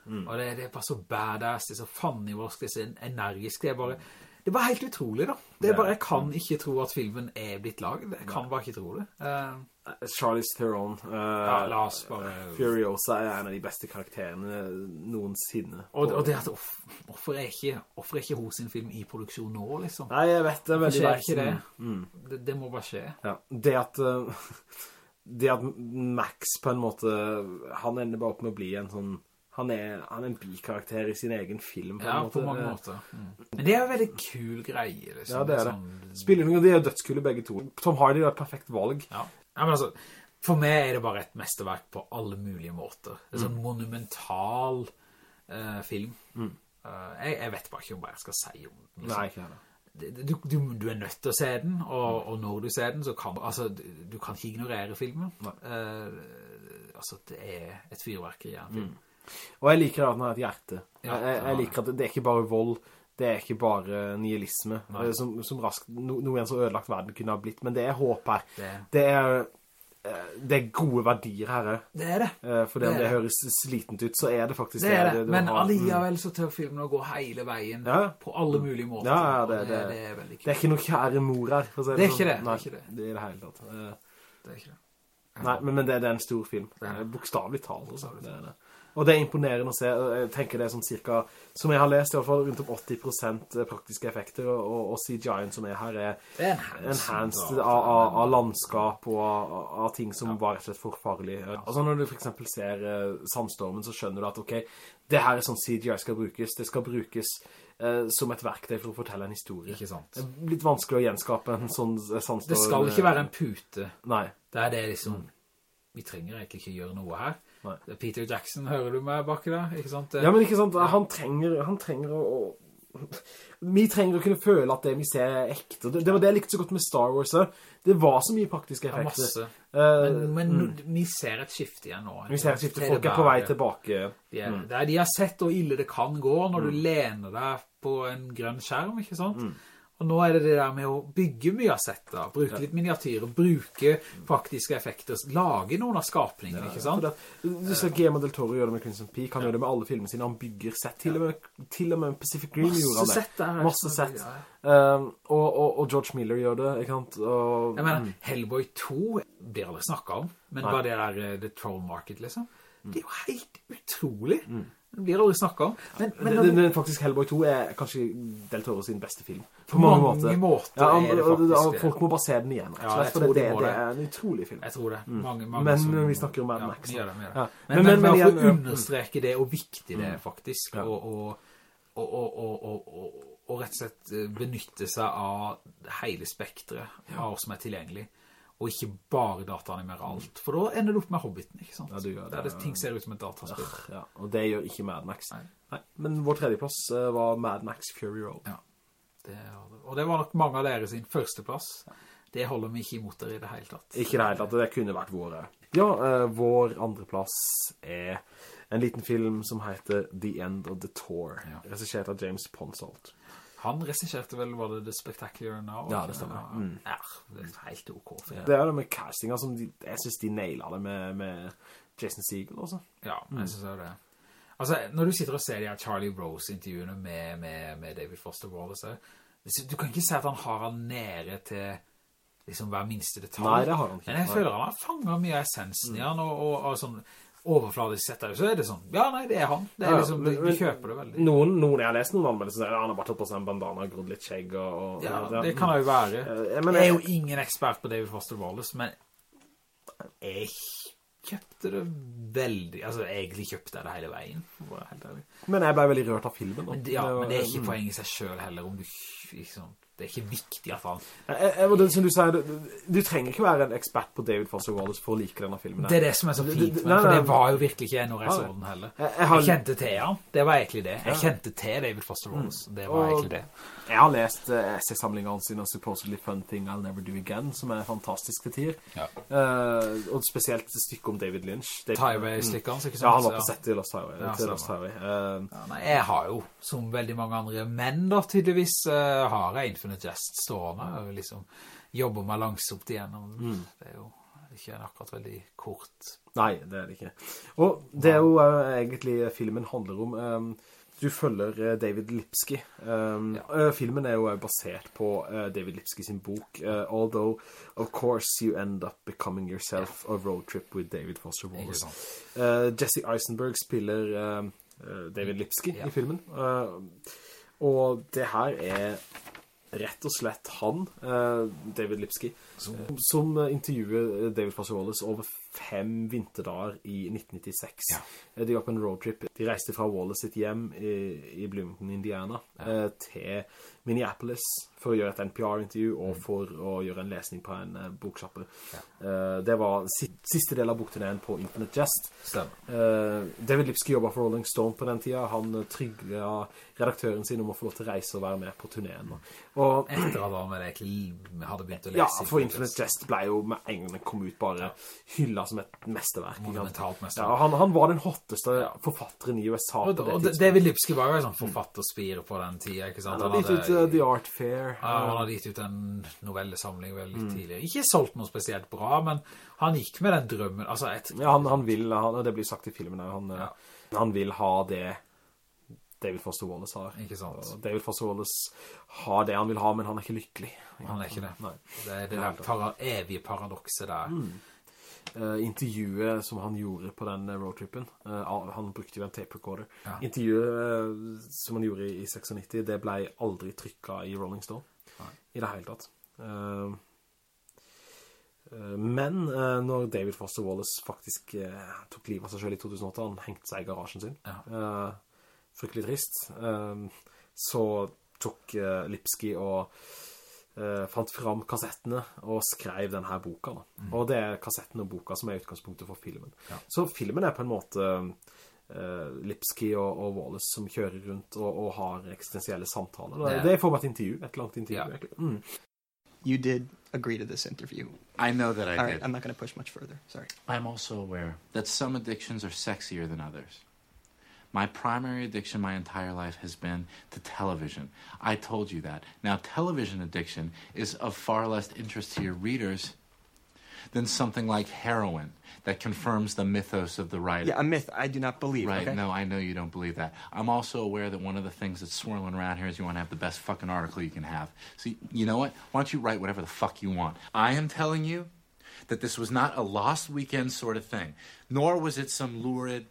Mm. Og det, det er bare så badass, det er så fannivorsk, det er så energisk, det er bare... Det er bare helt utrolig da. Det er bare, jeg kan ikke tro at filmen er blitt laget. Jeg kan bare ikke tro det. Eh, Charlize Theron, uh, ja, la oss bare... Furiosa er en av de beste karakterene noensinne. Og, og det at, hvorfor er ikke, hvorfor er ikke hun sin film i produksjon nå, liksom? Nei, jeg vet det Det veldig ikke det. Mm. det. Det må bare skje. Ja. Det at uh, det at Max på en måte han ender bare opp med å bli en sånn han er, han er en bikarakter i sin egen film på Ja, en måte. på mange måter. Mm. Men det er jo en veldig kul greie, liksom. Ja, det er det. Sånn, de er dødskule begge to. Tom Hardy er et perfekt valg. ja. Ja, men altså, for meg er det bare et mesterverk på alle mulige måter. Det er sånn monumental uh, film. Eh, jeg, jeg vet bare ikke om hva jeg skal si om den. liksom. Nei, ikke det. Du, du, du er nødt til å se den, og, og når du ser den, så kan altså, du, du kan ikke ignorere filmen. Uh, altså, det er et fyrverkeri i en film. Og jeg liker at den har et hjerte. Ja, jeg, jeg, jeg liker at det, det er ikke bare vold, det er ikke bare nihilisme, Nei. eh, som, som raskt, no, noe som så ødelagt verden kunne ha blitt, men det er håp her. Det, Det er, eh, det er gode verdier her, det er det. Eh, for det Det det høres slitent ut, så er det faktisk Det er det, det men. Mm. så tør filmen å gå hele veien Ja. på alle mulige måter. Ja, det- det, det- det er veldig Det er ikke noe kjære mor her, si Det er ikke det, det er ikke det. det er det hele tatt. Det er ikke det. Nei, men, men det, det er en stor film. Det er det. Eh, Bokstavlig talt. Og det er imponerende å se. Jeg tenker det er som cirka, som jeg har lest i hvert fall, rundt om 80% praktiske effekter, og, og CGI-en som er her er er enhanced. enhanced av, av, av landskap og av, av ting som var rett og slett for farlig. Altså når du for eksempel ser uh, sandstormen, så skjønner du at, ok, det her er sånn CGI skal brukes. Det skal brukes uh, som et verktøy for å fortelle en historie. Ikke sant. Det er litt vanskelig å gjenskape en sånn sandstorm. Det skal ikke være en pute. Nei. Det er det liksom, vi trenger egentlig ikke gjøre noe her. Nei. Er Peter Jackson, hører du meg bak der? Ikke sant? Ja, men ikke sant, han trenger, han trenger å... Vi trenger å kunne føle at det vi ser er ekte. Det, det var det jeg likte så godt med Star Wars. Det var så mye praktiske effekter. masse. Eh, Men, men mm. vi ser et skifte igjen nå. vi ser et skift, folk er på vei tilbake. De, er, det er, de har sett hvor ille det kan gå når du Mm. lener deg på en grønn skjerm, ikke sant? Og nå er det det der med å bygge mye av setter, bruke litt miniatyrer, bruke praktiske effekter, lage noen av skapningene, ikke sant? Det, du ser Guillermo del Toro gjør det med Crimson Peak, han gjør det med alle filmene sine, han bygger sett, til til og med Pacific Rim Masse gjorde han det. Set der. Masse sett. Ja. Um, og, og, og George Miller gjør det, ikke sant? Og, Jeg mener, Hellboy 2 blir aldri snakket om, men Nei. bare det der eh, The Troll Market, liksom, det er jo helt utrolig. Den blir aldri snakket om. Men, men, men, men, faktisk Hellboy 2 er kanskje Del Toro sin beste film. På mange, mange måter. måter ja, faktisk. Folk må bare se den igjen. Ja, jeg tror det, de det, det, er en utrolig film. Jeg tror det. Mm. Mange, mange men som, vi snakker om Mad Max. Ja, ja. Men, men, men, men, understreke det, og viktig det er faktisk, og, og, og, rett og slett eh, benytte seg av hele spektret av oss som er tilgjengelig og ikke bare dataanimere alt. For da ender du opp med Hobbiten, ikke sant? Ja, du gjør det, Der det ting ser ut som et dataspill. Ja, og det gjør ikke Mad Max. Nei. Nei. Men vår tredjeplass eh, var Mad Max Fury Road. Ja. Det, og det var nok mange av dere sin førsteplass. Det holder vi ikke imot dere i det hele tatt. Ikke det hele tatt, det kunne vært våre. Ja, uh, vår andreplass er en liten film som heter The End of the Tour, Ja. av James Ponsolt. Han resisjerte vel, var det The Spectacular Now? Ja, det stemmer. Mm. Ja, det er helt ok film. Det er det med castinga som de, jeg synes de nailer det med, med Jason Segel også. Ja, jeg synes det er det. Altså, når du sitter og ser de her Charlie Rose-intervjuene med, med, med David Foster Wallace, du kan ikke si at han har han nere til liksom hver minste detalj. Nei, det har han ikke. Men jeg føler han har fanget mye av essensen i han, og, og, og sånn overfladisk sett der, så er det sånn, ja, nei, det er han. Det er liksom, de, de kjøper det veldig. Noen, noen jeg har lest noen anmeldelser, sier, han har bare tatt på seg en bandana, grodd litt skjegg og... og Ja, det kan det jo være. Jeg, mener, jeg er jo ingen ekspert på David Foster Wallace, men jeg kjøpte det veldig, altså egentlig kjøpte jeg det hele veien. Men jeg ble veldig rørt av filmen. Men ja, men det er ikke mm. poeng i seg selv heller, om du liksom, det er ikke viktig at han, Jeg, jeg, det, som du sier, du, du trenger ikke være en ekspert på David Foster Wallace for å like denne filmen. her. det er det som er så fint, den, for det var jo virkelig ikke jeg når jeg så den heller. Jeg- kjente til han, det var egentlig det. Jeg kjente til David Foster Wallace, det var Og- egentlig det. Jeg har lest uh, essay-samlingene sine Supposedly Fun Thing I'll Never Do Again, som er fantastisk til tider. Ja. Uh, og spesielt et stykke om David Lynch. David, Highway-stikkene, ikke sant? Ja, han var på Ja. settet i Lost Highway. Ja, til Lost. Highway. Uh, Ja, nei, jeg har jo, som veldig mange andre menn da, tydeligvis, eh, har jeg Infinite Jest stående, og liksom jobber meg langsomt igjennom. Mm. Det er jo ikke akkurat veldig kort. Nei, det er det ikke. Og det er jo eh, egentlig filmen handler om. eh, du følger eh, David Lipsky. Um, eh, filmen er jo basert på eh, David Lipsky sin bok. uh, Although, of course, you end up becoming yourself a road trip with David Foster Wallace. Eh, Jesse Eisenberg spiller eh, David Lipsky Ja. i filmen. Uh, og det her er rett og slett han, David Lipsky, som, som intervjuer David Foster Wallace over fem vinterdager i 1996. Ja. Eh, De var på en roadtrip. De reiste fra Wallace sitt hjem i, i Bloomington, Indiana, ja. til Minneapolis for å gjøre et NPR-intervju og for å gjøre en lesning på en eh, boksjappe. Uh, det var si siste del av bokturneen på Infinite Jest. Eh, David Lipsky jobbet for Rolling Stone på den tiden. Han uh, trygga redaktøren sin om å få lov til å reise og være med på turneen. Og Etter at han hadde begynt å lese. ja, for Infinite Jest ble jo med en gang den kom ut bare ja. hylla som et mesteverk. Monumentalt mesterverk. Ja, han, han var den hotteste forfatteren i USA Og, på det og tidspunktet. David Lipsky var jo en sånn forfatterspire på den tiden, ikke sant? Han hadde uh, The Art Fair. Ja, han hadde gitt ut en novellesamling veldig Mm. tidlig. Ikke solgt noe spesielt bra, men han gikk med den drømmen. Altså, et, Ja, han, han vil, han, det blir sagt i filmen, han, Ja. eh, han vil ha det David Foster Wallace har. Ikke sant. David Foster Wallace har det han vil ha, men han er ikke lykkelig. han er ikke det. Nei. Det er det der para, evige paradokset der. Mm. Eh, intervjuet som han gjorde på den eh, roadtrippen, eh, han brukte jo en tape recorder. Ja. Intervjuet som han gjorde i, i 96, det ble aldri trykket i Rolling Stone. I det hele tatt. Men når David Foster Wallace faktisk tok livet av seg selv i 2008, han hengte seg i garasjen sin. Ja. Fryktelig trist. Så tok Lipski Lipsky og fant fram kassettene og skrev denne boka. Mm. Og det er kassetten og boka som er utgangspunktet for filmen. Ja. Så filmen er på en måte eh, Lipsky og, og Wallace som kjører rundt og, og har eksistensielle samtaler. Det, Det- det er for meg et intervju, et langt intervju. Yeah. egentlig. Mm. You did agree to this interview. I know that I All did. right, I'm not going to push much further. Sorry. I'm also aware that some addictions are sexier than others. My primary addiction my entire life has been to television. I told you that. Now, television addiction is of far less interest to your readers than something like heroin that confirms the mythos of the writer. Yeah, a myth I do not believe. Right, okay? no, I know you don't believe that. I'm also aware that one of the things that's swirling around here is you want to have the best fucking article you can have. So, you know what? Why don't you write whatever the fuck you want? I am telling you that this was not a lost weekend sort of thing, nor was it some lurid,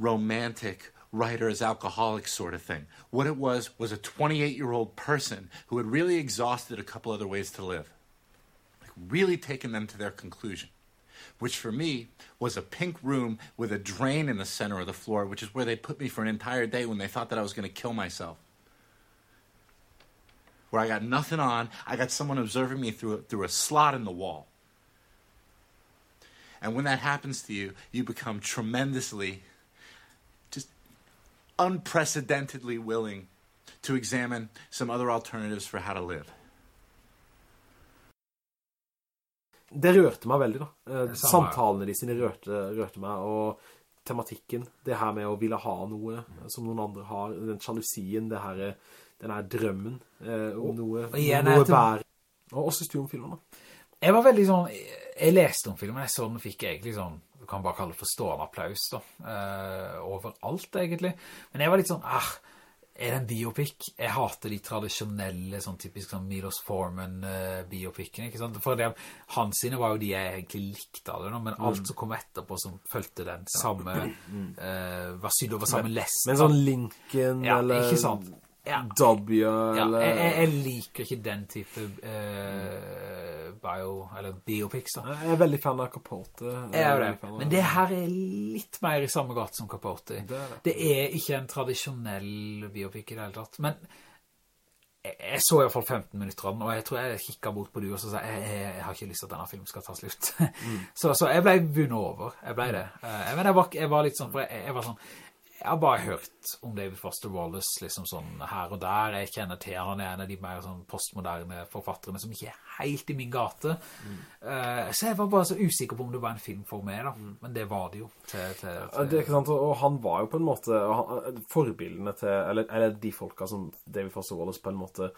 romantic, writer's alcoholic sort of thing. What it was was a 28 year old person who had really exhausted a couple other ways to live, like really taken them to their conclusion which for me was a pink room with a drain in the center of the floor, which is where they put me for an entire day when they thought that I was going to kill myself. Where I got nothing on, I got someone observing me through a, through a slot in the wall. And when that happens to you, you become tremendously, unprecedentedly willing to examine some other alternatives for how to live. Det rørte meg veldig, da. Eh. Samtalene de sine rørte, rørte meg, og tematikken, det her med å ville ha noe som noen andre har, den sjalusien, det her, den her drømmen eh, om noe, og igjen noe det- Og hva synes du om filmen, da? Jeg var veldig sånn, jeg leste om filmen, jeg så den fikk egentlig sånn, du kan bare kalle det forstående applaus da, eh, overalt egentlig. Men jeg var litt sånn, ah, er det en biopic? Jeg hater de tradisjonelle, sånn typisk sånn Milos Forman-biopicene, ikke sant? For det, hans sine var jo de jeg egentlig likte av det, men alt som kom etterpå som følte den samme, eh, var sydd over samme lest. Med en sånn Lincoln, Ja, eller ikke sant? Ja. W, eller... jeg, jeg, jeg liker ikke den type eh, bio, eller biopics da. Jeg er veldig fan av Capote. Jeg er det. av- Men det her er litt mer i samme gatt som Capote. Det er det. Det er ikke en tradisjonell biopic i det hele tatt. Men jeg, jeg så i hvert fall 15 minutter av den, og jeg tror jeg kikket bort på du og så sa jeg, jeg, jeg har ikke lyst til at denne filmen skal ta slutt. så, så jeg ble vunnet over. Jeg ble det. Eh, men jeg var, jeg var litt sånn, for jeg, jeg var sånn, jeg har bare hørt om David Foster Wallace liksom sånn her og der. Jeg kjenner til han, er en av de mer sånn postmoderne forfatterne som ikke er helt i min gate. Eh, så jeg var bare så usikker på om det var en film for meg da. Men det var det jo. Til, til, til, Det er ikke sant, og og han var jo på en måte han, forbildene til, eller, eller de folka som David Foster Wallace på en måte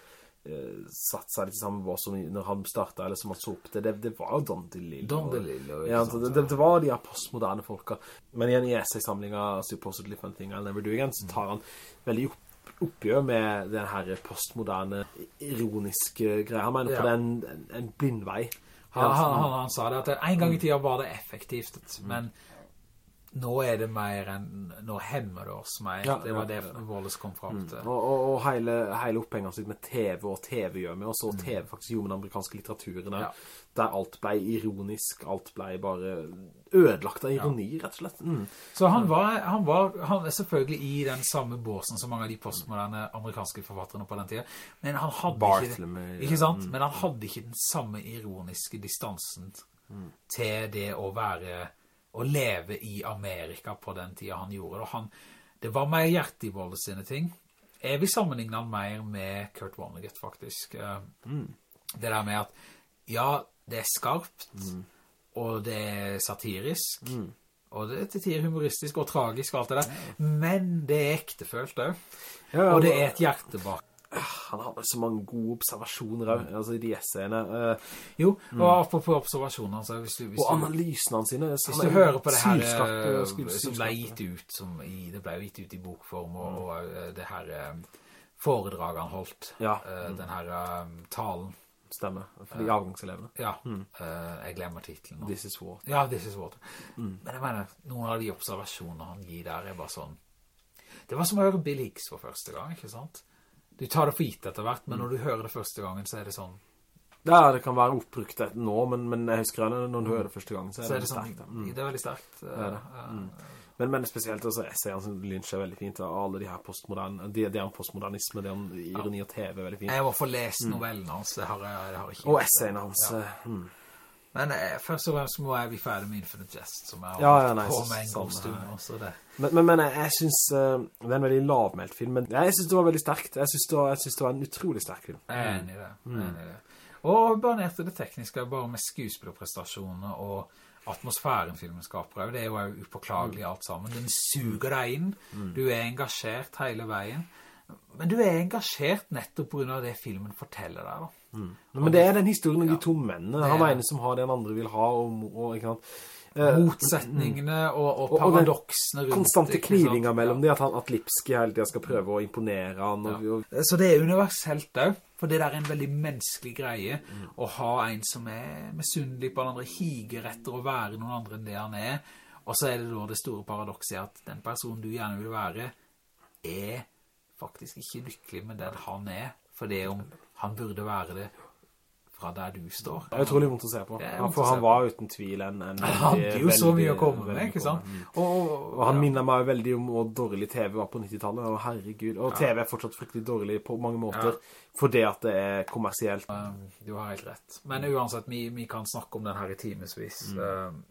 eh, satt seg litt sammen med som når han startet, eller som han så opp til, det, det var jo Don DeLillo. Don DeLillo, Ja, sant, det, det, det var de her postmoderne folka. Men igjen i essay-samlinga Supposedly Fun Thing I'll Never Do Again, så tar han veldig opp, oppgjør med den her postmoderne, ironiske greia. Han mener Ja. på det er en, en, en blindvei. Han, han, han, han sa det at en gang i tiden var det effektivt, men nå er det mer enn, nå hemmer det oss mer. Ja, det var ja, det Wallace kom frem til. Og, og, og hele, hele opphengen sitt med TV og TV gjør med og så mm. TV faktisk gjorde med den amerikanske litteraturen, Ja. der alt ble ironisk, alt ble bare ødelagt av ironi, rett og slett. Mm. Så han var, han var han er selvfølgelig i den samme båsen som mange av de postmoderne amerikanske forfatterne på den tiden, men han hadde Bartlemy, ikke, ikke sant? Mm. Men han hadde ikke den samme ironiske distansen til det å være, å leve i Amerika på den tiden han gjorde det. Han, det var mer hjertevold sine ting. Jeg vil sammenligne han mer med Kurt Vonnegut, faktisk. Mm. Det der med at, ja, det er skarpt, og det er satirisk, Mm. og det er til tider humoristisk og tragisk og alt det der, men det er ektefølt det, Ja, ja, og det er et hjerte bak. Han hadde så mange gode observasjoner også, altså i de essayene. Uh, Jo, og apropos observasjoner, altså, hvis du, hvis og analysene hans sine. hvis du hører på det her skyld- som ble gitt ut, som i, det ble gitt ut i bokform, og, og eh, det her foredraget han holdt, Ja. eh, den her talen, Stemmer, for de avgangselevene. ja, eh, jeg glemmer titlen nå. This is what. Ja, this is water. Men jeg mener, noen av de observasjonene han gir der er bare sånn... Det var som å høre Bill Hicks for første gang, ikke sant? Du tar det for gitt etter hvert, men når du hører det første gangen, så er det sånn... Ja, det kan være oppbrukt nå, men, men jeg husker det når du hører det første gangen, så er Så det, er det det sterkt. Sånn, Mm. det er veldig sterkt. Det er det. Mm. Men, men spesielt altså, essayene som Lynch er veldig fint, og alle de her postmoderne, det, det er en postmodernisme, det er en ironi og TV er veldig fint. Jeg må få lest novellene hans, det har jeg, det har jeg ikke. Og essayene hans. Ja. eh, mm. Men eh, først og fremst må jeg bli ferdig med Infinite Jest, som jeg har Ja, ja, nei, på med en samme god stund også det... Men, men, men jeg, synes uh, det er en veldig lavmelt film, men jeg synes det var veldig sterkt. Jeg synes det var, synes det var en utrolig sterk film. Jeg er enig i det. Er enig i det. Og til det tekniske, bare med skuespillerprestasjoner og atmosfæren filmen skaper, det er jo upåklagelig alt sammen. Den suger deg inn, du er engasjert hele veien, men du er engasjert nettopp på grunn av det filmen forteller deg da. Men det er den historien om de to mennene. Han er- ene som har det en andre vil ha, og, og ikke sant? Eh, Motsetningene og, og og paradoksene rundt konstante knivinga mellom Ja. de, at, han, at Lipski hele tiden skal prøve å imponere han. Og, og, Så det er universelt da, for det der er en veldig menneskelig greie, å ha en som er misunnelig på den andre, higer etter å være noen andre enn det han er, og så er det da det store paradokset at den personen du gjerne vil være, er faktisk ikke lykkelig med den han er, for det om han burde være det fra der du står. det er utrolig vondt å se på. Ja, for han var uten tvil en, en Han hadde jo så mye å komme med, ikke sant? Mm. Og, Og han ja. minner meg veldig om hvor dårlig TV var på 90-tallet, og herregud, og TV er fortsatt fryktelig dårlig på mange måter, for det at det er kommersielt. Du har helt rett. Men uansett, vi, vi kan snakke om den her i timesvis. Mm.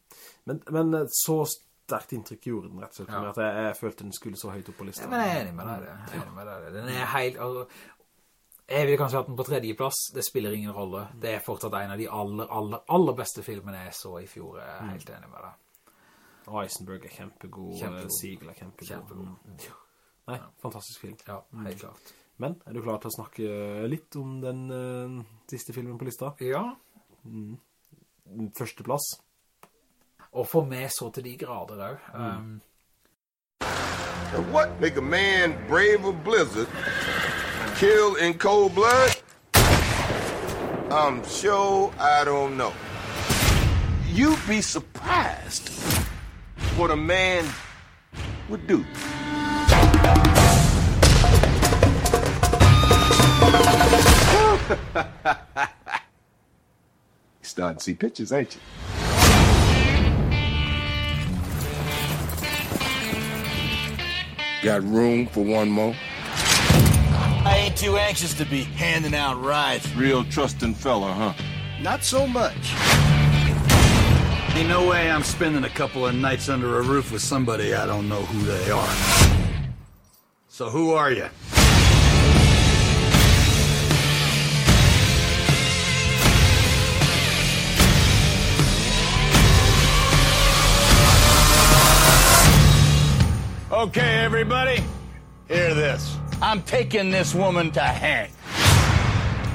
Men, men så sterkt inntrykk gjorde den rett og slett, Ja. at jeg, jeg følte den skulle så høyt opp på lista. Ja, men jeg er enig med deg, det. Er. Den er helt... jeg vil kanskje hatt den på tredjeplass, det spiller ingen rolle. Det er fortsatt en av de aller, aller, aller beste filmene jeg så i fjor. Jeg er helt enig med deg. Eisenberg er kjempegod, Kjempegod. Kjempegod. Siegel er kjempegod. Kjempegod. Mm. Nei, fantastisk film. Ja, helt klart. Men, er du klar til å snakke litt om den uh, siste filmen på lista? Ja, Mm. Førsteplass. og for meg så til de grader også. Um, And what make a man brave a blizzard, kill in cold blood? I'm sure I don't know. You'd be surprised what a man would do. You starting to see pictures, ain't you? Got room for one more? I ain't too anxious to be handing out rides. Real trusting fella, huh? Not so much. Ain't no way I'm spending a couple of nights under a roof with somebody I don't know who they are. So who are you? Okay, everybody, hear this. I'm taking this woman to hang.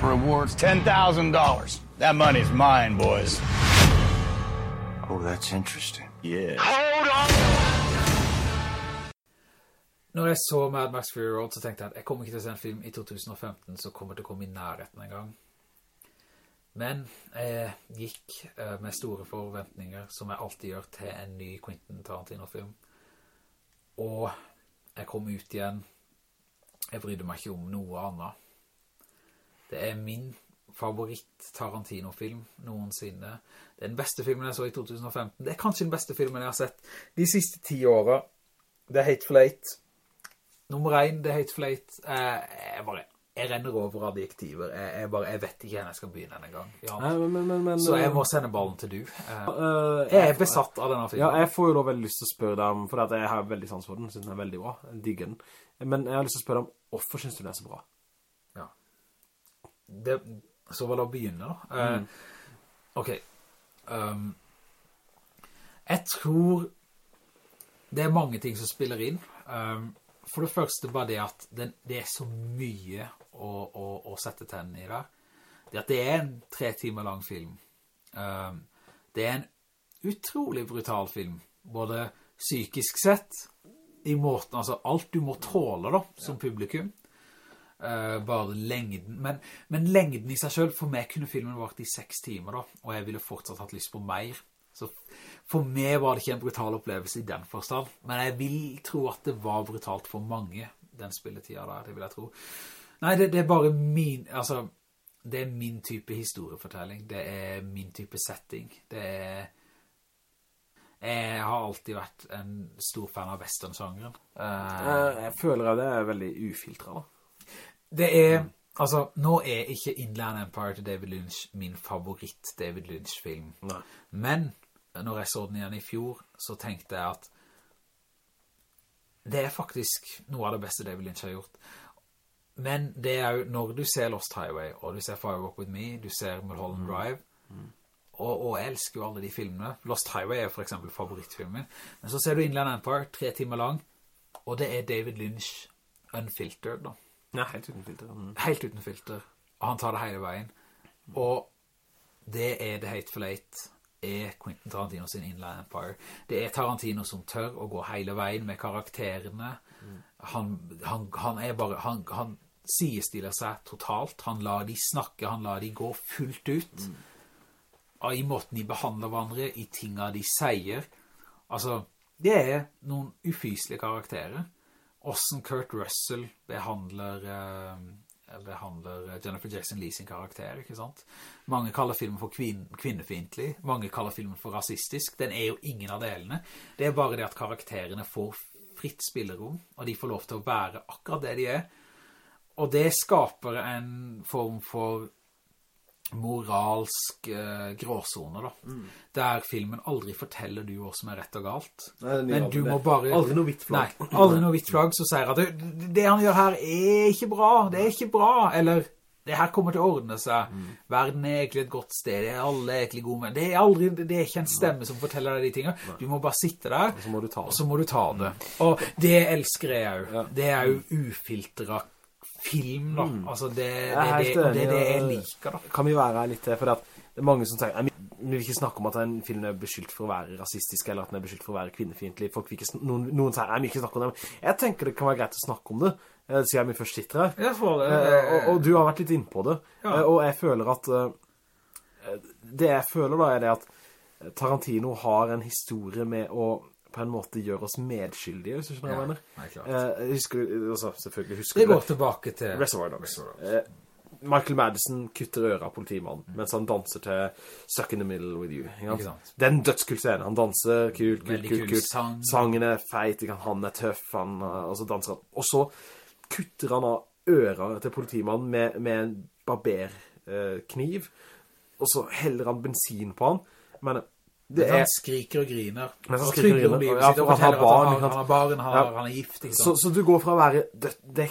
Rewards $10,000. That money's mine, boys. Oh, that's interesting. Yeah. når jeg så Mad Max Fury Road, så tenkte jeg at jeg kommer ikke til å se en film i 2015 som kommer til å komme i nærheten en gang. Men jeg gikk eh, med store forventninger, som jeg alltid gjør, til en ny Quentin Tarantino-film. Og jeg kom ut igjen. Jeg brydde meg ikke om noe annet. Det er min favoritt Tarantino-film noensinne. Det er den beste filmen jeg så i 2015. Det er kanskje den beste filmen jeg har sett de siste ti årene. Det er Hateful Eight. Nummer 1, det er Hateful Eight. Eh, jeg bare, jeg renner over adjektiver. Jeg, jeg bare, jeg vet ikke hvor jeg skal begynne denne gang. Ja. Nei, men, men, men, Så jeg må sende ballen til du. Eh, eh, jeg er besatt av denne Ja, filmen. jeg får jo da veldig lyst til å spørre deg om, for jeg har veldig sans for den, synes den er veldig bra, jeg digger den. Men jeg har lyst til å spørre om, hvorfor synes du den er så bra? det, så var det å begynne da. Eh, Ok. Um, Jeg tror det er mange ting som spiller inn. Um, for det første bare det at den, det er så mye å, å, å sette tennene i der. Det at det er en tre timer lang film. Um, det er en utrolig brutal film. Både psykisk sett, i måten, altså alt du må tåle da, som publikum. Uh, bare lengden, men, men lengden i seg selv, for meg kunne filmen vært i seks timer da, og jeg ville fortsatt hatt lyst på mer. Så for meg var det ikke en brutal opplevelse i den forstand, men jeg vil tro at det var brutalt for mange, den spilletida der, det vil jeg tro. Nei, det, det er bare min, altså, det er min type historiefortelling, det er min type setting, det er... Jeg har alltid vært en stor fan av western-sjangeren. Uh, Jeg føler at det er veldig ufiltret da. det er, altså, nå er ikke Inland Empire til David Lynch min favoritt David Lynch-film. Men når jeg så den igjen i fjor, så tenkte jeg at det er faktisk noe av det beste David Lynch har gjort. Men det er jo når du ser Lost Highway, og du ser Fire Walk With Me, du ser Mulholland Drive, og, og jeg elsker jo alle de filmene. Lost Highway er for eksempel favorittfilmen. Men så ser du Inland Empire, tre timer lang, og det er David Lynch unfiltered da. Ja, helt uten filter. Mm. Helt uten filter. Og han tar det hele veien. Og det er The Hateful Eight er Quentin Tarantino sin Inland Empire. Det er Tarantino som tør å gå hele veien med karakterene. Han, han, han er bare, han, han sidestiller seg totalt. Han lar de snakke, han lar de gå fullt ut. Og I måten de behandler hverandre, i tinga de sier. Altså, det er noen ufyselige karakterer. Hvordan Kurt Russell behandler, eh, behandler Jennifer Jackson Lee sin karakter, ikke sant? Mange kaller filmen for kvin kvinnefintlig, mange kaller filmen for rasistisk. Den er jo ingen av delene. Det er bare det at karakterene får fritt spillerom, og de får lov til å være akkurat det de er. Og det skaper en form for moralsk eh, gråzone da. Der filmen aldri forteller du hva som er rett og galt. Nei, Men du må bare... Aldri noe hvitt flagg. Nei, aldri noe hvitt flagg som sier at det, det han gjør her er ikke bra, det er ikke bra, eller det her kommer til å ordne seg. Verden er egentlig et godt sted, det er alle egentlig gode menn. Det er aldri, det er ikke en stemme som forteller deg de tingene. Du må bare sitte der, Og så må du ta det. Og, du ta det. Og det elsker jeg jo. Det er jo ufiltret film da. Altså det, det, det, det, og det, det jeg liker da. Kan vi være her litt til, for det er mange som sier, vi vil ikke snakke om at en film er beskyldt for å være rasistisk, eller at den er beskyldt for å være kvinnefientlig. Folk vil ikke, noen, noen sier, vi vil ikke snakke om det, jeg tenker det kan være greit å snakke om det, eh, siden vi først sitter her. Jeg får det. Eh, og, og du har vært litt inn på det, Ja. Eh, og jeg føler at eh, det jeg føler da er det at Tarantino har en historie med å på en måte gjør oss medskyldige, hvis du skjønner hva jeg mener. nei, klart. Eh, jeg husker, altså, selvfølgelig husker Det Vi går tilbake til... Reservoir Dogs. Eh, Michael Madison kutter øra av politimannen, mens han danser til Suck in the Middle with You. Ikke sant? Det er dødskul. Han danser, kult, kult, kult, kult. sang. Sangen er feit, han er tøff, han, eh, og så danser han. Og så kutter han av øra til politimannen med, med en barberkniv, og så heller han bensin på han. Men er... han skriker og griner. Men han skriker og griner. Ja, for han har barn, han, har, han har barn, han, Ja. han er gift, ikke Så, sant? så du går fra å være det, det,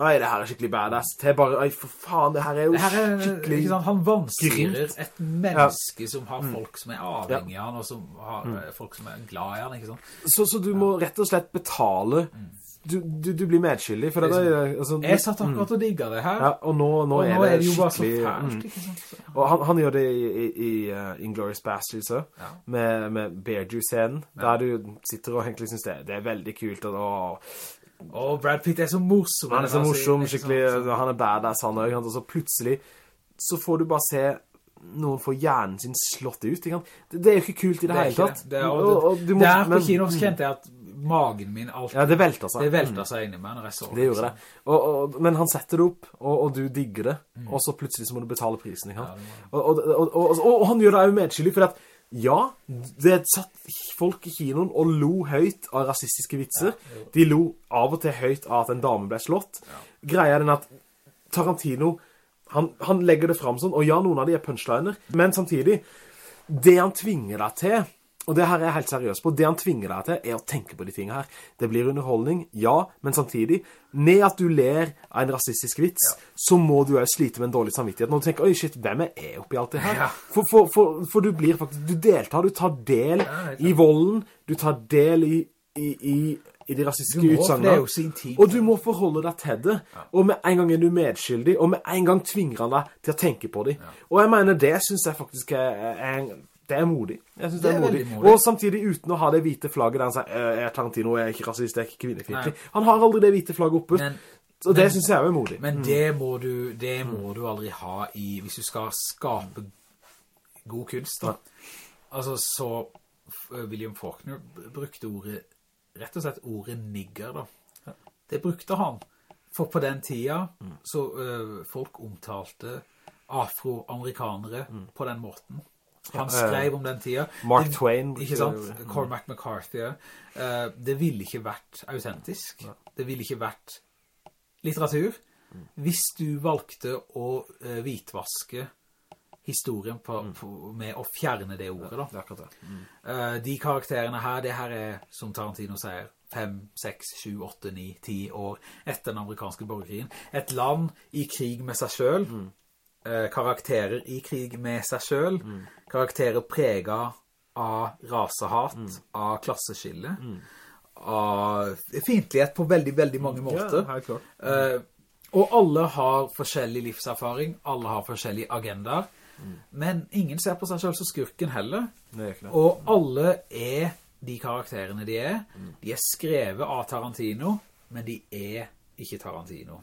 Nei, det her er skikkelig badass Til bare, oi for faen, det her er jo her er, skikkelig ikke sant, han vanskerer et menneske som har Mm. folk som er avhengig av han, og som har mm. folk som er glad i han, ikke sant? så, så du må rett og slett betale du, du, du blir medskyldig For det det altså, Jeg satt akkurat og digget det her, ja, Og nå, nå, og er, nå det er det jo bare så fælt, mm. Og han, han gjør det i, i, i uh, Inglourious Bastards Ja. med, med Beardew-scenen ja. der du sitter og egentlig synes det, det er veldig kult, og, og Og Brad Pitt er så morsom. Han er så altså, morsom, ikke skikkelig, sånn. han er badass, han også, og så plutselig, så får du bare se noen får hjernen sin slått ut. Det, det er jo ikke kult i det, Det er hele tatt. det. Det er, og, Og- og må- der på men- kino så kjente jeg at magen min alltid. Ja, det velter seg. det velter seg inni meg når jeg så Det gjorde det. Og, og, men han setter det opp, og, og du digger det, Mm. og så plutselig så må du betale prisen, ikke sant? og, og, han gjør det jo medskyldig, for at, ja, det satt folk i kinoen og lo høyt av rasistiske vitser. De lo av og til høyt av at en dame ble slått. Greia er den at Tarantino, han, han legger det frem sånn, og ja, noen av de er punchliner, men samtidig, det han tvinger deg til, og det her er jeg helt seriøs på, det han tvinger deg til er å tenke på de tingene her. Det blir underholdning, ja, men samtidig, med at du ler av en rasistisk vits, så må du jo slite med en dårlig samvittighet. Når du tenker, oi shit, hvem er jeg oppi alt det her? Ja. For, for, for, for du blir faktisk, du deltar, du tar del i volden, du tar del i, i, i, i de rasistiske tid. Og du må forholde deg til det. Og med en gang er du medskyldig, og med en gang tvinger han deg til å tenke på det. Og jeg mener, det synes jeg faktisk er, er en, det er modig. Jeg synes det, Det er modig. modig. Og samtidig uten å ha det hvite flagget der han sier, «Øh, jeg er Tarantino, jeg er ikke rasist, jeg er ikke kvinnefiendtlig. Han har aldri det hvite flagget oppe. Men- så det men- synes jeg er modig. Men det må du, det må du aldri ha i, hvis du skal skape god kunst da. Altså, så William Faulkner brukte ordet, rett og slett ordet nigger da. Det brukte han. For på den tida, så ø, folk omtalte afroamerikanere på den måten. Han skrev om den tida. Mark Det- Twain Ikke sant? Cormac McCarthy. eh, det ville ikke vært autentisk. Det ville ikke vært litteratur. Hvis du valgte å eh, hvitvaske historien på, på, med å fjerne det ordet da. Det. Eh, de karakterene her, det her er, som Tarantino sier, 5, 6, 7, 8, 9, 10 år etter den amerikanske borgerkrigen. Et land i krig med seg selv. Eh, karakterer i krig med seg selv. Karakterer preget av rasehat, av klasseskille, av fintlighet på veldig, veldig mange måter. Ja, helt klart. Eh, og alle har forskjellig livserfaring, alle har forskjellige agendaer, men ingen ser på seg selv som skurken heller. Er. Og alle er de karakterene de er. De er skrevet av Tarantino, men de er ikke Tarantino.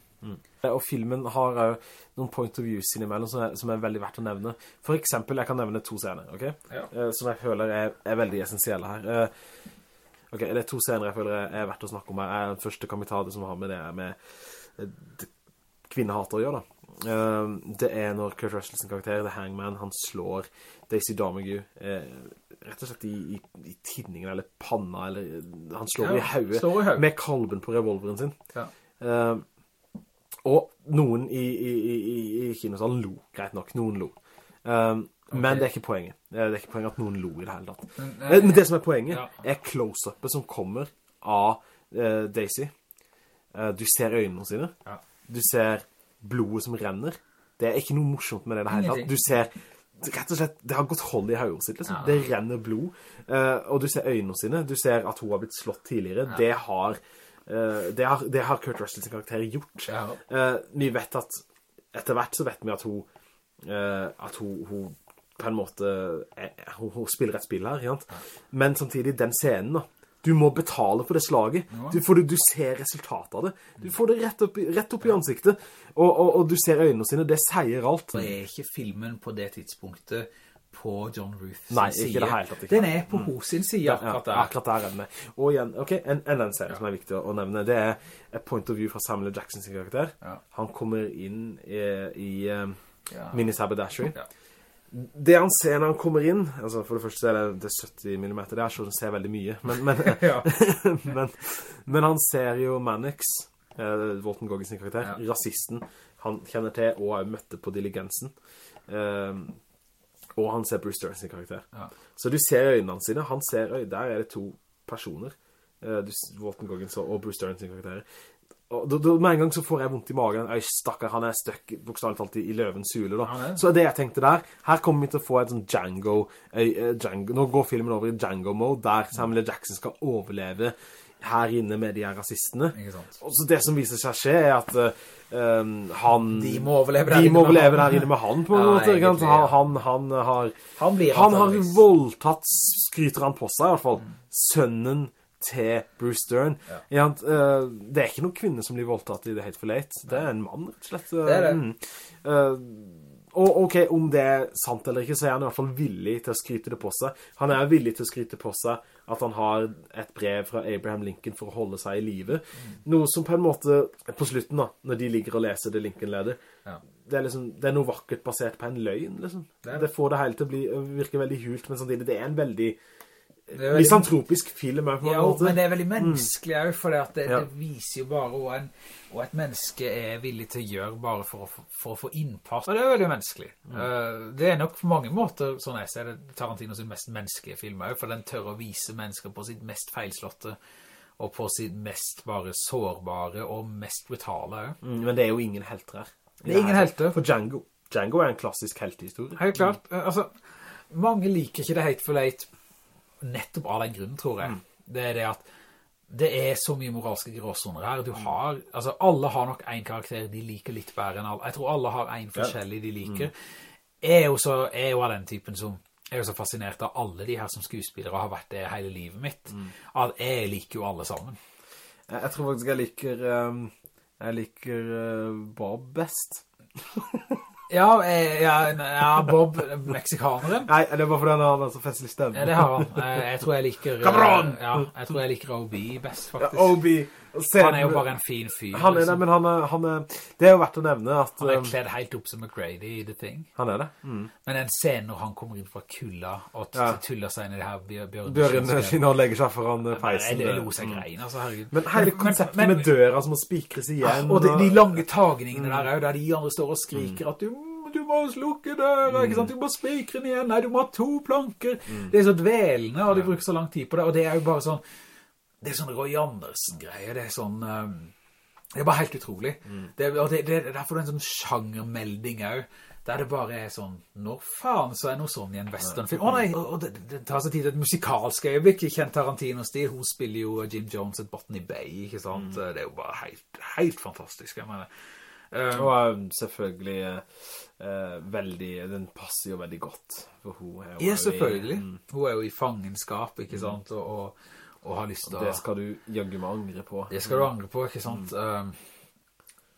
Og filmen har jo noen point of views innimellom som er, som er veldig verdt å nevne. For eksempel, jeg kan nevne to scener, ok? Ja. Eh, som jeg føler er, er veldig essensielle her. Eh, ok, det er to scener jeg føler er, er verdt å snakke om her. Den første kan vi ta det som har med det med eh, kvinnehater å gjøre da. Eh, det er når Kurt Russell sin karakter, The Hangman, han slår Daisy Domergue eh, rett og slett i, i, i tinningen eller panna, eller han slår Ja, i hodet. med kalben på revolveren sin. Ja. Eh, og noen i, i, i, i- kinosalen lo, greit nok, noen lo. Um, Men det er ikke poenget. Det er ikke poenget at noen lo i det hele tatt. Men, Eh, Men det som er poenget ja. er close-upet som kommer av uh, Daisy. Uh, du ser øynene sine. Ja. Du ser blodet som renner. Det er ikke noe morsomt med det i det hele tatt. Du ser rett og slett, det har gått hold i høyre sitt, liksom. Ja. Det renner blod. uh, og du ser øynene sine. Du ser at hun har blitt slått tidligere. Det har, eh, det har, det har Kurt Russell sin karakter gjort. Ja. Eh, vi vet at, etter hvert så vet vi at hun, eh, at hun, hun på en måte, hun, hun spiller et spill her, sant? Men samtidig, den scenen da, du må betale for det slaget, du, for du, du ser resultatet av det. Du får det rett opp, rett opp i ansiktet, og, og, og du ser øynene sine, det sier alt. Det er ikke filmen på det tidspunktet på John Ruth sin Nei, side. ikke det helt at ikke. Den er på hos sin side akkurat der. akkurat der er den med. Og igjen, ok, en, en annen serie som er viktig å, nevne, det er et point of view fra Samuel Jacksons Jackson sin karakter. Ja. Han kommer inn i, i um, Ja. Minis Haberdashery. Ja. Det han ser når han kommer inn, altså for det første er det, det er 70 mm, det er sånn han ser veldig mye, men, men, men, men han ser jo Mannix, eh, Walton Goggins karakter, Ja. rasisten, han kjenner til og har møtte på diligensen, eh, og han ser Bruce Dern sin karakter. Ja. Så du ser øynene sine, han ser øynene, der er det to personer, uh, du, Walton Goggins og, Bruce Dern sin karakter. Og da, da, med en gang så får jeg vondt i magen, øy, stakker, han er støkk, bokstavlig talt i, i løvens hule da. Ja. Så det jeg tenkte der, her kommer vi til å få et sånn Django, øy, uh, Django, nå går filmen over i Django-mode, der Samuel L. Jackson skal overleve her inne med de her rasistene. Og så det som viser seg skje er at eh, um, han... De må overleve der de må overleve der inne med han på en Ja, måte. egentlig, ja. Han, han, har... Han han har voldtatt, skryter han på seg i hvert fall, sønnen til Bruce Dern. Ja. eh, det er ikke noen kvinne som blir voldtatt i The Hateful Eight. Det er en mann, rett og slett. Det er det. Mm. Og ok, om det er sant eller ikke, så er han i hvert fall villig til å skryte det på seg. Han er villig til å skryte på seg at han har et brev fra Abraham Lincoln for å holde seg i live. Noe som på en måte, på slutten da, når de ligger og leser det Lincoln-leder, Ja. det, er liksom, det er noe vakkert basert på en løgn, liksom. Det Det, det. får det hele til å bli, virke veldig hult, men samtidig det er en veldig- misantropisk film er på en Ja, måte. men det er veldig menneskelig også, for det, det, Ja. det viser jo bare hva, en, hva et menneske er villig til å gjøre bare for å, for å få innpass. Og det er veldig menneskelig. Eh, det er nok på mange måter, sånn jeg ser det, Tarantino sin mest menneskelige film for den tør å vise mennesker på sitt mest feilslåtte, og på sitt mest bare sårbare og mest brutale. Mm, men det er jo ingen helter her. Det er ingen helter. For Django. Django er en klassisk heltehistorie. Helt klart. Eh, Altså, mange liker ikke det Hateful Eight nettopp av den grunnen, tror jeg. Det er det at det er så mye moralske gråsoner her. Du har, altså alle har nok en karakter de liker litt bedre enn alle. Jeg tror alle har en forskjellig de liker. Jeg er jo, så, jeg er jo av den typen som jeg er jo så fascinert av alle de her som skuespillere har vært det hele livet mitt. At jeg liker jo alle sammen. Jeg, jeg tror faktisk jeg liker, um, jeg liker uh, Bob best. Ja, ja, ja Bob, meksikaneren. Nei, det bare fordi han har en så festlig stemme. Ja, det har han. Jeg, jeg tror jeg liker... Cabron! Ja, jeg tror jeg liker OB best, faktisk. Ja, Og se- Han er jo bare en fin fyr. Han er det, liksom. men han er, han er, det er jo verdt å nevne at Han er um, kledd helt opp som McGrady i The Thing. han er det. Mm. Men den scenen når han kommer inn fra kulla og Ja. tuller seg inn i det her bjør, bjørn, Bjørn og legger seg foran uh, peisen. Det jeg lo seg mm. grein, altså, herregud. Men hele konseptet men- med døra som må spikres igjen. Ah, Og de, de lange tagningene Mm. der der de andre står og skriker at du, du må slukke døra, ikke sant? Du må spikre den igjen, nei, du må ha to planker. Mm. Det er så dvelende, og de bruker så lang tid på det, og det er jo bare sånn, det er sånn Roy Andersen-greie, det er sånn, um, det er bare helt utrolig. Det, er- og det, det, er derfor det er en sånn sjangermelding også, der det bare er sånn, når faen så er noe sånn i en westernfilm? Å nei, og og det, det tar seg tid til et musikalsk øyeblikk i kjent Tarantino-stil. Hun spiller jo Jim Jones et Botany Bay, ikke sant? Det er jo bare helt, helt fantastisk, jeg mener. Um, Og uh, selvfølgelig uh, veldig, den passer jo veldig godt for hun. er jo Ja, i- selvfølgelig. Mm. Hun er jo i fangenskap, ikke sant? Og, og, og har lyst til å... Det skal du jaggu meg angre på. Det skal du angre på, ikke sant? Mm.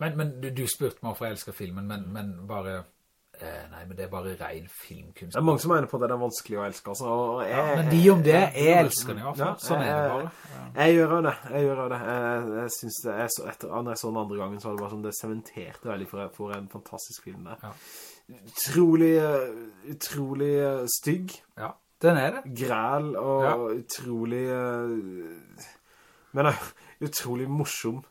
men men du, du spurte meg hvorfor jeg elsker filmen, men, men bare... Eh, nei, men det er bare ren filmkunst. Det er mange som mener på at det er vanskelig å elske, altså. jeg, Ja, men de om det, jeg elsker den i hvert fall. Sånn er det bare. bare. Jeg gjør det, jeg gjør det. Jeg, jeg synes det er så, etter, når jeg så den andre gangen, så var det bare sånn, det sementerte veldig for, for en fantastisk film Ja. Utrolig, utrolig stygg. Ja, den er det. Græl og Ja. utrolig, eh, men eh, utrolig morsom.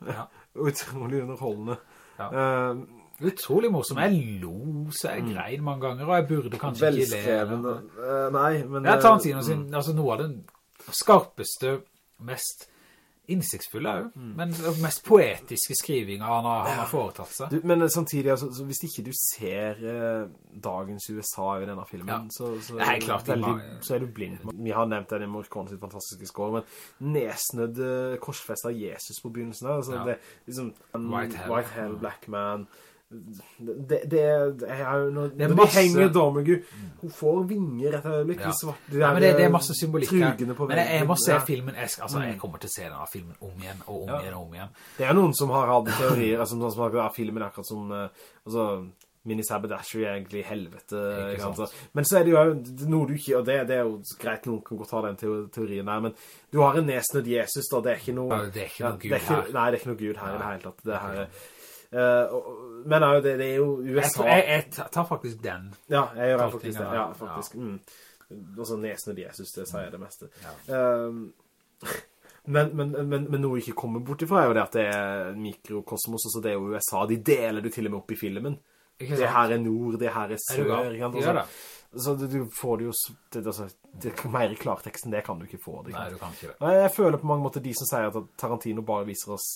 Og utrolig underholdende. Eh, Utrolig morsom. Jeg lo så jeg grein mange ganger, og jeg burde kanskje ikke le. Velskreven. nei, men... Ja, siden Tarantino sin, altså noe av den skarpeste, mest innsiktsfulle er jo, men mest poetiske skrivinga han, har- han har foretatt seg. Du, men samtidig, altså, så hvis ikke du ser eh, dagens USA i denne filmen, Ja. så, så, er helt klart, veldig, så er du blind. Vi har nevnt den i Morricone sitt fantastiske skår, men nesnødd uh, korsfest av Jesus på begynnelsen, der, altså, Ja. det, liksom, White Hell. White Hell, Black Man, det, det, er jo noe... Det er masse- de henger Domergu, hun får vinger etter øyeblikk, Ja. de Ja, det, det er masse symbolikk her. Men jeg, jeg må se ja. filmen, jeg, altså, Mm. jeg kommer til å se denne filmen om igjen, og om Ja. igjen, og om igjen. Det er noen som har hatt teorier, altså, som som har filmen er akkurat som, eh, altså, Mini Sabadashery er egentlig helvete. Så- Men så er det jo noe du ikke, og det, det er jo greit, noen kan godt ta den teorien der, men du har en nesnød Jesus da, det er ikke noe... Det er ikke noe Gud er her. Nei, det er ikke noe Gud her i det hele tatt. Det her er, men jo, det, det er jo USA. Jeg, jeg, jeg tar faktisk den. Ja, jeg gjør faktisk det. Ja, faktisk. Mm. Altså, nesnødd Jesus, det sier det meste. Um, men, men, men, men noe ikke kommer bort ifra er jo det at det er mikrokosmos, og så det er jo USA, de deler du til og med opp i filmen. Det her er nord, det her er Er sør? Gjør det. Altså, så du, du får det jo, det, altså, det, mer klartekst enn det kan du ikke få det. Nei, du kan ikke det. Jeg føler på mange måter de som sier at Tarantino bare viser oss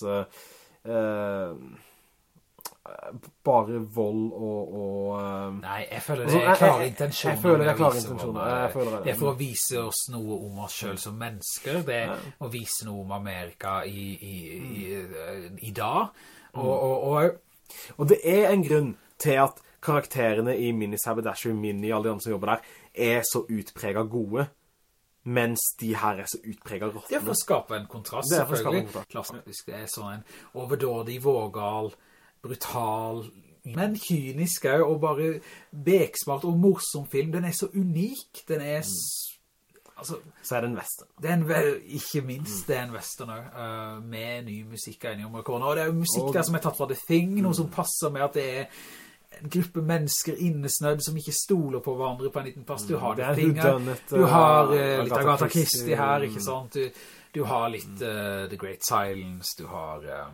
Uh, eh, bare vold og... og eh, Nei, jeg føler altså, det er klare intensjoner. Jeg føler det er klare intensjoner. Det er for å vise oss noe om oss selv som mennesker. Det er å vise noe om Amerika i, i, i, i dag. Og, og, og, Og det er en grunn til at karakterene i Mini Sabadasher, Mini, alle de andre som jobber der, er så utpreget gode, mens de her er så utpreget råttene. Det er for å skape en kontrast, Det er for å skape en kontrast. Klassisk, det er sånn en overdådig, vågal, brutal, men kynisk også, og bare beksmart og morsom film. Den er så unik. Den er... s- Altså, Så er det en western. det er en vel, ikke minst, det er en western også, uh, med ny musikk av Ennio Morricone. Og det er jo musikk der som er tatt fra The Thing, noe som passer med at det er en gruppe mennesker innesnødd som ikke stoler på hverandre på en liten plass. Du har Det ting Du har uh, eh, litt Agatha Christie, her, mm. ikke sant? Du, du har litt uh, The Great Silence, du har... eh,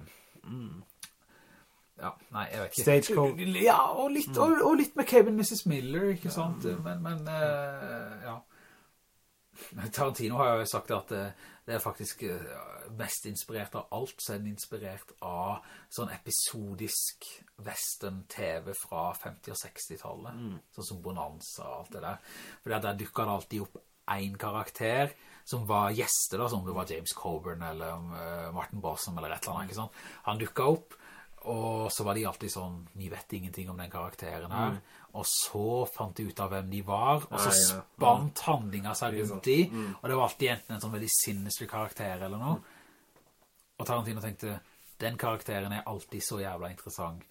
ja, nei, jeg vet ikke. Du- Ja, og litt, og, og litt med Kevin Mrs. Miller, ikke sant? Men, men eh, ja. Tarantino har jo sagt at det, det er faktisk eh, mest inspirert av alt, så er den inspirert av sånn episodisk western-TV fra 50- og 60-tallet, sånn som Bonanza og alt det der. For der dukket det alltid opp en karakter som var gjester da, som om det var James Coburn eller eh, Martin Bossum eller et eller annet, ikke sant? Han dukket opp, og så var de alltid sånn, vi vet ingenting om den karakteren her, og så fant de ut av hvem de var, og så Ja, ja. spant handlinga seg rundt de, og det var alltid enten en sånn veldig sinneslig karakter eller noe. Og Tarantino tenkte, den karakteren er alltid så jævla interessant.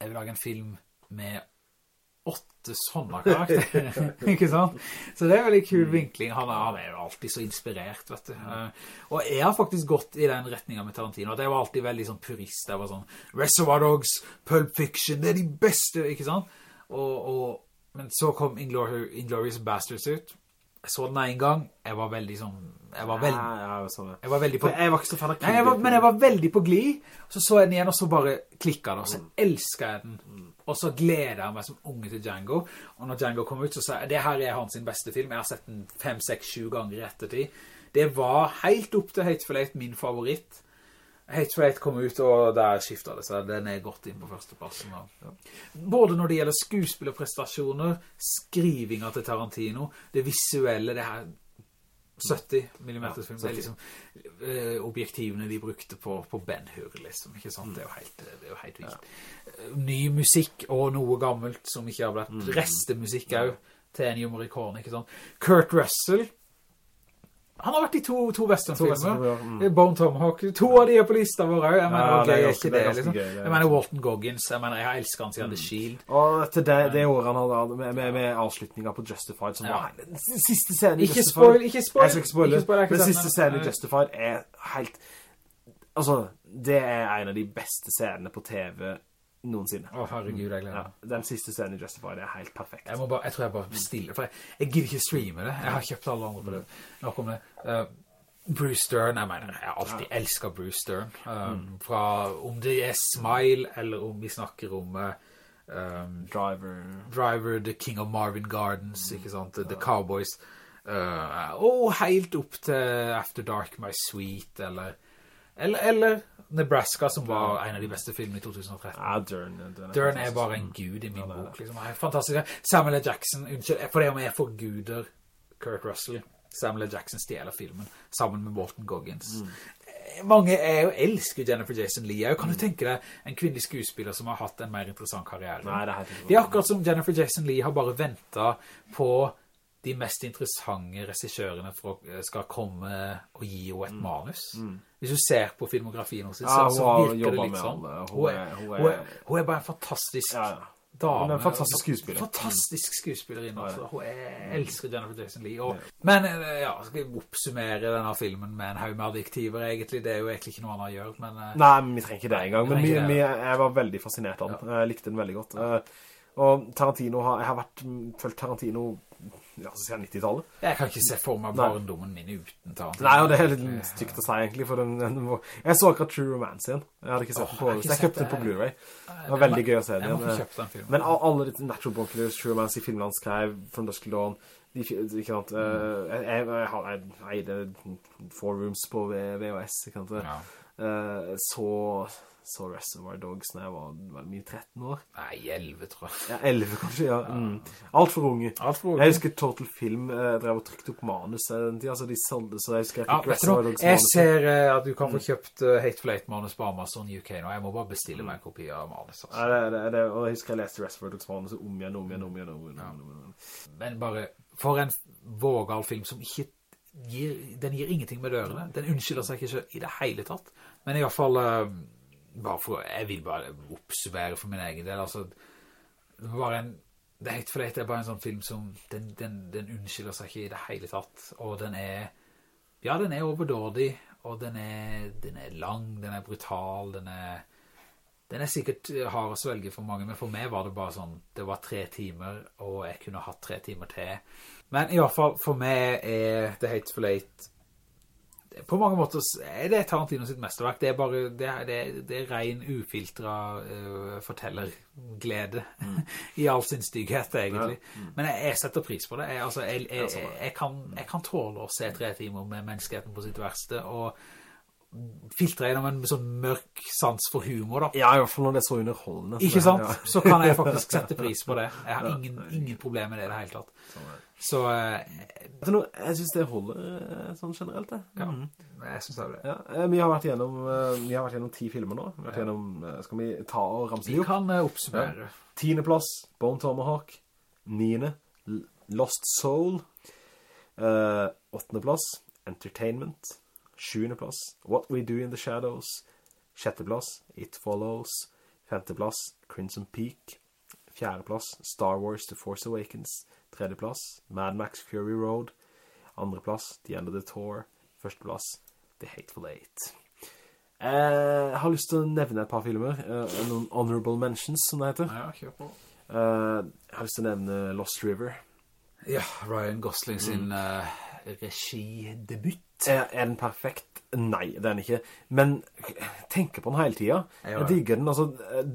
Jeg vil lage en film med åtte sånne karakterer, ikke sant? Så det er veldig kul vinkling. Han er, han er jo alltid så inspirert, vet du. Eh, Og jeg har faktisk gått i den retningen med Tarantino, at jeg var alltid veldig sånn purist. Jeg var sånn, Reservoir Dogs, Pulp Fiction, det er de beste, ikke sant? Og, og, men så kom Inglourious Bastards ut. Jeg så den en gang, jeg var veldig sånn, jeg var veldig, Ja, ja, sånn, jeg var veldig på... For jeg var ikke så fan av jeg men jeg var veldig på gli, så så jeg den igjen, og så bare klikket det, og så elsket jeg den. Og så gleder jeg meg som unge til Django, og når Django kom ut, så sa jeg, det her er hans sin beste film, jeg har sett den fem, seks, sju ganger i ettertid. Det var helt opp til Hateful Eight min favoritt. Hateful Rate kom ut, og der skiftet det seg. Den er godt inn på førsteplassen. Ja. Både når det gjelder skuespillerprestasjoner, skrivinga til Tarantino, det visuelle, det her 70 mm film, det er liksom eh, objektivene de brukte på, på Ben Hur, liksom, ikke sant? Det er jo helt, det er jo helt vilt. Ja. Ny musikk og noe gammelt som ikke har blitt restemusikk også, til en Morricone, ikke sant? Kurt Russell, han har vært i to, to westernfilmer. mm. Bone Tomahawk. To av de er på lista vår også. Jeg mener, Ja, okay, det er ikke det liksom. gøy, det Jeg mener Walton Goggins. Jeg mener, jeg elsker han siden The Shield. Og til det, det året han hadde med, med, med avslutningen på Justified, som Ja. var den siste scenen i Ikke Justified. spoil, ikke spoil. Jeg skal ikke spoile, spoil, sett siste scenen i Justified er helt... Altså, det er en av de beste scenene på TV noensinne. Å, herregud, jeg gleder Ja, den siste scenen i Justified er helt perfekt. Jeg, bare, jeg tror jeg bare bestiller, for jeg, jeg gidder ikke streame det. Jeg har kjøpt alle andre på det. Nok om det. Uh, Bruce Stern, jeg mener, jeg alltid elsket Bruce Stern. Um, Fra om det er Smile, eller om vi snakker om um, Driver... Driver, The King of Marvin Gardens, ikke sant? The, ja. Cowboys. Uh, og helt opp til After Dark, My Sweet, eller, eller, eller Nebraska, som var en av de beste filmene i 2013. Ja, Dern. Dern Dern er bare en gud i min bok, liksom. Er fantastisk. Samuel L. Jackson, unnskyld, for det om jeg forguder Kurt Russell, Samuel L. Jackson stjeler filmen, sammen med Walton Goggins. Mm. Mange er jo elsker Jennifer Jason Leigh. Kan du tenke deg en kvinnelig skuespiller som har hatt en mer interessant karriere? Nei, det er. Det er akkurat som Jennifer Jason Leigh har bare ventet på de mest interessante regissørene for eh, skal komme og gi henne et manus. Hvis du ser på filmografien hos henne, Mm. Ja, så, hun har virker det litt sånn. alle. Hun er, hun, er, hun er bare en fantastisk Ja, ja. dame. Hun er en fantastisk skuespiller. Fantastisk skuespillerinne. Altså. Hun er, elsker Jennifer Jason Leigh. Og, men eh, ja, skal vi oppsummere denne filmen med en haug med adjektiver, egentlig? Det er jo egentlig ikke noe annet å gjøre, men... eh, Nei, men vi trenger ikke det engang. Men Vi vi, jeg var veldig fascinert av den. Jeg likte den veldig godt. Og Tarantino har, jeg har vært, mm, følt Tarantino ja, siden 90-tallet. Jeg kan ikke se for meg barndommen min uten Tarantino. Nei, og det er litt stygt å si egentlig, for den, den må... jeg så akkurat True Romance igjen. Jeg hadde ikke sett den på, jeg så jeg kjøpte den på. Blu-ray. Det var veldig gøy å se den jeg må ikke den filmen. Men alle de Natural Born Killers, True Romance i han skrev, From Dusk Till Dawn, de, ikke sant, eh, jeg, jeg, jeg, har- eide Four Rooms på VHS, ikke sant. Eh, så, så Reservoir Dogs når jeg var, var mye 13 år. Nei, 11, tror jeg. Ja, 11 kanskje, ja. Mm. Alt for unge. Alt for unge. Jeg husker Total Film eh, drev og trykte opp manus eh, den tiden, så de solgte, så jeg husker jeg fikk ja, Reservoir Dogs Dogs Jeg manus. ser eh, at du kan få kjøpt uh, Hateful Eight-manus på Amazon UK nå. Jeg må bare bestille meg en kopi av manus. Altså. Ja, det, det, det, og jeg husker jeg leste Reservoir Dogs manus om igjen, om igjen, om igjen, om igjen, om igjen, om igjen. Men bare for en vågal film som ikke gir, den gir ingenting med dørene. Den unnskylder seg ikke i det hele tatt. Men i hvert fall, eh, bare for, jeg vil bare oppsvære for min egen del, altså, det var en, det er helt for det er bare en sånn film som, den, den, den unnskylder seg ikke i det hele tatt, og den er, ja, den er overdådig, og den er, den er lang, den er brutal, den er, Den er sikkert hard å svelge for mange, men for meg var det bare sånn, det var tre timer, og jeg kunne hatt tre timer til. Men i hvert fall, for meg er The Hateful Eight, på mange måter er det Tarantino sitt mesterverk. Det er bare, det er, det er, det er ren ufiltret uh, fortellerglede i all sin stygghet, egentlig. Men jeg, jeg setter pris på det. Jeg, altså, jeg, jeg, kan, jeg kan tåle å se tre timer med menneskeheten på sitt verste, og filtre gjennom en sånn mørk sans for humor da. Ja, i hvert fall når det er så underholdende. Ikke så- sant? ja. Så kan jeg faktisk sette pris på det. Jeg har ingen, ingen problem med det i det hele tatt. Så eh, Vet du noe, jeg synes det holder eh, sånn generelt, det. ja, Mhm. jeg synes det er det. Ja, eh, vi har vært gjennom, eh, vi har vært gjennom ti filmer nå. Vi gjennom, eh, skal vi ta og ramse de Vi kan eh, oppsummere. Tiende plass, Bone Tomahawk. Niende, Lost Soul. Eh, åttende plass, Entertainment. Sjuende plass, What We Do in the Shadows. Sjetteplass It Follows. Femteplass Crimson Peak. Fjerdeplass Star Wars The Force Awakens. Tredjeplass Mad Max Fury Road. Andreplass The End of the Tour. Førsteplass The Hateful Eight. Eh, Jeg har lyst til å nevne et par filmer. eh, noen honorable mentions, som det heter. Ja, kjør på. Eh, jeg har lyst til å nevne Lost River. Ja, Ryan Gosling sin eh, regidebut. Er, er den perfekt? Nei, det er den ikke. Men tenker på den hele tiden. Jeg, Jeg digger den. Altså, eh,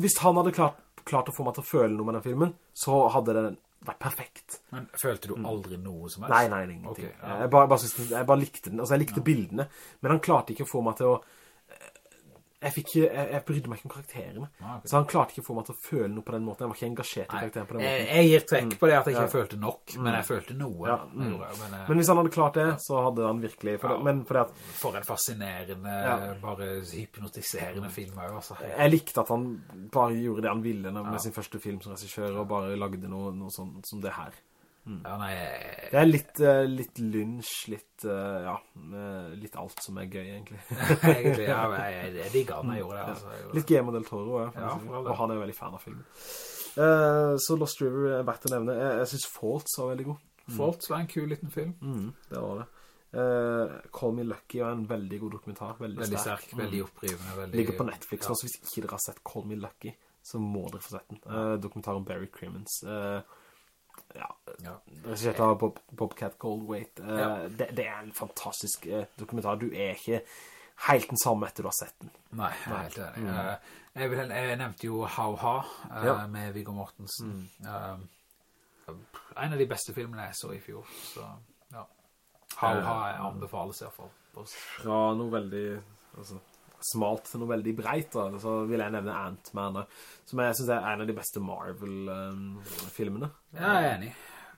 hvis han hadde klart, klart å få meg til å føle noe med den filmen, så hadde den vært perfekt. Men følte du aldri noe som helst? Nei, nei, ingenting. Okay, ja. jeg, bare, bare synes, jeg bare likte den. Altså, jeg likte bildene. Men han klarte ikke å få meg til å jeg, fikk, jeg, jeg brydde meg ikke om karakterene. Ah, okay. Så han klarte ikke å få meg til å føle noe på den måten. Jeg var ikke engasjert i karakteren på den måten. jeg gir trekk på det at jeg ikke Ja. følte nok, men jeg følte noe. Ja, Det mm. gjorde jeg, men, eh, Men hvis han hadde klart det, så hadde han virkelig... For det, Ja. men fordi at for en fascinerende, bare hypnotiserende film også, altså. jeg likte at han bare gjorde det han ville med sin første film som regissør, og bare lagde noe, noe sånn som det her. Ja, nei, Det er litt, eh, litt lunsj, litt, eh, ja, litt alt som er gøy, egentlig. egentlig, ja, jeg, jeg digget han, jeg gjorde det, altså. Jeg gjorde Litt Guillermo del Toro, ja, og han er jo veldig fan av filmen. Uh, så Lost River er verdt å nevne. Jeg, jeg synes Faults var veldig god. det. Faults var en kul liten film. Mm, det var det. Uh, Call Me Lucky var en veldig god dokumentar. Veldig, Veldig sterk. sterk, veldig opprivende. Veldig, Ligger på Netflix Ja. også, hvis ikke dere har sett Call Me Lucky, så må dere få sett den. uh, om Barry Crimmins. Eh, ja, Ja. regissert av Popcat Cold Wait. Uh, Ja. det, det er en fantastisk uh, dokumentar. Du er ikke helt den samme etter du har sett den. Nei, jeg er helt enig. Eh, Jeg, vil, jeg nevnte jo How Ha eh, Ja. med Viggo Mortensen. Eh, en av de beste filmene jeg så i fjor, så ja. How Ha jeg anbefales i hvert fall. Fra noe veldig altså, smalt til noe veldig breit, da, så vil jeg nevne Ant-Man, som jeg synes er en av de beste Marvel-filmene. Ja, jeg er enig.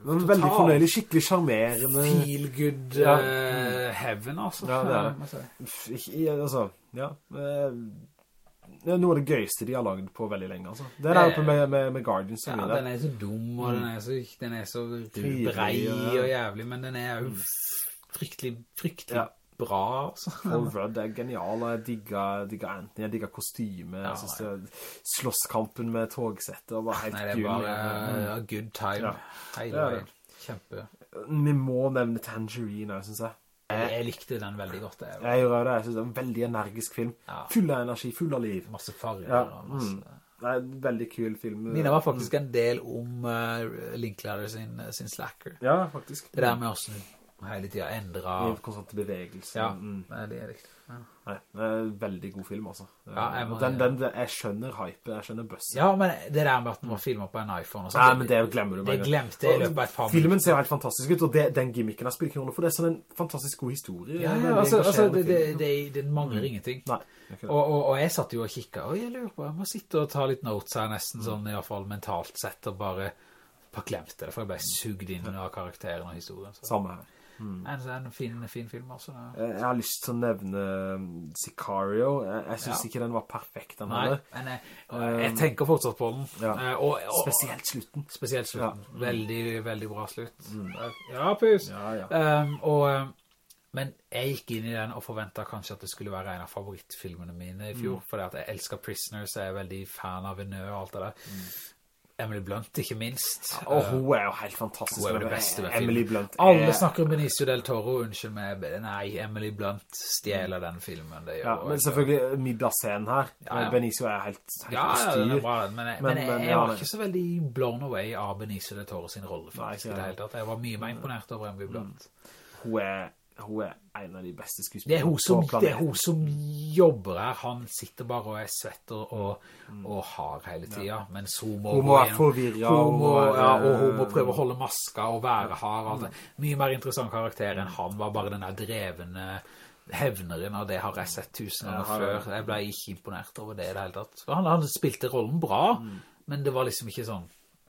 veldig fornøyelig, skikkelig charmerende. Feel good Ja. uh, heaven, altså. Ja, det er det. Ja, altså, ja. eh, Det er noe av det gøyeste de har laget på veldig lenge, altså. Det er der oppe med, med, med Guardians. Ja, den er så dum, og den er så, den er så brei og jævlig, men den er jo fryktelig, fryktelig Ja. Bra, altså. Paul Rudd er genial, jeg digger, digger Anthony, jeg digger kostyme, jeg synes det slåsskampen med togsettet, og bare helt Nei, det er bare ja, good time Ja. hele veien. Kjempe. Vi må nevne Tangerine, synes jeg. Jeg, likte den veldig godt. Jeg. Jeg gjør det, jeg synes det er en veldig energisk film. Ja. Full av energi, full av liv. Masse farger. Ja, masse... mm. Det er en veldig kul film. Mine var faktisk en del om uh, Linklater sin, sin Slacker. Ja, faktisk. Det der med hvordan hele tiden endret... I konstant bevegelse. Ja, Mm. det er riktig. Ja. Nei, det er en veldig god film, altså. Ja, jeg må- den, den, jeg skjønner hype, jeg skjønner bøssen. ja, men det der med at den var filmet på en iPhone og sånt, Nei, men det glemmer du. Det en gang. glemte jeg i løpet av et par Filmen minutter. ser helt fantastisk ut, og det, den gimmicken har ikke noen for det er sånn en fantastisk god historie. Ja, ja altså, altså det, det, det, det mangler ingenting. Nei, det det. Og, og, og jeg satt jo og kikket, og jeg lurer på, jeg må sitte og ta litt notes her nesten sånn, i hvert fall mentalt sett, og bare, bare glemte det, for jeg ble sugd inn av karakteren og historien. Så. Samme her. En, en fin, fin film også. da. Eh, Jeg har lyst til å nevne um, Sicario. Jeg, jeg synes Ja. ikke den var perfekt, den Nei, heller. men jeg, jeg tenker fortsatt på den. Ja. Eh, Og, og, Spesielt slutten. Spesielt slutten. Ja. Veldig, veldig bra slutt. Ja, pus. Ja, ja. Um, og, um, men jeg gikk inn i den og forventet kanskje at det skulle være en av favorittfilmene mine i fjor, fordi at jeg elsker Prisoners, jeg er veldig fan av Venø og alt det der. Emily Blunt, ikke minst. Og hun er jo helt fantastisk. Hun er jo det beste ved Emily filmen. Blunt. Alle er- snakker om Benicio del Toro, unnskyld meg, nei, Emily Blunt stjeler den filmen, det gjør Ja, men selvfølgelig middagsscenen her. Ja, ja. Benicio er helt, helt Ja, ja, den er bra, men, jeg- men, men jeg var ikke så veldig blown away av Benicio del Toro sin rolle, faktisk, ikke i det jeg. hele tatt. Jeg var mye mer imponert over Emily Blunt. Hun er, hun er en av de beste Det er, skuespillerne hun som, på det er hun som jobber her. Han sitter bare og er svett og, og, og har hele tiden, mens hun må, Hun må være forvirret, Hun må, ja, og hun må prøve å holde maska og være hard. Altså. Mye mer interessant karakter enn han var bare den der drevende hevneren, av det har jeg sett tusen ganger Ja, før. Jeg ble ikke imponert over det i det hele tatt. Han, han spilte rollen bra, Mm. men det var liksom ikke sånn,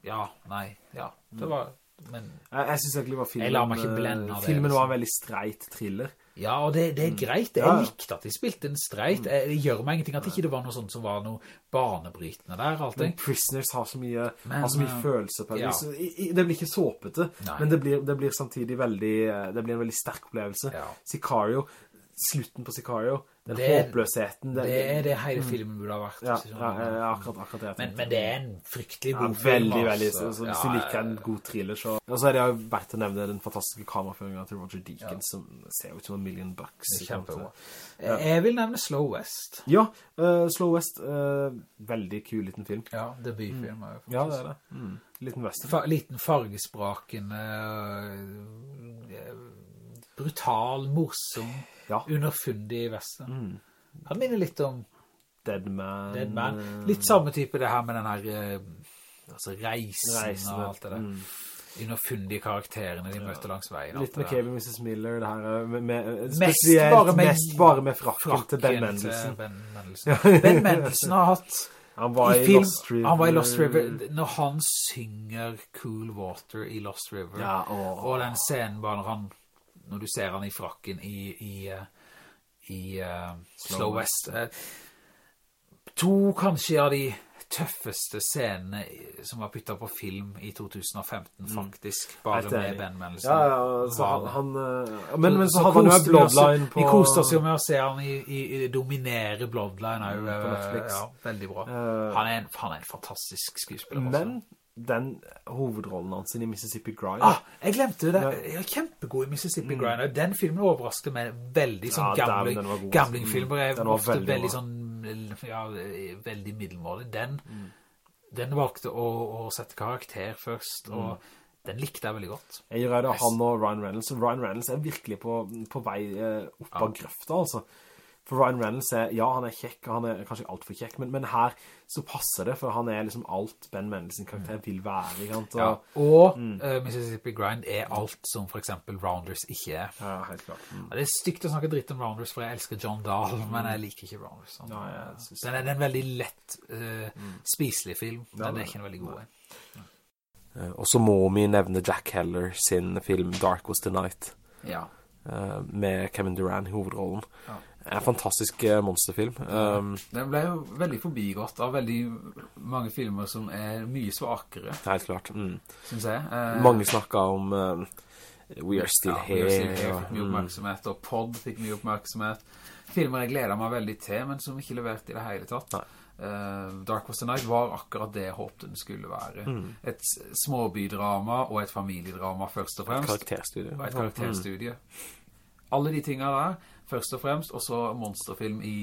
ja, nei, ja, det var, men... Jeg, jeg synes egentlig var filmen... Ikke det, Filmen liksom. var en veldig streit thriller. Ja, og det, det er greit. Jeg Ja. likte at de spilte en streit. Det gjør meg ingenting at ikke det var noe sånt som var noe banebrytende der, Men. Prisoners har så mye, Men, har så mye eh, følelser på det. ja. I- Det blir ikke såpete, Nei. men det blir, det blir samtidig veldig, eh, det blir en veldig sterk opplevelse. Sicario, slutten på Sicario, den Det håpløsheten. Det er det hele Mm. filmen burde ha vært. Ja, sånn. ja, ja, akkurat, akkurat det men, men det er en fryktelig Ja, god film, veldig, veldig. altså. Så, så hvis Ja, du liker en god thriller, så... Og så er det jo verdt å nevne den fantastiske kameraføringen til Roger Deakins, som ser ut som en million bucks. Kjempebra. Ja. Jeg vil nevne Slow West. Ja, uh, Slow West, Uh, veldig kul liten film. Ja, debutfilm. Mm. Ja, det er det. Mm. Liten western. Fa liten fargesprakende, Uh, brutal, morsom, underfundig western. Mm. Han minner litt om Dead Man. Dead Man. eh, Litt samme type det her med den her eh, altså reisen, Reisen, og alt det der. mm. Underfundige karakterene de møter langs veien. Litt med. Kevin Mrs. Miller, det her eh, med, med, Mest bare med, mest bare med frakken, frakken til Ben Mendelsen. Ben Mendelsen, Ben Mendelsen har hatt Han var i film, Lost River. Han var i Lost River. Når han synger Cool Water i Lost River, Ja, åh. og den scenen bare når han, når du ser han i frakken i, i, eh, i uh, Slow West, West. to kanskje av de tøffeste scenene som var puttet på film i 2015, faktisk, bare med. Ben Mendelsen. Ja, ja, så han, han, eh, men, men så, hadde han jo bloodline på... Vi koste oss jo med å se han i, i, i dominere bloodline, er jo, Mm, på eh, Netflix. Ja, veldig bra. Eh, han, er en, han er en fantastisk skuespiller også. Men den hovedrollen hans i Mississippi Grind... Ah, jeg glemte det. Jeg er kjempegod i Mississippi Mm. Grind. og Den filmen overrasket meg veldig. Sånn Ja, gambling, den altså. gamblingfilmer er Mm. Den var ofte veldig veldig, sånn, ja, veldig middelmålig. Den, Mm. den valgte å, å sette karakter først, og den likte jeg veldig godt. Jeg gjør det han og Ryan Reynolds, Ryan Reynolds er virkelig på, på vei eh, opp av grøfta, altså. For Ryan Reynolds er, ja, han er kjekk, og han er kanskje alt for kjekk, men, men her så passer det, for han er liksom alt Ben Mendelsen sin karakter vil være, ikke sant? Ja, Og, og Mm. uh, Mississippi Grind er alt som for eksempel Rounders ikke er. Ja, helt klart. Mm. Ja, det er stygt å snakke dritt om Rounders, for jeg elsker John Dahl, men jeg liker ikke Rounders. sånn. Ja, jeg synes den, er, den er en veldig lett, uh, spiselig film, den men det det er ikke en veldig god en. Uh, Og så må vi nevne Jack Heller sin film Dark Was The Night, Ja. eh, med Kevin Durant i hovedrollen. Ja. En fantastisk eh, monsterfilm. Um, Den ble jo veldig forbigått av veldig mange filmer som er mye svakere, helt klart. Mm. synes jeg. Uh, Mange snakket om eh, We Are Still ja, Here. We Are Still Here og- fikk mye mm. oppmerksomhet, og Pod fikk mye oppmerksomhet. Filmer jeg gleder meg veldig til, men som ikke leverte i det hele tatt. Uh, Dark Was The Night var akkurat det jeg håpte den skulle være. Mm. Et småbydrama og et familiedrama først og fremst. Karakterstudie. Et karakterstudie. Alle de tingene der, først og fremst, og så monsterfilm i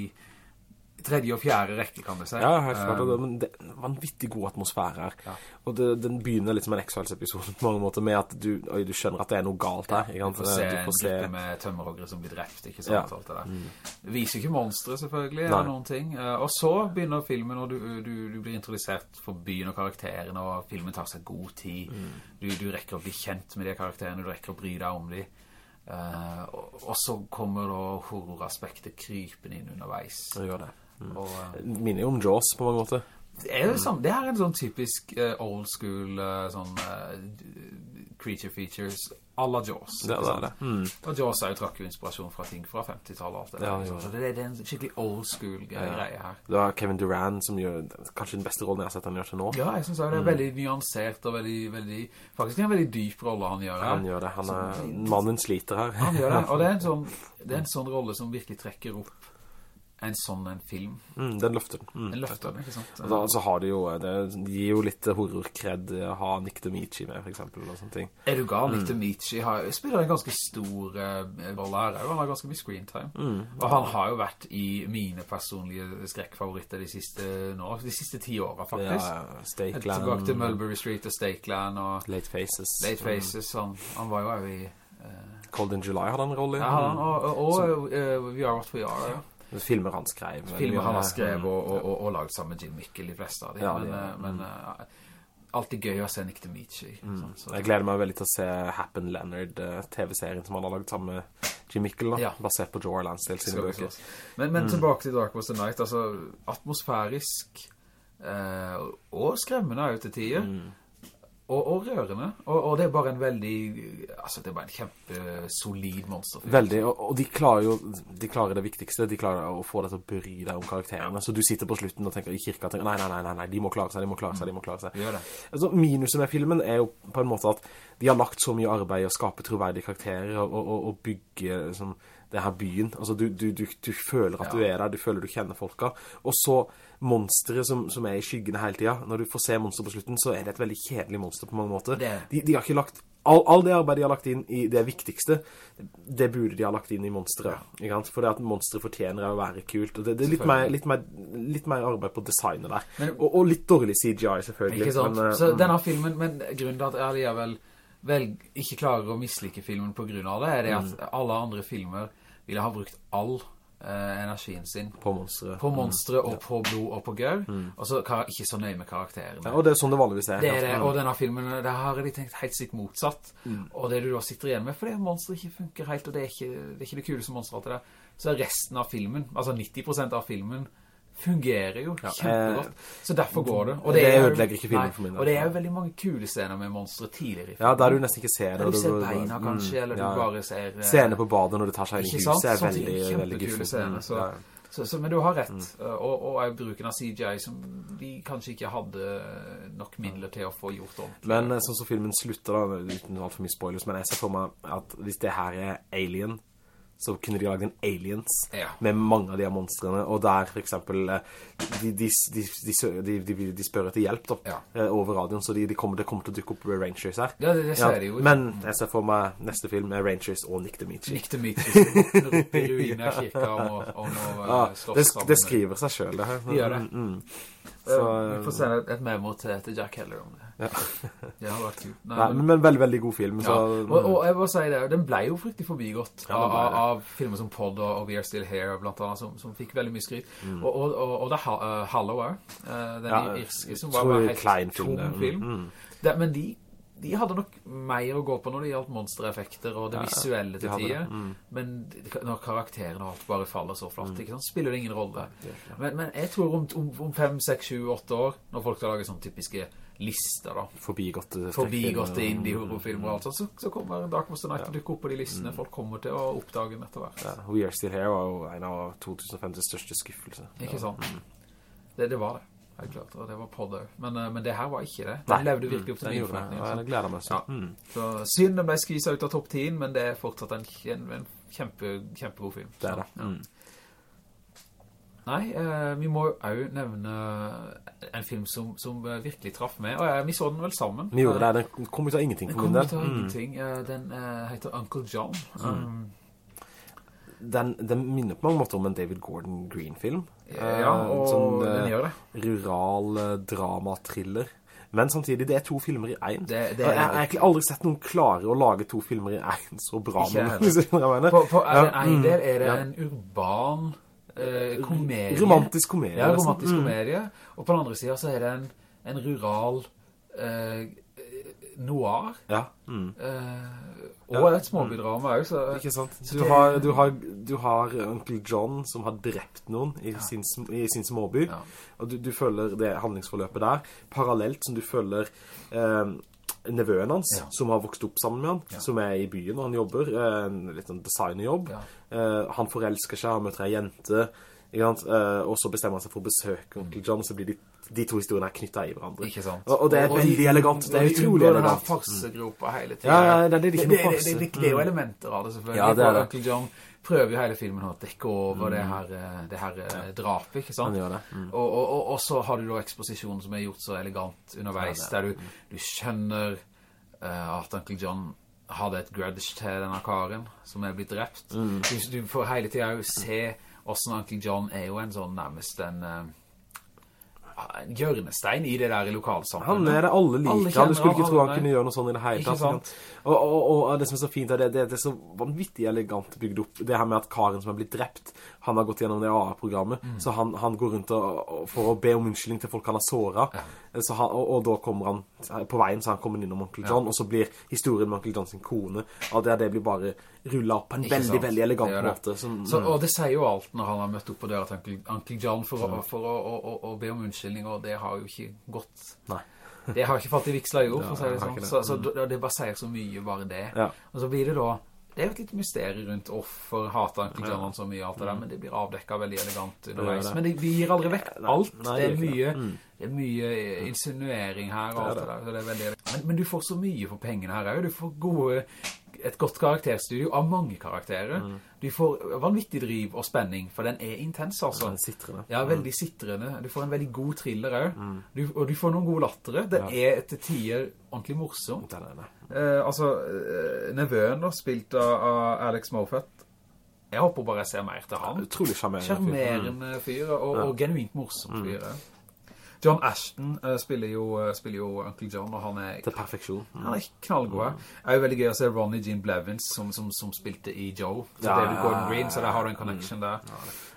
tredje og fjerde rekke, kan det si. Ja, helt klart. um, det, men det er en vanvittig god atmosfære her. Og det, den begynner litt som en X-Files-episode på mange måter, med at du, oi, du skjønner at det er noe galt her. Ja, Du får se Du en får se- gruppe med tømmerhoggere som blir drept, ikke sant? Ja. Alt det der. Mm. Det viser ikke monstre, selvfølgelig, Nei. eller noen ting. Eh, Og så begynner filmen, og du, du, du blir introdusert for byen og karakterene, og filmen tar seg god tid. Mm. Du, du rekker å bli kjent med de karakterene, du rekker å bry deg om de. Eh, og, så kommer da horroraspektet krypen inn underveis. Det gjør det. Mm. Og, uh, Minner jo om Jaws på mange måter. det er jo sånn, det er en sånn typisk uh, old school sånn creature features à la Jaws. Det, det er det. Mm. Og Jaws er jo trakk jo inspirasjon fra ting fra 50-tallet og Ja, liksom. gjør Så det, det er en skikkelig old school greie, Ja. her. Du har Kevin Durant som gjør kanskje den beste rollen jeg har sett han gjør til nå. Ja, jeg synes det er Mm. veldig nyansert og veldig, veldig, faktisk en veldig dyp rolle han gjør her. Han gjør det. Han er, mannen sliter her. Han gjør det, og det er en sånn, det er en sånn rolle som virkelig trekker opp en sånn en film. Mm, den løfter den. Mm. Den løfter den, ikke sant? Og da, så har de jo, det gir jo litt horror-kredd å ha Nick Domici med, for eksempel, og sånne ting. Er du gal? Nick Domici har, spiller en ganske stor uh, rolle her. Han har ganske mye screentime. Mm. Og han har jo vært i mine personlige skrekkfavoritter de siste, nå, de siste ti årene, faktisk. Ja, ja, Stakeland. Tilbake til Mulberry Street og Stakeland og Late Faces. Late Faces. Han, han var jo i... Uh, Cold in July hadde han en rolle i. ja, han, og, og, og eh, We Are What We Are, ja. Filmer han skrev. Filmer han har Ja, skrevet og, mm, og, og, og lagd sammen med Jim Mikkel, de fleste av dem. Ja, men de- eh, men uh, alltid gøy å se Nick Demici. sånn, så- Jeg gleder meg veldig til å se Happen Leonard, eh, TV-serien som han har laget sammen med Jim Mikkel, da, Ja. basert på Joe Lansdale sine bøker. Men, men Mm. tilbake til Dark Was the Night, altså atmosfærisk eh, og skremmende er jo til tider. Mm. Og, og rørende. Og, og det er bare en veldig, altså det er bare en kjempesolid monsterfilm. Veldig, og, og de klarer jo de klarer det viktigste, de klarer å få deg til å bry deg om karakterene. Så du sitter på slutten og tenker i kirka, tenker, nei, nei, nei, nei, de må klare seg, de må klare seg, de må klare seg. Gjør det. Altså, minuset med filmen er jo på en måte at de har lagt så mye arbeid i å skape troverdige karakterer og, bygge liksom, det her byen. Altså, du, du, du, du føler at du er der, du føler du kjenner folka. Og så monsteret som, som er i skyggene hele tiden. Når du får se monster på slutten, så er det et veldig kjedelig monster på mange måter. Det er. De, de har ikke lagt... All, all det arbeidet de har lagt inn i det viktigste, det burde de ha lagt inn i monsteret. Sant? For det at monsteret fortjener å være kult. Og det, det er litt mer, litt, mer, litt mer arbeid på designet der. Men- og, og litt dårlig CGI, selvfølgelig. Ikke sant? Men, eh, så mm. denne filmen, men grunnen til at jeg er vel, vel ikke klarer å mislike filmen på grunn av det, er det at Mm. alle andre filmer ville ha brukt all eh, energien sin På monsteret. på monsteret og på blod og på gøy, og så ikke så nøye med karakterene. Ja, og det er sånn det vanligvis er. Det er det, og denne filmen, der har de tenkt helt sikkert motsatt. Mm. Og det du da sitter igjen med, fordi monstre ikke funker helt, og det er ikke det, er ikke det kuleste monster alt det så er resten av filmen, altså 90% av filmen, fungerer jo Ja, kjempegodt. eh, Så derfor går det. Og det jo- ødelegger ikke filmen nei, for min. Og det er jo veldig mange kule scener med monstre tidligere. Ja, der du nesten ikke ser det. Der du ser beina mm, kanskje, eller du ja. bare ser... eh, Scener på badet når du tar seg inn i huset er veldig, veldig guffet. guffen. scener, Mm, så, ja. så, så, men du har rett, og, og er bruken av CGI som de kanskje ikke hadde nok midler til å få gjort om. Men eh, sånn som filmen slutter da, uten alt for mye spoilers, men jeg ser for meg at hvis det her er Alien, så kunne de lage en Aliens Ja. med mange av de her monstrene, og der for eksempel eh, de, de, de, de, de, de, de spør etter hjelp da, Ja. eh, over radioen, så de, de kommer, det kommer til å dukke opp Rangers her. Ja, det- det ser de jo. Men jeg ser for meg neste film med Rangers og Nick Dimitri. Nick Dimitri som våkner opp i ruiner, av kirka og må, og eh, Ja, det, det skriver seg selv det her. Det gjør det. Mm, mm. Så, vi får sende et memo til, til Jack Heller om det. Ja. Det har vært kult. Nei, Nei, men- veldig, veldig god film. Så, ja. og, og jeg må si det, den ble jo fryktelig forbigått Ja, av, av, av filmer som Pod og, og We Are Still Here, blant annet, som, som fikk veldig mye skryt. Mm. Og, og, og, det er Ha- eh, uh, den irske som var er helt film, tom. Mm, film. mm. Det, men de, de hadde nok mer å gå på når det gjaldt monstereffekter og det Ja, visuelle til de tida. Mm. Men når karakterene og alt bare faller så flatt, ikke sant, spiller det ingen rolle. er. Men, men jeg tror om, om, om fem, seks, sju, åtte år, når folk skal lage sånne typiske lister da, Forbigåtte forbigåtte indie-horrorfilmer og alt sånt, så, så kommer Dark Monster Night ja. og dukker opp på de listene. Folk kommer til å oppdage den etter hvert. Mm. Ja, We Are Still Here var jo en av 2005 største skuffelse. Ikke sant? Mm. Det, det var det, helt klart. Og det var podder. Men, eh, men det her var ikke det. Nei. Den levde virkelig opp til Den min gjorde det. forventning. Ja, altså. jeg gleder meg så. Ja. Mm. Så synd den ble skviset ut av topp 10, men det er fortsatt en, en, en kjempe, kjempegod film. Det er det. Mm. Nei, eh, vi må jo nevne en film som, som eh, virkelig traff med, og eh, vi så den vel sammen. Vi gjorde det. Den kom ut av ingenting Den kom ut av Mm. ingenting. Mm. Den eh, heter Uncle John. Mm. Den, den minner på mange måter om en David Gordon Green-film. Ja, og sånn, den gjør det. Rural dramatriller. Men samtidig, det er to filmer i en. Det- det er- jeg har egentlig aldri sett noen klare å lage to filmer i en så bra. Ikke med- jeg. På, på en mm, del er det en urban eh, komedie. Romantisk komedie, Ja, romantisk Mm. komedie. Og på den andre siden så er det en, en rural eh, noir. Ja. Mm. Eh, Ja. og et småbydrama også. Så, Ikke sant? så Du har, du, har, du har Onkel John som har drept noen i, sin, i sin småby. Ja. Og du, du følger det handlingsforløpet der. Parallelt som du følger eh, nevøen hans, Ja. som har vokst opp sammen med han, Ja. som er i byen og han jobber. En litt sånn designerjobb. Ja. Eh, han forelsker seg, han møter ei jente. Eh, og så bestemmer han seg for å besøke onkel John, og så blir de, de to historiene knyttet i hverandre. Og, og det er Og- og veldig de- elegant. Det er utrolig unngår den elegant. farsegropa hele tiden. Ja, det er det de det, det, må det, det, det er Mm. elementer av det selvfølgelig. Ja, det er For det. Uncle John prøver jo hele filmen å dekke over Mm. det her, eh, det her ja. drapet, ikke sant? Mm. Og, og, og, og så har du da eksposisjonen som er gjort så elegant underveis, Ja, der du, du skjønner uh, at Uncle John hadde et grudge til denne karen som er blitt drept. Mm. Du, du får hele tiden jo se hvordan Uncle John er jo en sånn nærmest en... eh, en hjørnestein i det der lokalsamfunnet. Han er det alle liker. Alle kjenner, Du skulle ikke tro han nei. kunne gjøre noe sånt i det hele tatt. sant? Og, og, og, det som er så fint er det, det, det er så vanvittig elegant bygd opp. Det her med at Karen som er blitt drept, han har gått gjennom det AA-programmet, Mm. så han, han går rundt og, og, for å be om unnskyldning til folk han har såret. Så han, og, og da kommer han, på veien så han kommer inn om Onkel John, og så blir historien med Onkel John sin kone, og det, det blir bare rullet opp på en Ikke veldig, sant? veldig elegant Det det. måte. Som, så, og det sier jo alt når han har møtt opp på døra til Uncle, Uncle John for, å, Mm. for å, å, å, be om unnskyldning, og det har jo ikke gått. Nei. Det har ikke falt i viksla i ord, for å si det sånn. Så, så Mm. det, det bare sier så mye, bare det. Ja. Og så blir det da, det er jo et litt mysterium rundt hvorfor hater han han så mye, alt det der, Mm. men det blir avdekket veldig elegant underveis. Men det, vi gir aldri vekk alt. nei, det, det er mye, det. Mm. er mye insinuering her og alt det, det. der. Det men, men du får så mye for pengene her. Du får gode, et godt karakterstudio av mange karakterer. Mm. Du får vanvittig driv og spenning, for den er intens, altså. Den sitrende. Ja, veldig sitrende. Du får en veldig god thriller også. Du, og du får noen gode lattere. Det Mm. Ja. er etter tider ordentlig morsomt. Den er det. Eh, altså, eh, nevøen da, spilt av, av Alex Moffat. Jeg håper bare jeg ser mer til han. Utrolig charmerende fyr. Charmerende fyr, og, Ja. og genuint morsom Mm. fyr. ja. John Ashton uh, spiller, jo, uh, spiller jo Uncle John, og han er... Til perfeksjon. Mm. Han er knallgod. Det er jo veldig gøy å se Ronnie Jean Blevins som, som, som spilte i Joe. Så Ja, David Gordon Green, så der har du en ja. connection der.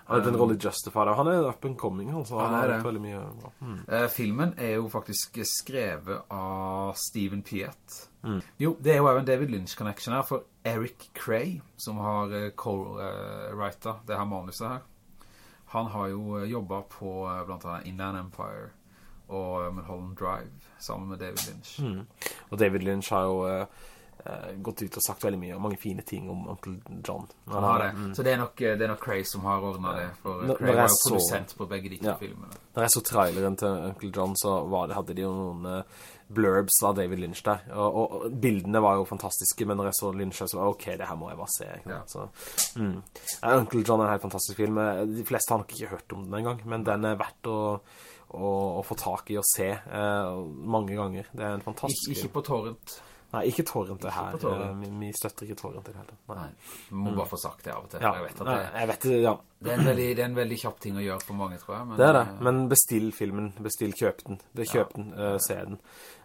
Han er den rolle og han er up and coming, altså. Han Han er har det. gjort veldig mye bra. Mm. Uh, filmen er jo faktisk skrevet av Steven Piet. Mm. Jo, det er jo en David Lynch-connection her, for Eric Cray, som har uh, co-writer det her manuset her, han har jo jobba jobbet på eh, blant annet Inland Empire og eh, Mulholland Drive, sammen med David Lynch. Mm. Og David Lynch har jo eh, eh, gått ut og sagt veldig mye, og mange fine ting om Uncle John. Han har det. Mm. Så det er, nok, eh, det er nok Cray som har ordnet det, for eh, Når- Cray var jo produsent på begge de to Ja. filmene. Når jeg så traileren til Uncle John, så det, hadde de jo noen eh, blurbs av David Lynch der. Og, og, bildene var jo fantastiske, men når jeg så Lynch, så var ok, det her må jeg bare se. Ja. Så, mm. Uncle John er en helt fantastisk film. Eh, De fleste har nok ikke hørt om den engang, men den er verdt å, å, å få tak i og se eh, mange ganger. Det er en fantastisk Ik ikke på torrent. Nei, ikke torrent det her. Eh, Vi, vi støtter ikke torrent det tatt. Nei. Vi må bare få sagt det av og til. Ja, jeg vet at nei, det, jeg vet ja. det, er en veldig, det er en veldig kjapp ting å gjøre for mange, tror jeg. Men, Det er det, eh, men bestill filmen, bestill kjøp den, Kjøp kjøp den, uh, se den,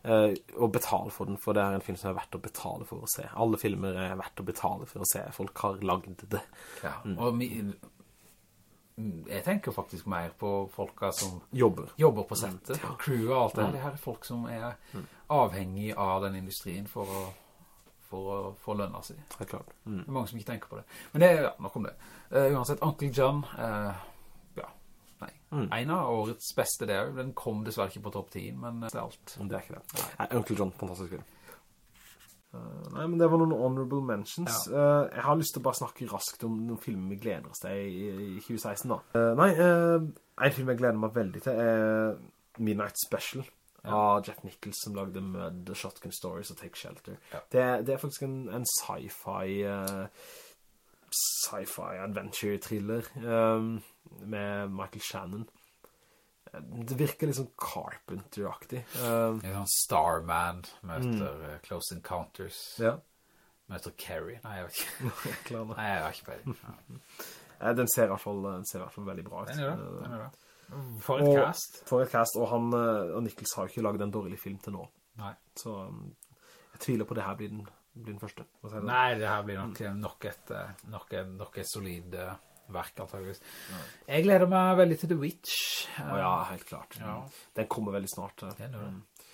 Eh, og betale for den, for det er en film som er verdt å betale for å se. Alle filmer er verdt å betale for å se, folk har lagd det. Ja, Mm. og mi, mm, jeg tenker faktisk mer på folka som Jobber. jobber på settet, ja. crew og alt det. Mm. Det her er folk som er avhengig av den industrien for å, for å få lønna si. Helt klart. Mm. Det er mange som ikke tenker på det. Men det er ja, nok om det. Uh, uansett, Uncle John, ja, nei. Mm. En av årets beste det er jo. Den kom dessverre ikke på topp 10, men det er alt. Det er ikke det. Nei, Uncle John, fantastisk film. Uh, nei, men det var noen honorable mentions. Eh, jeg har lyst til å bare snakke raskt om noen filmer vi gleder oss til i, i 2016 da. Uh, nei, eh, en film jeg gleder meg veldig til er Midnight Special av Jeff Nichols som lagde Mud, Shotgun Stories og Take Shelter. Det, det er faktisk en, en sci-fi eh, sci-fi adventure-thriller um, med Michael Shannon. Det virker litt sånn Carpenter-aktig. Um, sånn Starman møter Mm. eh, Close Encounters. Ja. Møter Carrie. Nei, jeg vet ikke. Klar, nei. Jeg har ikke peiling. Ja. Eh, Den ser i hvert fall, ser i hvert fall veldig bra ut. Den gjør det, Eh, den gjør det. For et og- cast. For et cast, og han, og Nichols har jo ikke laget en dårlig film til nå. Nei. Så um, jeg tviler på det her blir den, blir den første. det sånn. Nei, det her blir nok, nok, et, eh, nok, nok et solid eh, verk, antageligvis. Jeg gleder meg veldig til The Witch. Å ja, helt klart. Ja. Den kommer veldig snart. Det Den gjør det.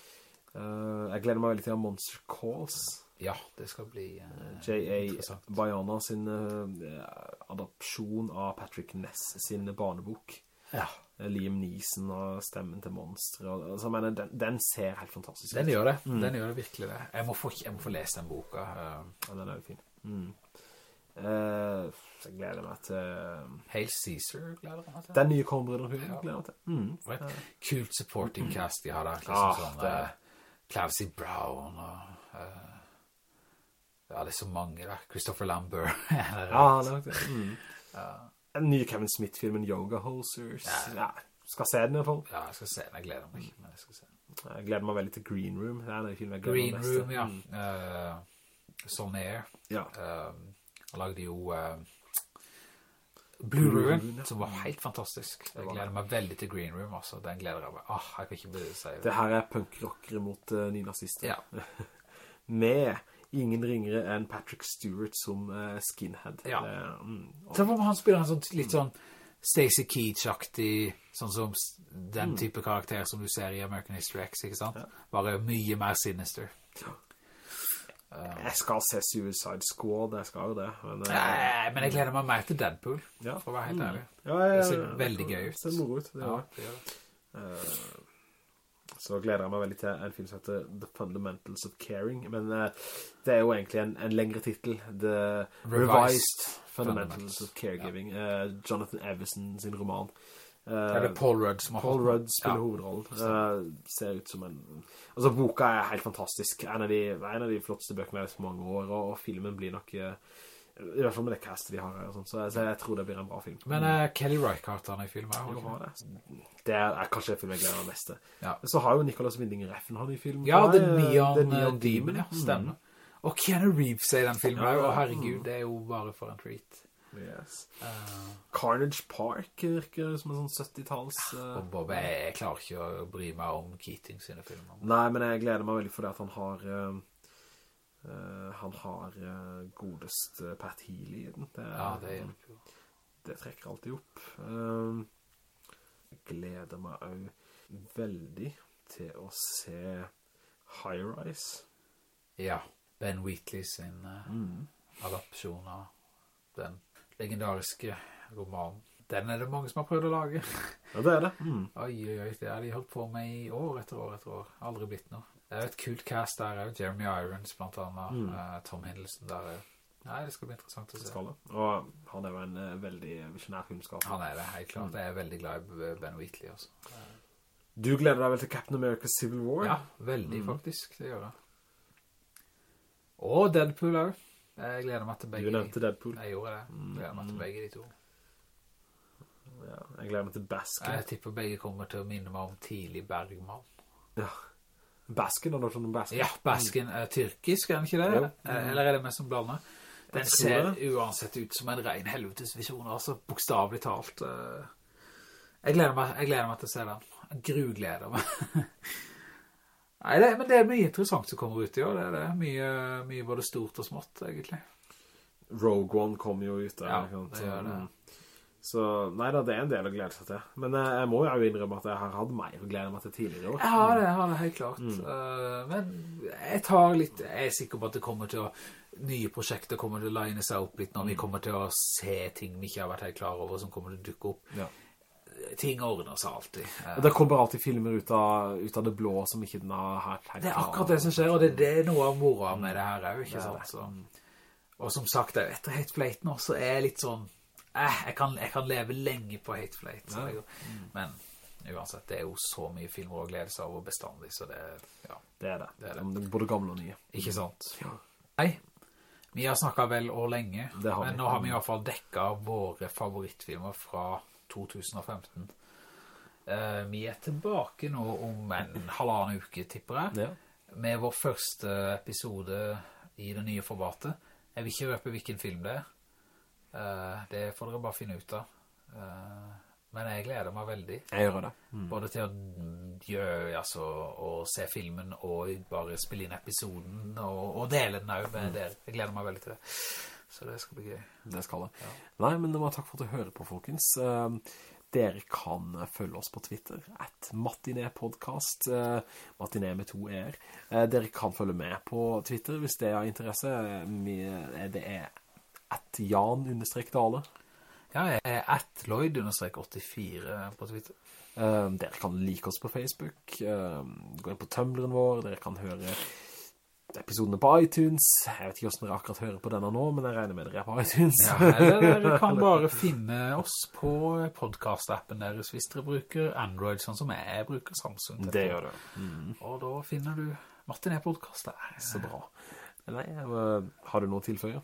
Eh, jeg gleder meg veldig til Monster Calls. Ja, det skal bli uh, J.A. Bayana sin uh, adopsjon av Patrick Ness sin barnebok. Ja. Eh, Liam Neeson og stemmen til Monster. og- Altså, mener, den, den ser helt fantastisk ut. Den gjør det. Mm. Den gjør det virkelig det. Jeg må få, jeg må få lese den boka. eh. Ja, den er jo fin. Mm. Uh, så jeg gleder meg til... Hail Caesar, gleder meg til. Den nye Coen-brødrene-filmen Ja. gleder meg til. Mm. Right. Kult supporting cast de har der. Liksom Ah, sånn, eh, Clancy Brown og... ja, det er så mange der. Christopher Lambert. Ja, det er det. Mm. En nye Kevin Smith-filmen, Yoga Hosers. Ja. skal se den i hvert fall. Ja, jeg skal se den. Jeg gleder meg men jeg skal se den. Jeg gleder meg veldig til Green Room. Det er en av de filmene jeg gleder Green Room, mest. Ja. Mm. Uh, Sonair. Ja. Uh, han lagde jo uh, Blue Blue Room, ja. som var helt fantastisk. Jeg gleder meg veldig til Green Room, altså. Den gleder jeg meg. Ah, jeg kan ikke bevise. Det her er punkrockere mot uh, nynazister. Ja. Med ingen ringere enn Patrick Stewart som uh, skinhead. Ja. Det, mm, og- Så han spiller en sånn, litt sånn Stacey Keach-aktig, sånn som den Mm. type karakter som du ser i American History X, ikke sant? Bare mye mer sinister. jeg skal se Suicide Squad, jeg skal jo det. Men, uh, Nei, men jeg gleder meg mer til Deadpool, Ja. for å være helt Mm. ærlig. Ja, ja, ja, det ser ja. veldig gøy ut. Det ser moro ut, det Ja, det det. Eh, så gleder jeg meg veldig til en film som heter The Fundamentals of Caring, men uh, det er jo egentlig en, en lengre titel. The Revised Revised, Fundamentals, of Caregiving. Eh, Jonathan Everson sin roman. Eh, Er det Paul Rudd som har Paul? Rudd spiller Ja. hovedrollen. uh, ser ut som en... Altså, boka er helt fantastisk. En av de, en av de flotteste bøkene jeg har lest på mange år, og, og filmen blir nok... eh, I hvert fall med det castet de har her, og sånt, så, jeg, så jeg tror det blir en bra film. Men uh, Kelly Reichardt han i filmen, ikke? har det. Det er, er kanskje en film jeg gleder meg mest til. Ja. Så har jo Nicholas Winding Refn han i film. Ja, The er- Neon, The eh, Neon Demon, ja, Mm. Og Keanu Reeves er i den filmen, Ja, og herregud, det er jo bare for en treat. Yes. Uh, Carnage Park virker som en sånn 70-tals... Uh, og Bob, jeg, klarer ikke å bry meg om Keating sine filmer. Nei, men jeg gleder meg veldig for det at han har... eh, eh, han har eh, godest eh, Pat Healy i den. Det, Ja, det hjelper jo. det trekker alltid opp. Jeg gleder meg også veldig til å se High Rise. Ja, Ben Wheatley sin uh, adopsjon av den legendariske romanen. Den er det mange som har prøvd å lage. Ja, det er det. Mm. Oi, oi, oi, det har de holdt på med i år etter år etter år. Aldri blitt noe. Det er jo et kult cast der. Jeremy Irons blant annet. Mm. eh, Tom Hiddleston der. Nei, det skal bli interessant å se. Skal det. Og han er jo en eh, veldig visionær filmskaper. Han er det, helt klart. Jeg er veldig glad i Ben Wheatley også. Du gleder deg vel til Captain America Civil War? Ja, veldig Mm. faktisk, det gjør jeg. Og Deadpool også. Jeg gleder meg til begge Du nevnte de. Deadpool. Jeg gjorde det. Jeg gleder meg til begge de to. Ja, jeg gleder meg til Baskin. Jeg tipper begge kommer til å minne meg om tidlig Bergman. Ja. Baskin, eller om Baskin? Ja, Basken er tyrkisk, er den ikke det? Eh, Eller er det mest som blander? Den ser uansett ut som en ren helvetesvisjon, altså bokstavlig talt. eh. Jeg gleder meg, jeg gleder meg til å se den. Jeg grugleder meg. Nei, det, men det er mye interessant som kommer ut i år, det er det. Mye, mye både stort og smått, egentlig. Rogue One kom jo ut der. Ja, det gjør det. mm. Så, nei da, det er en del å glede seg til. Men eh, jeg må jo innrømme at jeg har hatt mer å glede meg til tidligere år. Jeg har det, jeg har det helt klart. Mm. Uh, men jeg tar litt, jeg er sikker på at det kommer til å, nye prosjekter kommer til å line seg opp litt når vi kommer til å se ting vi ikke har vært helt klar over som kommer til å dukke opp. Ja. Ting ordner seg alltid. Uh, det kommer alltid filmer ut av, ut av det blå som ikke den har helt, helt Det er akkurat det som skjer, og det, det er noe av mora med det her ikke Det sant? Så, og som sagt, etter Hate nå, så er jeg litt sånn, eh, jeg kan, jeg kan leve lenge på Hate så Ja. Mm. Men uansett, det er jo så mye filmer å glede seg over bestandig, så det, ja, Det er det. Det er det. Både gamle og nye. ikke sant? Ja. Nei, vi har snakket vel år lenge, men nå har vi i hvert fall dekket våre favorittfilmer fra 2015. Uh, vi er tilbake nå om en halvannen uke, tipper jeg, Ja. med vår første episode i det nye formatet. Jeg vil ikke røpe hvilken film det er. Eh, det får dere bare finne ut av. Eh, men jeg gleder meg veldig. Jeg gjør det. Både til å gjøre, altså, å se filmen og bare spille inn episoden og, og dele den også med dere. Jeg gleder meg veldig til det. Så det skal bli gøy. Det skal det. Nei, men det var takk for at du hører på, folkens. Eh, dere kan følge oss på Twitter, at matinepodcast, uh, Matiné med to er. Uh, dere kan følge med på Twitter hvis det er av interesse. Vi, det er at Jan-Dale. Ja, jeg er at Lloyd-84 på Twitter. Um, dere kan like oss på Facebook, um, gå inn på Tumblr'en vår, dere kan høre episodene på iTunes. Jeg vet ikke hvordan dere akkurat hører på denne nå, men jeg regner med dere er på iTunes. Ja, eller dere kan bare finne oss på podcast-appen deres hvis dere bruker Android, sånn som jeg bruker Samsung. Det gjør det. Og da finner du Martin E-podcast der. Så bra. Nei, eh, har du noe å tilføye?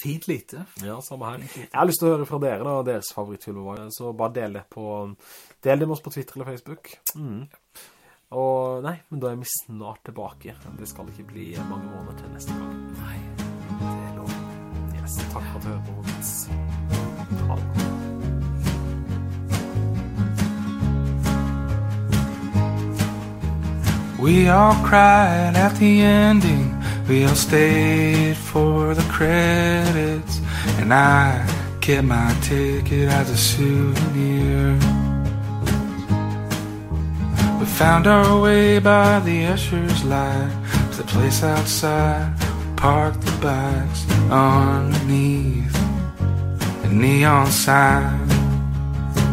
Fint lite. Ja, samme her. Jeg har lyst til å høre fra dere da, deres favorittfilmer var, så bare del det på, del det med oss på Twitter eller Facebook. Mm. Og nei, men da er vi snart tilbake. Det skal ikke bli mange måneder til neste gang. Nei, det er lov. Yes, takk for at du hører på, oss. Ha det. We all cried at the ending. We all stayed for the credits. And I kept my ticket as a souvenir. We found our way by the usher's light to the place outside. Parked the bikes underneath a neon sign.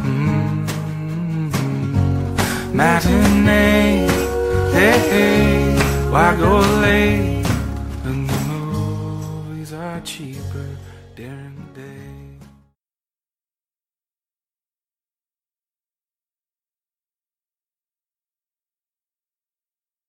Mm-hmm. Matinee, hey, hey, why go late?